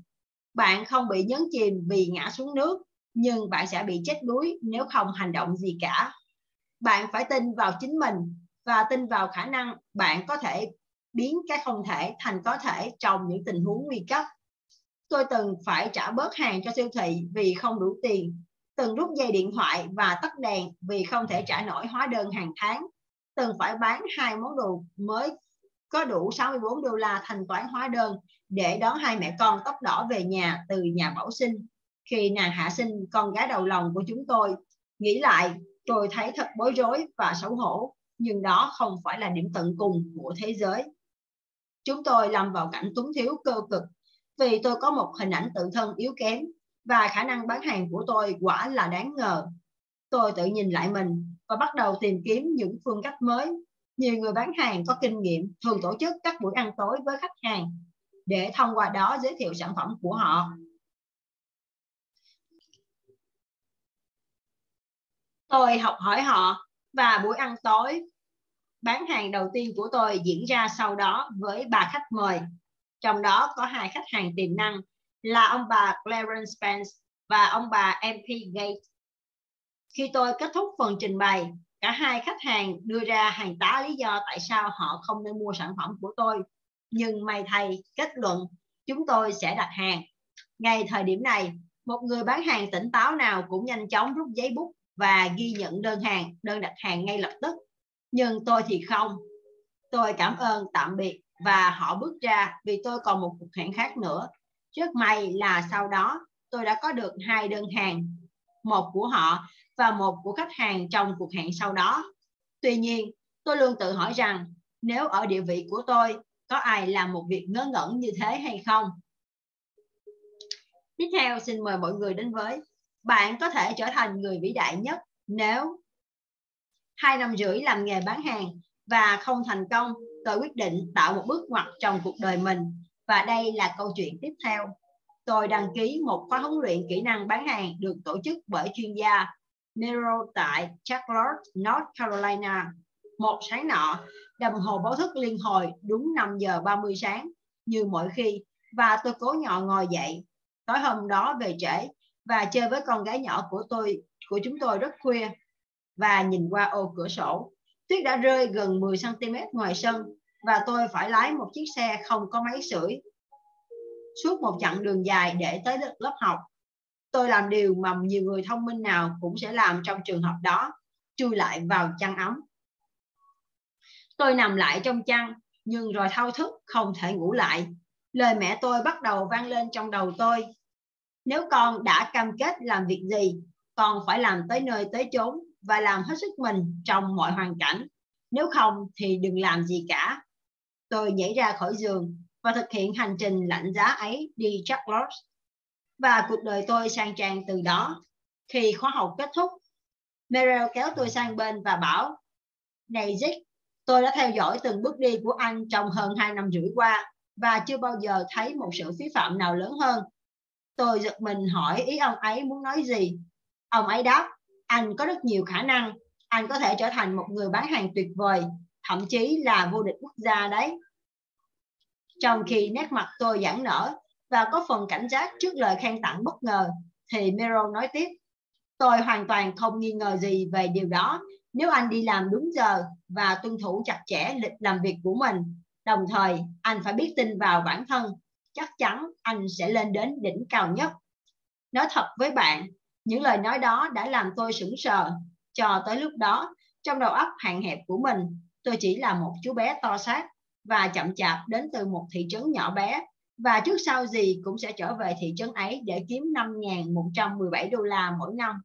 bạn không bị nhấn chìm vì ngã xuống nước, nhưng bạn sẽ bị chết đuối nếu không hành động gì cả. Bạn phải tin vào chính mình và tin vào khả năng bạn có thể biến cái không thể thành có thể trong những tình huống nguy cấp. Tôi từng phải trả bớt hàng cho siêu thị vì không đủ tiền, từng rút dây điện thoại và tắt đèn vì không thể trả nổi hóa đơn hàng tháng, từng phải bán hai món đồ mới có đủ 64 đô la thanh toán hóa đơn để đón hai mẹ con tóc đỏ về nhà từ nhà bảo sinh. Khi nàng hạ sinh con gái đầu lòng của chúng tôi, nghĩ lại tôi thấy thật bối rối và xấu hổ nhưng đó không phải là điểm tận cùng của thế giới. Chúng tôi lâm vào cảnh túng thiếu cơ cực vì tôi có một hình ảnh tự thân yếu kém và khả năng bán hàng của tôi quả là đáng ngờ. Tôi tự nhìn lại mình và bắt đầu tìm kiếm những phương cách mới. Nhiều người bán hàng có kinh nghiệm thường tổ chức các buổi ăn tối với khách hàng để thông qua đó giới thiệu sản phẩm của họ. Tôi học hỏi họ và buổi ăn tối bán hàng đầu tiên của tôi diễn ra sau đó với ba khách mời. Trong đó có hai khách hàng tiềm năng là ông bà Clarence Spence và ông bà MP Gates. Khi tôi kết thúc phần trình bày, cả hai khách hàng đưa ra hàng tá lý do tại sao họ không nên mua sản phẩm của tôi. Nhưng may thay, kết luận, chúng tôi sẽ đặt hàng. Ngay thời điểm này, một người bán hàng tỉnh táo nào cũng nhanh chóng rút giấy bút và ghi nhận đơn hàng, đơn đặt hàng ngay lập tức nhưng tôi thì không tôi cảm ơn tạm biệt và họ bước ra vì tôi còn một cuộc hẹn khác nữa rất may là sau đó tôi đã có được hai đơn hàng một của họ và một của khách hàng trong cuộc hẹn sau đó. Tuy nhiên, tôi luôn tự hỏi rằng nếu ở địa vị của tôi, có ai làm một việc ngớ ngẩn như thế hay không? Tiếp theo, xin mời mọi người đến với bạn có thể trở thành người vĩ đại nhất nếu hai năm rưỡi làm nghề bán hàng và không thành công, tôi quyết định tạo một bước ngoặt trong cuộc đời mình. Và đây là câu chuyện tiếp theo. Tôi đăng ký một khóa huấn luyện kỹ năng bán hàng được tổ chức bởi chuyên gia Miro tại Charlotte, North Carolina. Một sáng nọ, đồng hồ báo thức liên hồi đúng 5 giờ 30 sáng như mọi khi và tôi cố nhỏ ngồi dậy. Tối hôm đó về trễ và chơi với con gái nhỏ của tôi của chúng tôi rất khuya và nhìn qua ô cửa sổ. Tuyết đã rơi gần 10 cm ngoài sân và tôi phải lái một chiếc xe không có máy sưởi suốt một chặng đường dài để tới lớp học. Tôi làm điều mà nhiều người thông minh nào cũng sẽ làm trong trường hợp đó, chui lại vào chăn ấm. Tôi nằm lại trong chăn, nhưng rồi thao thức không thể ngủ lại. Lời mẹ tôi bắt đầu vang lên trong đầu tôi. Nếu con đã cam kết làm việc gì, con phải làm tới nơi tới chốn và làm hết sức mình trong mọi hoàn cảnh. Nếu không thì đừng làm gì cả. Tôi nhảy ra khỏi giường và thực hiện hành trình lạnh giá ấy đi Charlotte. Và cuộc đời tôi sang trang từ đó. Khi khóa học kết thúc, Meryl kéo tôi sang bên và bảo, Này Dick, tôi đã theo dõi từng bước đi của anh trong hơn hai năm rưỡi qua và chưa bao giờ thấy một sự phí phạm nào lớn hơn. Tôi giật mình hỏi ý ông ấy muốn nói gì. Ông ấy đáp, anh có rất nhiều khả năng, anh có thể trở thành một người bán hàng tuyệt vời, thậm chí là vô địch quốc gia đấy. Trong khi nét mặt tôi giãn nở và có phần cảnh giác trước lời khen tặng bất ngờ, thì Mero nói tiếp, tôi hoàn toàn không nghi ngờ gì về điều đó nếu anh đi làm đúng giờ và tuân thủ chặt chẽ lịch làm việc của mình. Đồng thời, anh phải biết tin vào bản thân, chắc chắn anh sẽ lên đến đỉnh cao nhất. Nói thật với bạn, những lời nói đó đã làm tôi sững sờ. Cho tới lúc đó, trong đầu óc hạn hẹp của mình, tôi chỉ là một chú bé to xác và chậm chạp đến từ một thị trấn nhỏ bé và trước sau gì cũng sẽ trở về thị trấn ấy để kiếm 5.117 đô la mỗi năm.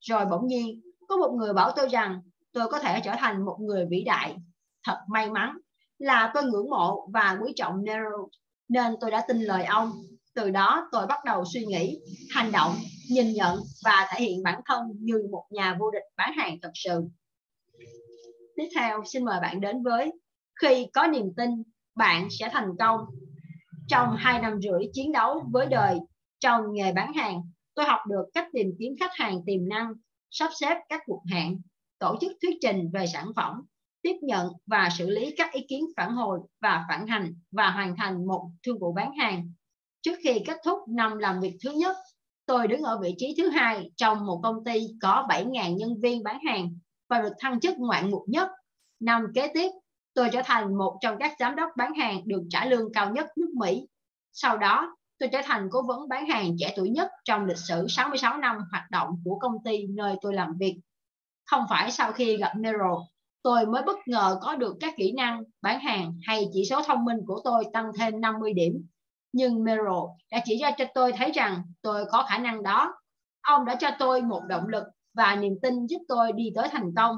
Rồi bỗng nhiên, có một người bảo tôi rằng tôi có thể trở thành một người vĩ đại. Thật may mắn là tôi ngưỡng mộ và quý trọng Nero, nên tôi đã tin lời ông. Từ đó tôi bắt đầu suy nghĩ, hành động, nhìn nhận và thể hiện bản thân như một nhà vô địch bán hàng thật sự. Tiếp theo, xin mời bạn đến với khi có niềm tin, bạn sẽ thành công. Trong hai năm rưỡi chiến đấu với đời trong nghề bán hàng, tôi học được cách tìm kiếm khách hàng tiềm năng, sắp xếp các cuộc hẹn, tổ chức thuyết trình về sản phẩm, tiếp nhận và xử lý các ý kiến phản hồi và phản hành và hoàn thành một thương vụ bán hàng. Trước khi kết thúc năm làm việc thứ nhất, tôi đứng ở vị trí thứ hai trong một công ty có 7.000 nhân viên bán hàng và được thăng chức ngoạn mục nhất. Năm kế tiếp, tôi trở thành một trong các giám đốc bán hàng được trả lương cao nhất nước Mỹ. Sau đó, tôi trở thành cố vấn bán hàng trẻ tuổi nhất trong lịch sử 66 năm hoạt động của công ty nơi tôi làm việc. Không phải sau khi gặp Nero, tôi mới bất ngờ có được các kỹ năng bán hàng hay chỉ số thông minh của tôi tăng thêm 50 điểm. Nhưng Merrill đã chỉ ra cho tôi thấy rằng tôi có khả năng đó. Ông đã cho tôi một động lực và niềm tin giúp tôi đi tới thành công.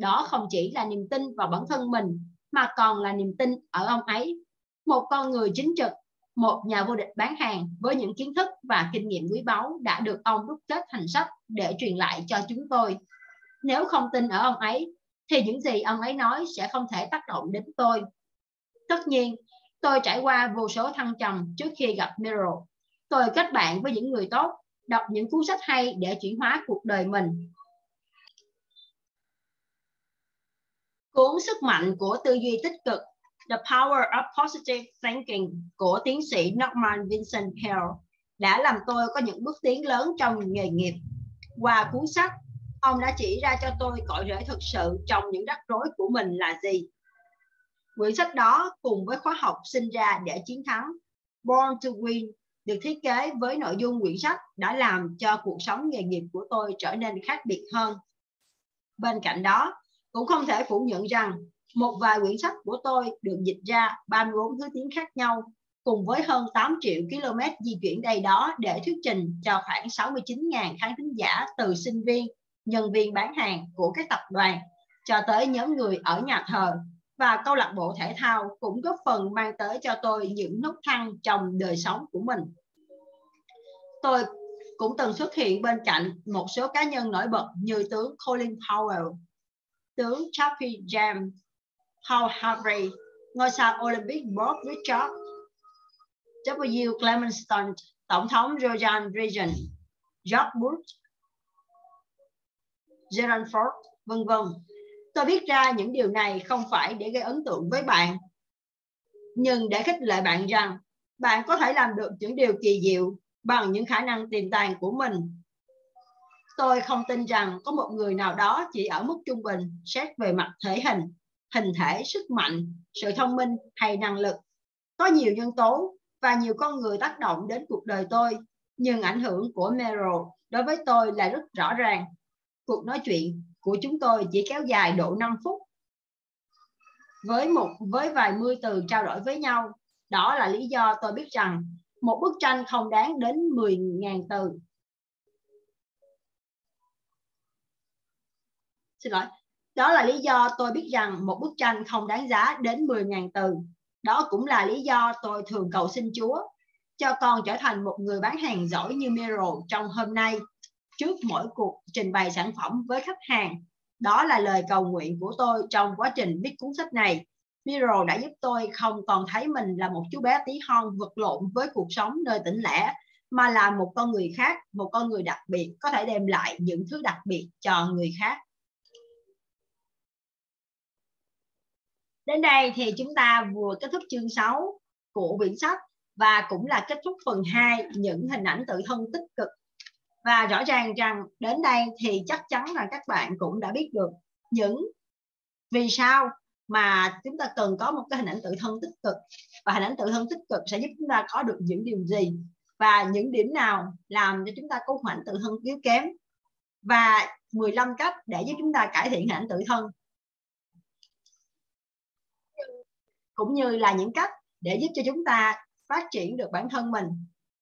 Đó không chỉ là niềm tin vào bản thân mình mà còn là niềm tin ở ông ấy. Một con người chính trực, một nhà vô địch bán hàng với những kiến thức và kinh nghiệm quý báu đã được ông đúc kết thành sách để truyền lại cho chúng tôi. Nếu không tin ở ông ấy, thì những gì ông ấy nói sẽ không thể tác động đến tôi. Tất nhiên, tôi trải qua vô số thăng trầm trước khi gặp Miro. Tôi kết bạn với những người tốt, đọc những cuốn sách hay để chuyển hóa cuộc đời mình Cuốn Sức mạnh của tư duy tích cực The Power of Positive Thinking của tiến sĩ Norman Vincent Peale đã làm tôi có những bước tiến lớn trong nghề nghiệp. Qua cuốn sách, ông đã chỉ ra cho tôi cội rễ thực sự trong những rắc rối của mình là gì. Quyển sách đó cùng với khóa học sinh ra để chiến thắng Born to Win được thiết kế với nội dung quyển sách đã làm cho cuộc sống nghề nghiệp của tôi trở nên khác biệt hơn. Bên cạnh đó, cũng không thể phủ nhận rằng một vài quyển sách của tôi được dịch ra 34 thứ tiếng khác nhau cùng với hơn 8 triệu km di chuyển đầy đó để thuyết trình cho khoảng 69.000 khán thính giả từ sinh viên nhân viên bán hàng của các tập đoàn cho tới nhóm người ở nhà thờ và câu lạc bộ thể thao cũng góp phần mang tới cho tôi những nút thăng trong đời sống của mình. Tôi cũng từng xuất hiện bên cạnh một số cá nhân nổi bật như tướng Colin Powell, tướng Chaffee Jam, Paul Harvey, ngôi sao Olympic Bob Richard, W. Clement Stunt, Tổng thống Ronald Reagan, George Bush, Gerald Ford, vân vân. Tôi viết ra những điều này không phải để gây ấn tượng với bạn, nhưng để khích lệ bạn rằng bạn có thể làm được những điều kỳ diệu bằng những khả năng tiềm tàng của mình. Tôi không tin rằng có một người nào đó chỉ ở mức trung bình xét về mặt thể hình, hình thể, sức mạnh, sự thông minh hay năng lực. Có nhiều nhân tố và nhiều con người tác động đến cuộc đời tôi, nhưng ảnh hưởng của Meryl đối với tôi là rất rõ ràng. Cuộc nói chuyện của chúng tôi chỉ kéo dài độ 5 phút. Với một với vài mươi từ trao đổi với nhau, đó là lý do tôi biết rằng một bức tranh không đáng đến 10.000 từ. Xin lỗi. Đó là lý do tôi biết rằng một bức tranh không đáng giá đến 10.000 từ. Đó cũng là lý do tôi thường cầu xin Chúa cho con trở thành một người bán hàng giỏi như Miro trong hôm nay trước mỗi cuộc trình bày sản phẩm với khách hàng. Đó là lời cầu nguyện của tôi trong quá trình viết cuốn sách này. Miro đã giúp tôi không còn thấy mình là một chú bé tí hon vật lộn với cuộc sống nơi tỉnh lẻ, mà là một con người khác, một con người đặc biệt có thể đem lại những thứ đặc biệt cho người khác. Đến đây thì chúng ta vừa kết thúc chương 6 của quyển sách và cũng là kết thúc phần 2 những hình ảnh tự thân tích cực. Và rõ ràng rằng đến đây thì chắc chắn là các bạn cũng đã biết được những vì sao mà chúng ta cần có một cái hình ảnh tự thân tích cực. Và hình ảnh tự thân tích cực sẽ giúp chúng ta có được những điều gì và những điểm nào làm cho chúng ta có hình ảnh tự thân yếu kém. Và 15 cách để giúp chúng ta cải thiện hình ảnh tự thân. Cũng như là những cách để giúp cho chúng ta phát triển được bản thân mình.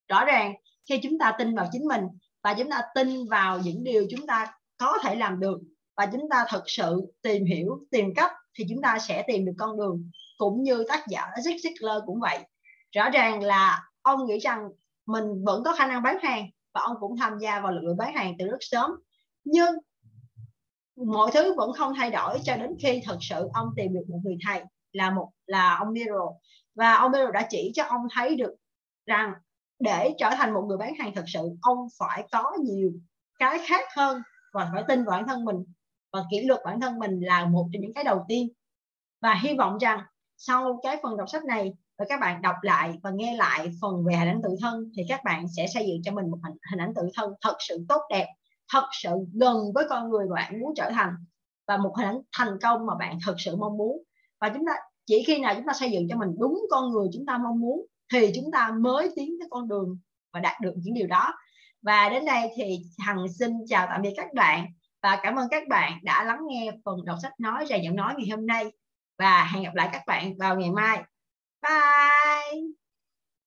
Rõ ràng khi chúng ta tin vào chính mình và chúng ta tin vào những điều chúng ta có thể làm được. Và chúng ta thực sự tìm hiểu, tìm cách thì chúng ta sẽ tìm được con đường. Cũng như tác giả Zig Ziglar cũng vậy. Rõ ràng là ông nghĩ rằng mình vẫn có khả năng bán hàng và ông cũng tham gia vào lực lượng bán hàng từ rất sớm. Nhưng mọi thứ vẫn không thay đổi cho đến khi thật sự ông tìm được một người thầy, là một, là ông Miro. Và ông Miro đã chỉ cho ông thấy được rằng để trở thành một người bán hàng thật sự ông phải có nhiều cái khác hơn và phải tin vào bản thân mình và kỷ luật bản thân mình là một trong những cái đầu tiên. Và hy vọng rằng sau cái phần đọc sách này và các bạn đọc lại và nghe lại phần về hình ảnh tự thân thì các bạn sẽ xây dựng cho mình một hình, hình ảnh tự thân thật sự tốt đẹp thật sự gần với con người mà bạn muốn trở thành và một hình ảnh thành công mà bạn thật sự mong muốn. Và chúng ta chỉ khi nào chúng ta xây dựng cho mình đúng con người chúng ta mong muốn thì chúng ta mới tiến tới con đường và đạt được những điều đó. Và đến đây thì hằng xin chào tạm biệt các bạn và cảm ơn các bạn đã lắng nghe phần đọc sách nói và giọng nói ngày hôm nay. Và hẹn gặp lại các bạn vào ngày mai. Bye!